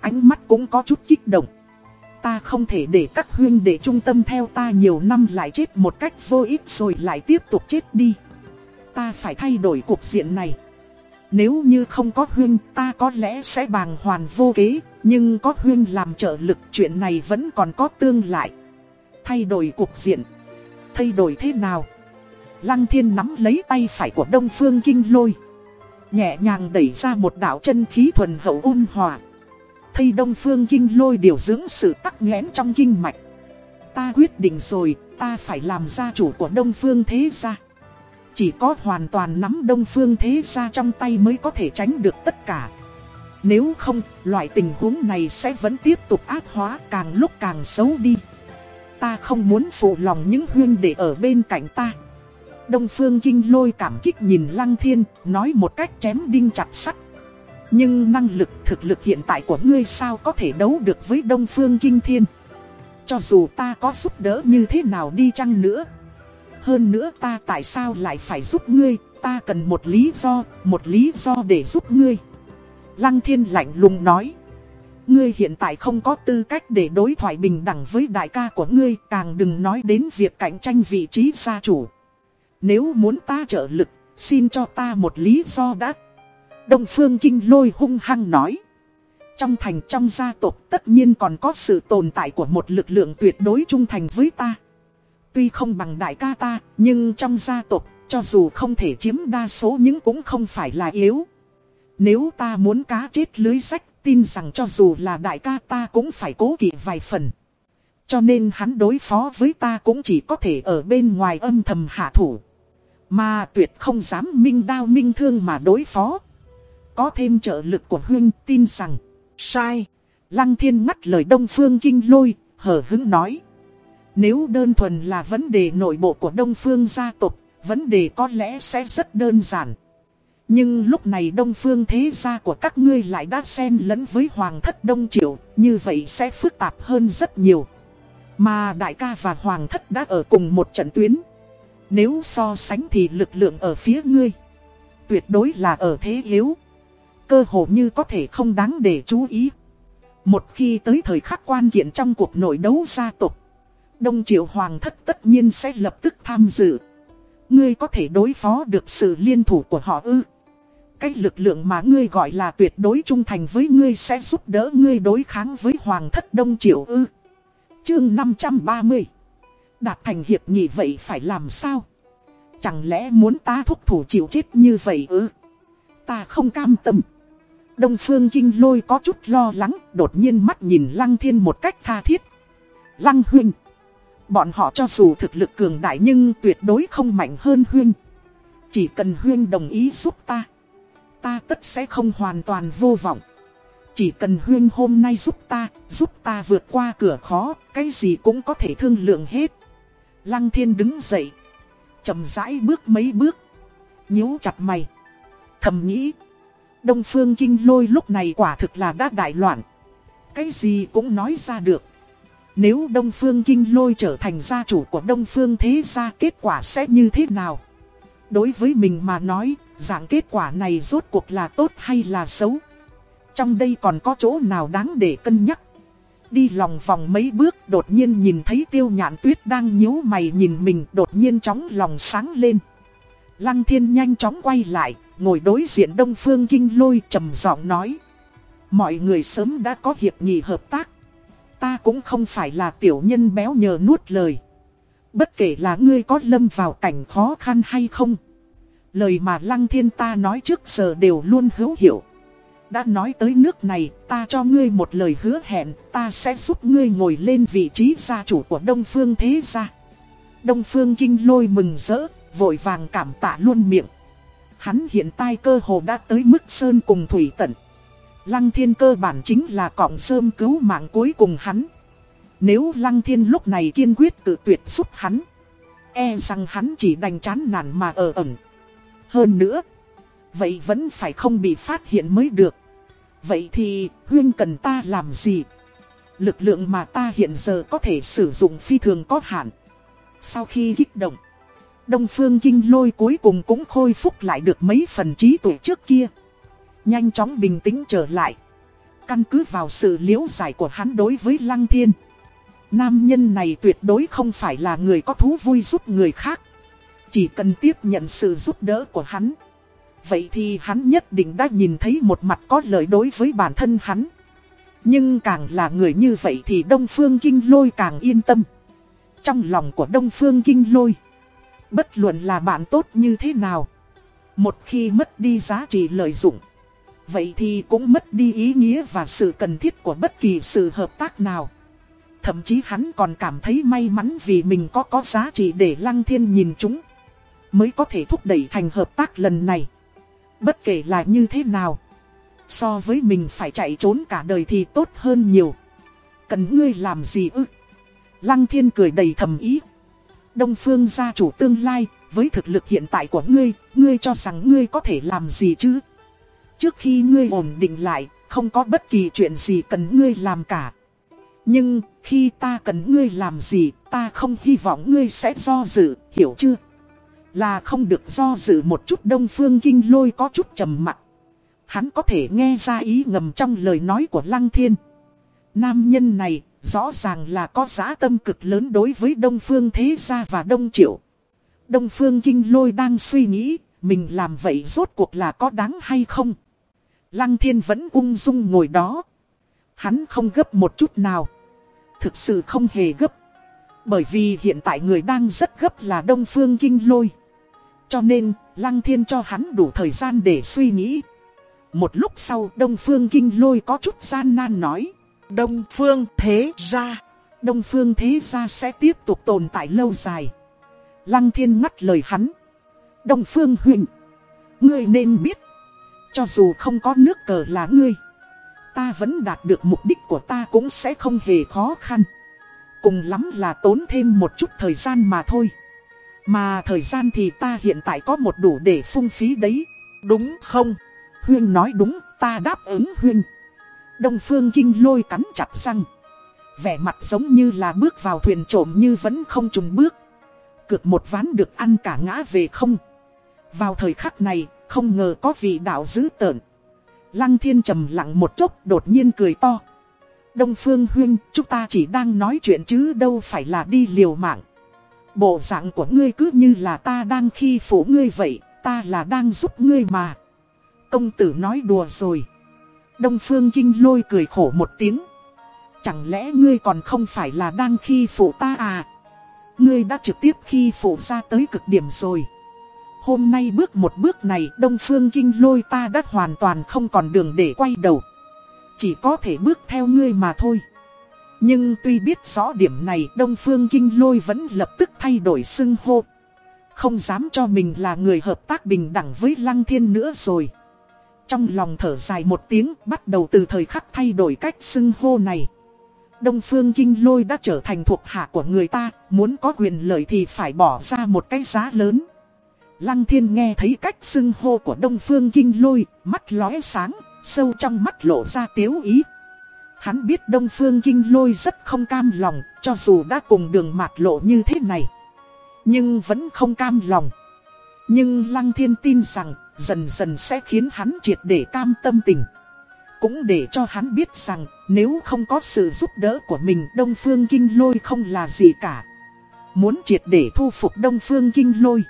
Ánh mắt cũng có chút kích động. Ta không thể để các huyên để trung tâm theo ta nhiều năm lại chết một cách vô ích rồi lại tiếp tục chết đi. Ta phải thay đổi cuộc diện này. Nếu như không có huyên ta có lẽ sẽ bàng hoàn vô kế, nhưng có huyên làm trợ lực chuyện này vẫn còn có tương lại. Thay đổi cuộc diện. Thay đổi thế nào? Lăng thiên nắm lấy tay phải của Đông Phương Kinh Lôi. Nhẹ nhàng đẩy ra một đạo chân khí thuần hậu ôn hòa. thay Đông Phương Kinh Lôi điều dưỡng sự tắc nghẽn trong kinh mạch. Ta quyết định rồi, ta phải làm gia chủ của Đông Phương Thế Gia. Chỉ có hoàn toàn nắm Đông Phương Thế Gia trong tay mới có thể tránh được tất cả. Nếu không, loại tình huống này sẽ vẫn tiếp tục ác hóa càng lúc càng xấu đi. Ta không muốn phụ lòng những huyên để ở bên cạnh ta. Đông Phương Kinh lôi cảm kích nhìn Lăng Thiên, nói một cách chém đinh chặt sắt. Nhưng năng lực thực lực hiện tại của ngươi sao có thể đấu được với Đông Phương Kinh Thiên. Cho dù ta có giúp đỡ như thế nào đi chăng nữa. Hơn nữa ta tại sao lại phải giúp ngươi, ta cần một lý do, một lý do để giúp ngươi. Lăng Thiên lạnh lùng nói. Ngươi hiện tại không có tư cách để đối thoại bình đẳng với đại ca của ngươi, càng đừng nói đến việc cạnh tranh vị trí gia chủ. Nếu muốn ta trợ lực, xin cho ta một lý do đã. Đông Phương Kinh lôi hung hăng nói. Trong thành trong gia tộc tất nhiên còn có sự tồn tại của một lực lượng tuyệt đối trung thành với ta. Tuy không bằng đại ca ta, nhưng trong gia tộc, cho dù không thể chiếm đa số nhưng cũng không phải là yếu. Nếu ta muốn cá chết lưới sách, tin rằng cho dù là đại ca ta cũng phải cố kỵ vài phần. Cho nên hắn đối phó với ta cũng chỉ có thể ở bên ngoài âm thầm hạ thủ. Mà tuyệt không dám minh đao minh thương mà đối phó. Có thêm trợ lực của huynh tin rằng. Sai. Lăng thiên ngắt lời Đông Phương Kinh Lôi, hờ hứng nói. Nếu đơn thuần là vấn đề nội bộ của Đông Phương gia tộc, vấn đề có lẽ sẽ rất đơn giản. Nhưng lúc này Đông Phương thế gia của các ngươi lại đã xen lẫn với Hoàng thất Đông Triệu, như vậy sẽ phức tạp hơn rất nhiều. Mà đại ca và Hoàng thất đã ở cùng một trận tuyến. Nếu so sánh thì lực lượng ở phía ngươi, tuyệt đối là ở thế yếu. Cơ hồ như có thể không đáng để chú ý. Một khi tới thời khắc quan kiện trong cuộc nội đấu gia tộc, Đông Triệu Hoàng thất tất nhiên sẽ lập tức tham dự. Ngươi có thể đối phó được sự liên thủ của họ ư. Cái lực lượng mà ngươi gọi là tuyệt đối trung thành với ngươi sẽ giúp đỡ ngươi đối kháng với Hoàng thất Đông triều ư. Chương 530 Đạt thành hiệp nghị vậy phải làm sao? Chẳng lẽ muốn ta thúc thủ chịu chết như vậy ư? Ta không cam tâm. Đông Phương Kinh Lôi có chút lo lắng, đột nhiên mắt nhìn Lăng Thiên một cách tha thiết. Lăng Huynh. Bọn họ cho dù thực lực cường đại nhưng tuyệt đối không mạnh hơn Huynh. Chỉ cần Huynh đồng ý giúp ta. Ta tất sẽ không hoàn toàn vô vọng. Chỉ cần Huynh hôm nay giúp ta, giúp ta vượt qua cửa khó, cái gì cũng có thể thương lượng hết. Lăng Thiên đứng dậy. chậm rãi bước mấy bước. nhíu chặt mày. Thầm nghĩ. Đông Phương Kinh Lôi lúc này quả thực là đã đại loạn. Cái gì cũng nói ra được. Nếu Đông Phương Kinh Lôi trở thành gia chủ của Đông Phương Thế Gia kết quả sẽ như thế nào? Đối với mình mà nói, dạng kết quả này rốt cuộc là tốt hay là xấu? Trong đây còn có chỗ nào đáng để cân nhắc? Đi lòng vòng mấy bước đột nhiên nhìn thấy tiêu nhạn tuyết đang nhíu mày nhìn mình đột nhiên chóng lòng sáng lên. Lăng thiên nhanh chóng quay lại, ngồi đối diện đông phương kinh lôi trầm giọng nói. Mọi người sớm đã có hiệp nghị hợp tác. Ta cũng không phải là tiểu nhân béo nhờ nuốt lời. Bất kể là ngươi có lâm vào cảnh khó khăn hay không. Lời mà lăng thiên ta nói trước giờ đều luôn hữu hiệu. Đã nói tới nước này, ta cho ngươi một lời hứa hẹn, ta sẽ giúp ngươi ngồi lên vị trí gia chủ của Đông Phương Thế Gia. Đông Phương Kinh lôi mừng rỡ, vội vàng cảm tạ luôn miệng. Hắn hiện tại cơ hồ đã tới mức sơn cùng thủy tận. Lăng thiên cơ bản chính là cọng sơm cứu mạng cuối cùng hắn. Nếu Lăng thiên lúc này kiên quyết tự tuyệt giúp hắn. E rằng hắn chỉ đành chán nản mà ở ẩn. Hơn nữa. Vậy vẫn phải không bị phát hiện mới được. Vậy thì, Huyên cần ta làm gì? Lực lượng mà ta hiện giờ có thể sử dụng phi thường có hạn. Sau khi kích động. Đông Phương Kinh Lôi cuối cùng cũng khôi phục lại được mấy phần trí tuệ trước kia. Nhanh chóng bình tĩnh trở lại. Căn cứ vào sự liễu giải của hắn đối với Lăng Thiên. Nam nhân này tuyệt đối không phải là người có thú vui giúp người khác. Chỉ cần tiếp nhận sự giúp đỡ của hắn. Vậy thì hắn nhất định đã nhìn thấy một mặt có lợi đối với bản thân hắn. Nhưng càng là người như vậy thì Đông Phương Kinh Lôi càng yên tâm. Trong lòng của Đông Phương Kinh Lôi. Bất luận là bạn tốt như thế nào. Một khi mất đi giá trị lợi dụng. Vậy thì cũng mất đi ý nghĩa và sự cần thiết của bất kỳ sự hợp tác nào. Thậm chí hắn còn cảm thấy may mắn vì mình có có giá trị để Lăng Thiên nhìn chúng. Mới có thể thúc đẩy thành hợp tác lần này. Bất kể là như thế nào. So với mình phải chạy trốn cả đời thì tốt hơn nhiều. Cần ngươi làm gì ư? Lăng Thiên cười đầy thầm ý. Đông Phương gia chủ tương lai, với thực lực hiện tại của ngươi, ngươi cho rằng ngươi có thể làm gì chứ? Trước khi ngươi ổn định lại, không có bất kỳ chuyện gì cần ngươi làm cả. Nhưng, khi ta cần ngươi làm gì, ta không hy vọng ngươi sẽ do dự, hiểu chưa? Là không được do dự một chút đông phương kinh lôi có chút trầm mặc. Hắn có thể nghe ra ý ngầm trong lời nói của Lăng Thiên. Nam nhân này, rõ ràng là có giá tâm cực lớn đối với Đông Phương Thế Gia và Đông Triệu. Đông Phương Kinh Lôi đang suy nghĩ, mình làm vậy rốt cuộc là có đáng hay không? Lăng Thiên vẫn ung dung ngồi đó. Hắn không gấp một chút nào. Thực sự không hề gấp. Bởi vì hiện tại người đang rất gấp là Đông Phương Kinh Lôi. Cho nên, Lăng Thiên cho hắn đủ thời gian để suy nghĩ. Một lúc sau Đông Phương Kinh Lôi có chút gian nan nói. Đông Phương Thế Gia. Đông Phương Thế Gia sẽ tiếp tục tồn tại lâu dài. Lăng Thiên ngắt lời hắn. Đông Phương Huỳnh. Ngươi nên biết. Cho dù không có nước cờ là ngươi. Ta vẫn đạt được mục đích của ta cũng sẽ không hề khó khăn. Cùng lắm là tốn thêm một chút thời gian mà thôi. Mà thời gian thì ta hiện tại có một đủ để phung phí đấy. Đúng không? Huyên nói đúng, ta đáp ứng Huyên. Đông Phương Kinh lôi cắn chặt răng. Vẻ mặt giống như là bước vào thuyền trộm như vẫn không trùng bước. cược một ván được ăn cả ngã về không. Vào thời khắc này, không ngờ có vị đạo dữ tợn. Lăng thiên trầm lặng một chốc đột nhiên cười to. Đông Phương Huyên, chúng ta chỉ đang nói chuyện chứ đâu phải là đi liều mạng. Bộ dạng của ngươi cứ như là ta đang khi phủ ngươi vậy, ta là đang giúp ngươi mà. Công tử nói đùa rồi. Đông Phương Kinh lôi cười khổ một tiếng. Chẳng lẽ ngươi còn không phải là đang khi phụ ta à? Ngươi đã trực tiếp khi phụ ra tới cực điểm rồi. Hôm nay bước một bước này Đông Phương Kinh lôi ta đã hoàn toàn không còn đường để quay đầu. Chỉ có thể bước theo ngươi mà thôi. Nhưng tuy biết rõ điểm này Đông Phương Kinh lôi vẫn lập tức thay đổi xưng hô. Không dám cho mình là người hợp tác bình đẳng với Lăng Thiên nữa rồi. Trong lòng thở dài một tiếng bắt đầu từ thời khắc thay đổi cách xưng hô này. Đông Phương Kinh Lôi đã trở thành thuộc hạ của người ta, muốn có quyền lợi thì phải bỏ ra một cái giá lớn. Lăng Thiên nghe thấy cách xưng hô của Đông Phương Kinh Lôi, mắt lóe sáng, sâu trong mắt lộ ra tiếu ý. Hắn biết Đông Phương Kinh Lôi rất không cam lòng, cho dù đã cùng đường mạt lộ như thế này. Nhưng vẫn không cam lòng. Nhưng Lăng Thiên tin rằng dần dần sẽ khiến hắn triệt để cam tâm tình. Cũng để cho hắn biết rằng nếu không có sự giúp đỡ của mình Đông Phương Kinh Lôi không là gì cả. Muốn triệt để thu phục Đông Phương Kinh Lôi.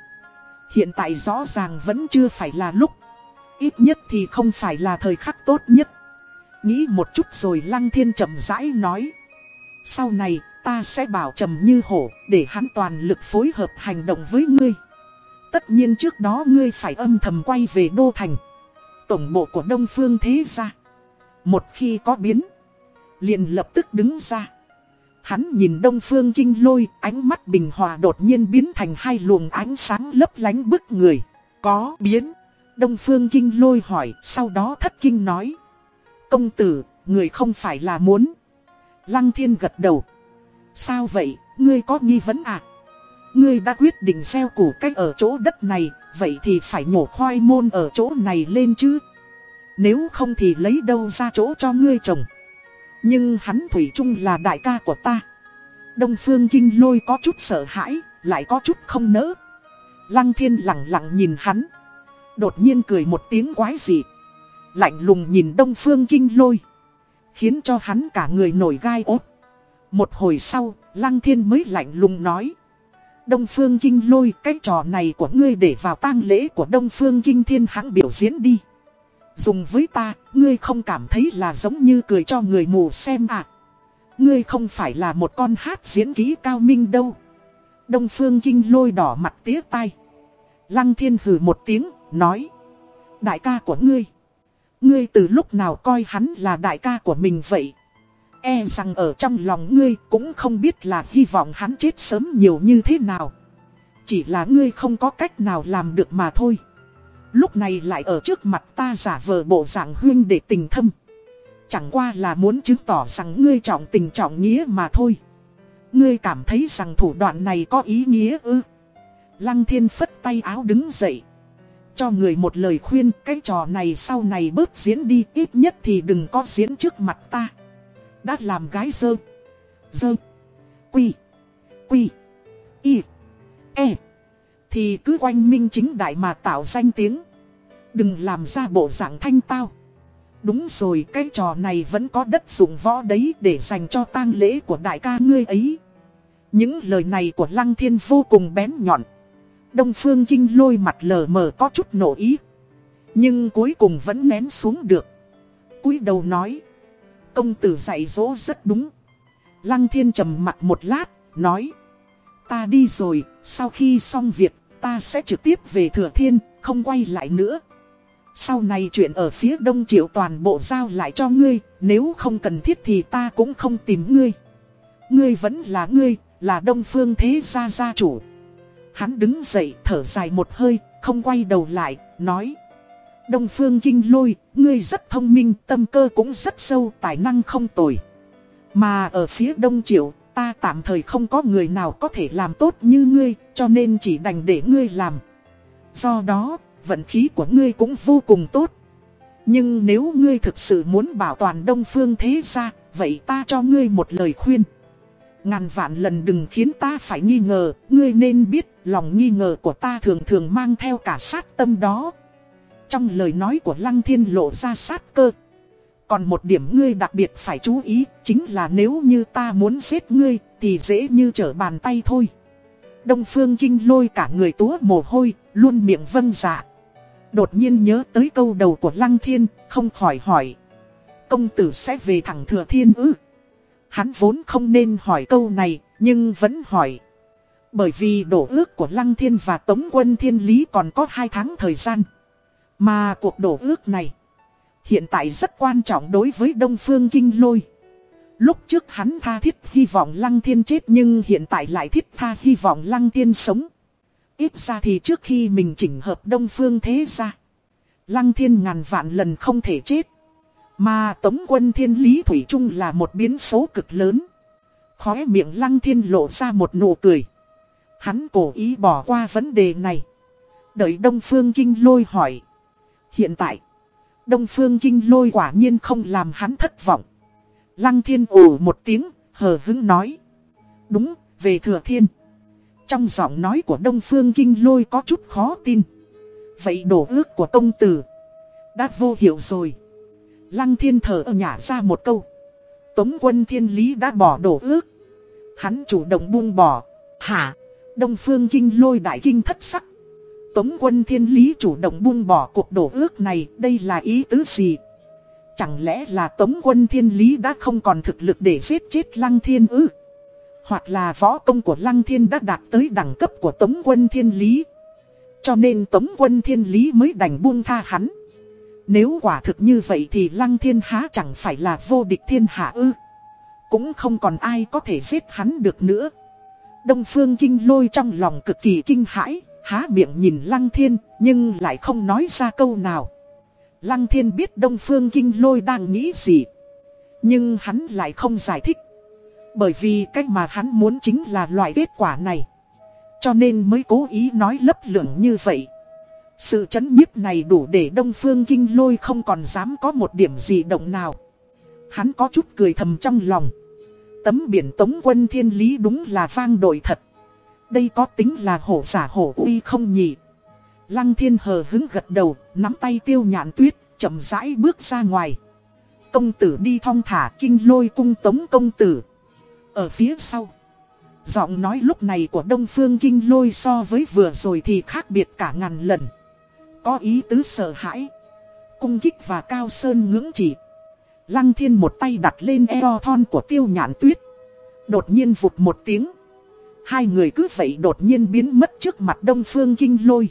Hiện tại rõ ràng vẫn chưa phải là lúc. Ít nhất thì không phải là thời khắc tốt nhất. Nghĩ một chút rồi Lăng Thiên chậm rãi nói. Sau này ta sẽ bảo trầm như hổ để hắn toàn lực phối hợp hành động với ngươi. Tất nhiên trước đó ngươi phải âm thầm quay về Đô Thành. Tổng bộ của Đông Phương thế ra. Một khi có biến, liền lập tức đứng ra. Hắn nhìn Đông Phương Kinh lôi, ánh mắt bình hòa đột nhiên biến thành hai luồng ánh sáng lấp lánh bức người. Có biến. Đông Phương Kinh lôi hỏi, sau đó thất kinh nói. Công tử, người không phải là muốn. Lăng thiên gật đầu. Sao vậy, ngươi có nghi vấn à? Ngươi đã quyết định gieo củ cách ở chỗ đất này, vậy thì phải nhổ khoai môn ở chỗ này lên chứ. Nếu không thì lấy đâu ra chỗ cho ngươi trồng. Nhưng hắn Thủy chung là đại ca của ta. Đông Phương Kinh Lôi có chút sợ hãi, lại có chút không nỡ. Lăng thiên lặng lặng nhìn hắn. Đột nhiên cười một tiếng quái dị. lạnh lùng nhìn Đông Phương Kinh Lôi. Khiến cho hắn cả người nổi gai ốt. Một hồi sau, Lăng Thiên mới lạnh lùng nói. Đông Phương Kinh Lôi, cái trò này của ngươi để vào tang lễ của Đông Phương Kinh Thiên hãng biểu diễn đi. Dùng với ta, ngươi không cảm thấy là giống như cười cho người mù xem à. Ngươi không phải là một con hát diễn ký cao minh đâu. Đông Phương Kinh Lôi đỏ mặt tía tai. Lăng Thiên hừ một tiếng, nói. Đại ca của ngươi. Ngươi từ lúc nào coi hắn là đại ca của mình vậy? E rằng ở trong lòng ngươi cũng không biết là hy vọng hắn chết sớm nhiều như thế nào. Chỉ là ngươi không có cách nào làm được mà thôi. Lúc này lại ở trước mặt ta giả vờ bộ dạng huyên để tình thâm. Chẳng qua là muốn chứng tỏ rằng ngươi trọng tình trọng nghĩa mà thôi. Ngươi cảm thấy rằng thủ đoạn này có ý nghĩa ư. Lăng thiên phất tay áo đứng dậy. Cho người một lời khuyên, cái trò này sau này bớt diễn đi, ít nhất thì đừng có diễn trước mặt ta. Đã làm gái dơ. Dơ. Quy. Quy. Y. E. Thì cứ quanh minh chính đại mà tạo danh tiếng. Đừng làm ra bộ dạng thanh tao. Đúng rồi cái trò này vẫn có đất dụng võ đấy để dành cho tang lễ của đại ca ngươi ấy. Những lời này của Lăng Thiên vô cùng bén nhọn. Đông Phương Kinh lôi mặt lờ mờ có chút nổ ý. Nhưng cuối cùng vẫn nén xuống được. cúi đầu nói. Công tử dạy dỗ rất đúng. Lăng Thiên trầm mặt một lát, nói. Ta đi rồi, sau khi xong việc, ta sẽ trực tiếp về Thừa Thiên, không quay lại nữa. Sau này chuyện ở phía đông triệu toàn bộ giao lại cho ngươi, nếu không cần thiết thì ta cũng không tìm ngươi. Ngươi vẫn là ngươi, là đông phương thế gia gia chủ. Hắn đứng dậy thở dài một hơi, không quay đầu lại, nói. Đông phương kinh lôi, ngươi rất thông minh, tâm cơ cũng rất sâu, tài năng không tồi. Mà ở phía đông triệu, ta tạm thời không có người nào có thể làm tốt như ngươi, cho nên chỉ đành để ngươi làm. Do đó, vận khí của ngươi cũng vô cùng tốt. Nhưng nếu ngươi thực sự muốn bảo toàn đông phương thế gia, vậy ta cho ngươi một lời khuyên. Ngàn vạn lần đừng khiến ta phải nghi ngờ, ngươi nên biết lòng nghi ngờ của ta thường thường mang theo cả sát tâm đó. Trong lời nói của Lăng Thiên lộ ra sát cơ. Còn một điểm ngươi đặc biệt phải chú ý, chính là nếu như ta muốn giết ngươi, thì dễ như trở bàn tay thôi. Đông Phương Kinh lôi cả người túa mồ hôi, luôn miệng vâng dạ. Đột nhiên nhớ tới câu đầu của Lăng Thiên, không khỏi hỏi. Công tử sẽ về thẳng Thừa Thiên ư? Hắn vốn không nên hỏi câu này, nhưng vẫn hỏi. Bởi vì đổ ước của Lăng Thiên và Tống quân Thiên Lý còn có 2 tháng thời gian. Mà cuộc đổ ước này, hiện tại rất quan trọng đối với Đông Phương Kinh Lôi. Lúc trước hắn tha thiết hy vọng Lăng Thiên chết nhưng hiện tại lại thiết tha hy vọng Lăng Thiên sống. Ít ra thì trước khi mình chỉnh hợp Đông Phương thế ra, Lăng Thiên ngàn vạn lần không thể chết. Mà Tống quân Thiên Lý Thủy Trung là một biến số cực lớn. Khóe miệng Lăng Thiên lộ ra một nụ cười. Hắn cố ý bỏ qua vấn đề này. Đợi Đông Phương Kinh Lôi hỏi. Hiện tại, Đông Phương Kinh Lôi quả nhiên không làm hắn thất vọng. Lăng Thiên ồ một tiếng, hờ hứng nói. Đúng, về Thừa Thiên. Trong giọng nói của Đông Phương Kinh Lôi có chút khó tin. Vậy đổ ước của công tử đã vô hiệu rồi. Lăng Thiên thở ở nhả ra một câu. Tống quân thiên lý đã bỏ đổ ước. Hắn chủ động buông bỏ. Hả? Đông Phương Kinh Lôi đại kinh thất sắc. Tống quân thiên lý chủ động buông bỏ cuộc đổ ước này, đây là ý tứ gì? Chẳng lẽ là Tống quân thiên lý đã không còn thực lực để giết chết Lăng Thiên ư? Hoặc là võ công của Lăng Thiên đã đạt tới đẳng cấp của Tống quân thiên lý. Cho nên Tống quân thiên lý mới đành buông tha hắn. Nếu quả thực như vậy thì Lăng Thiên há chẳng phải là vô địch thiên hạ ư. Cũng không còn ai có thể giết hắn được nữa. Đông Phương Kinh lôi trong lòng cực kỳ kinh hãi, há miệng nhìn Lăng Thiên, nhưng lại không nói ra câu nào. Lăng Thiên biết Đông Phương Kinh lôi đang nghĩ gì. Nhưng hắn lại không giải thích. Bởi vì cách mà hắn muốn chính là loại kết quả này. Cho nên mới cố ý nói lấp lửng như vậy. Sự chấn nhiếp này đủ để Đông Phương Kinh lôi không còn dám có một điểm gì động nào. Hắn có chút cười thầm trong lòng. Tấm biển tống quân thiên lý đúng là vang đội thật. Đây có tính là hổ giả hổ uy không nhỉ? Lăng thiên hờ hứng gật đầu, nắm tay tiêu nhạn tuyết, chậm rãi bước ra ngoài. Công tử đi thong thả kinh lôi cung tống công tử. Ở phía sau, giọng nói lúc này của Đông Phương Kinh lôi so với vừa rồi thì khác biệt cả ngàn lần. Có ý tứ sợ hãi, cung kích và cao sơn ngưỡng chỉ. Lăng thiên một tay đặt lên eo thon của tiêu nhạn tuyết. Đột nhiên vụt một tiếng. Hai người cứ vậy đột nhiên biến mất trước mặt Đông Phương Kinh lôi.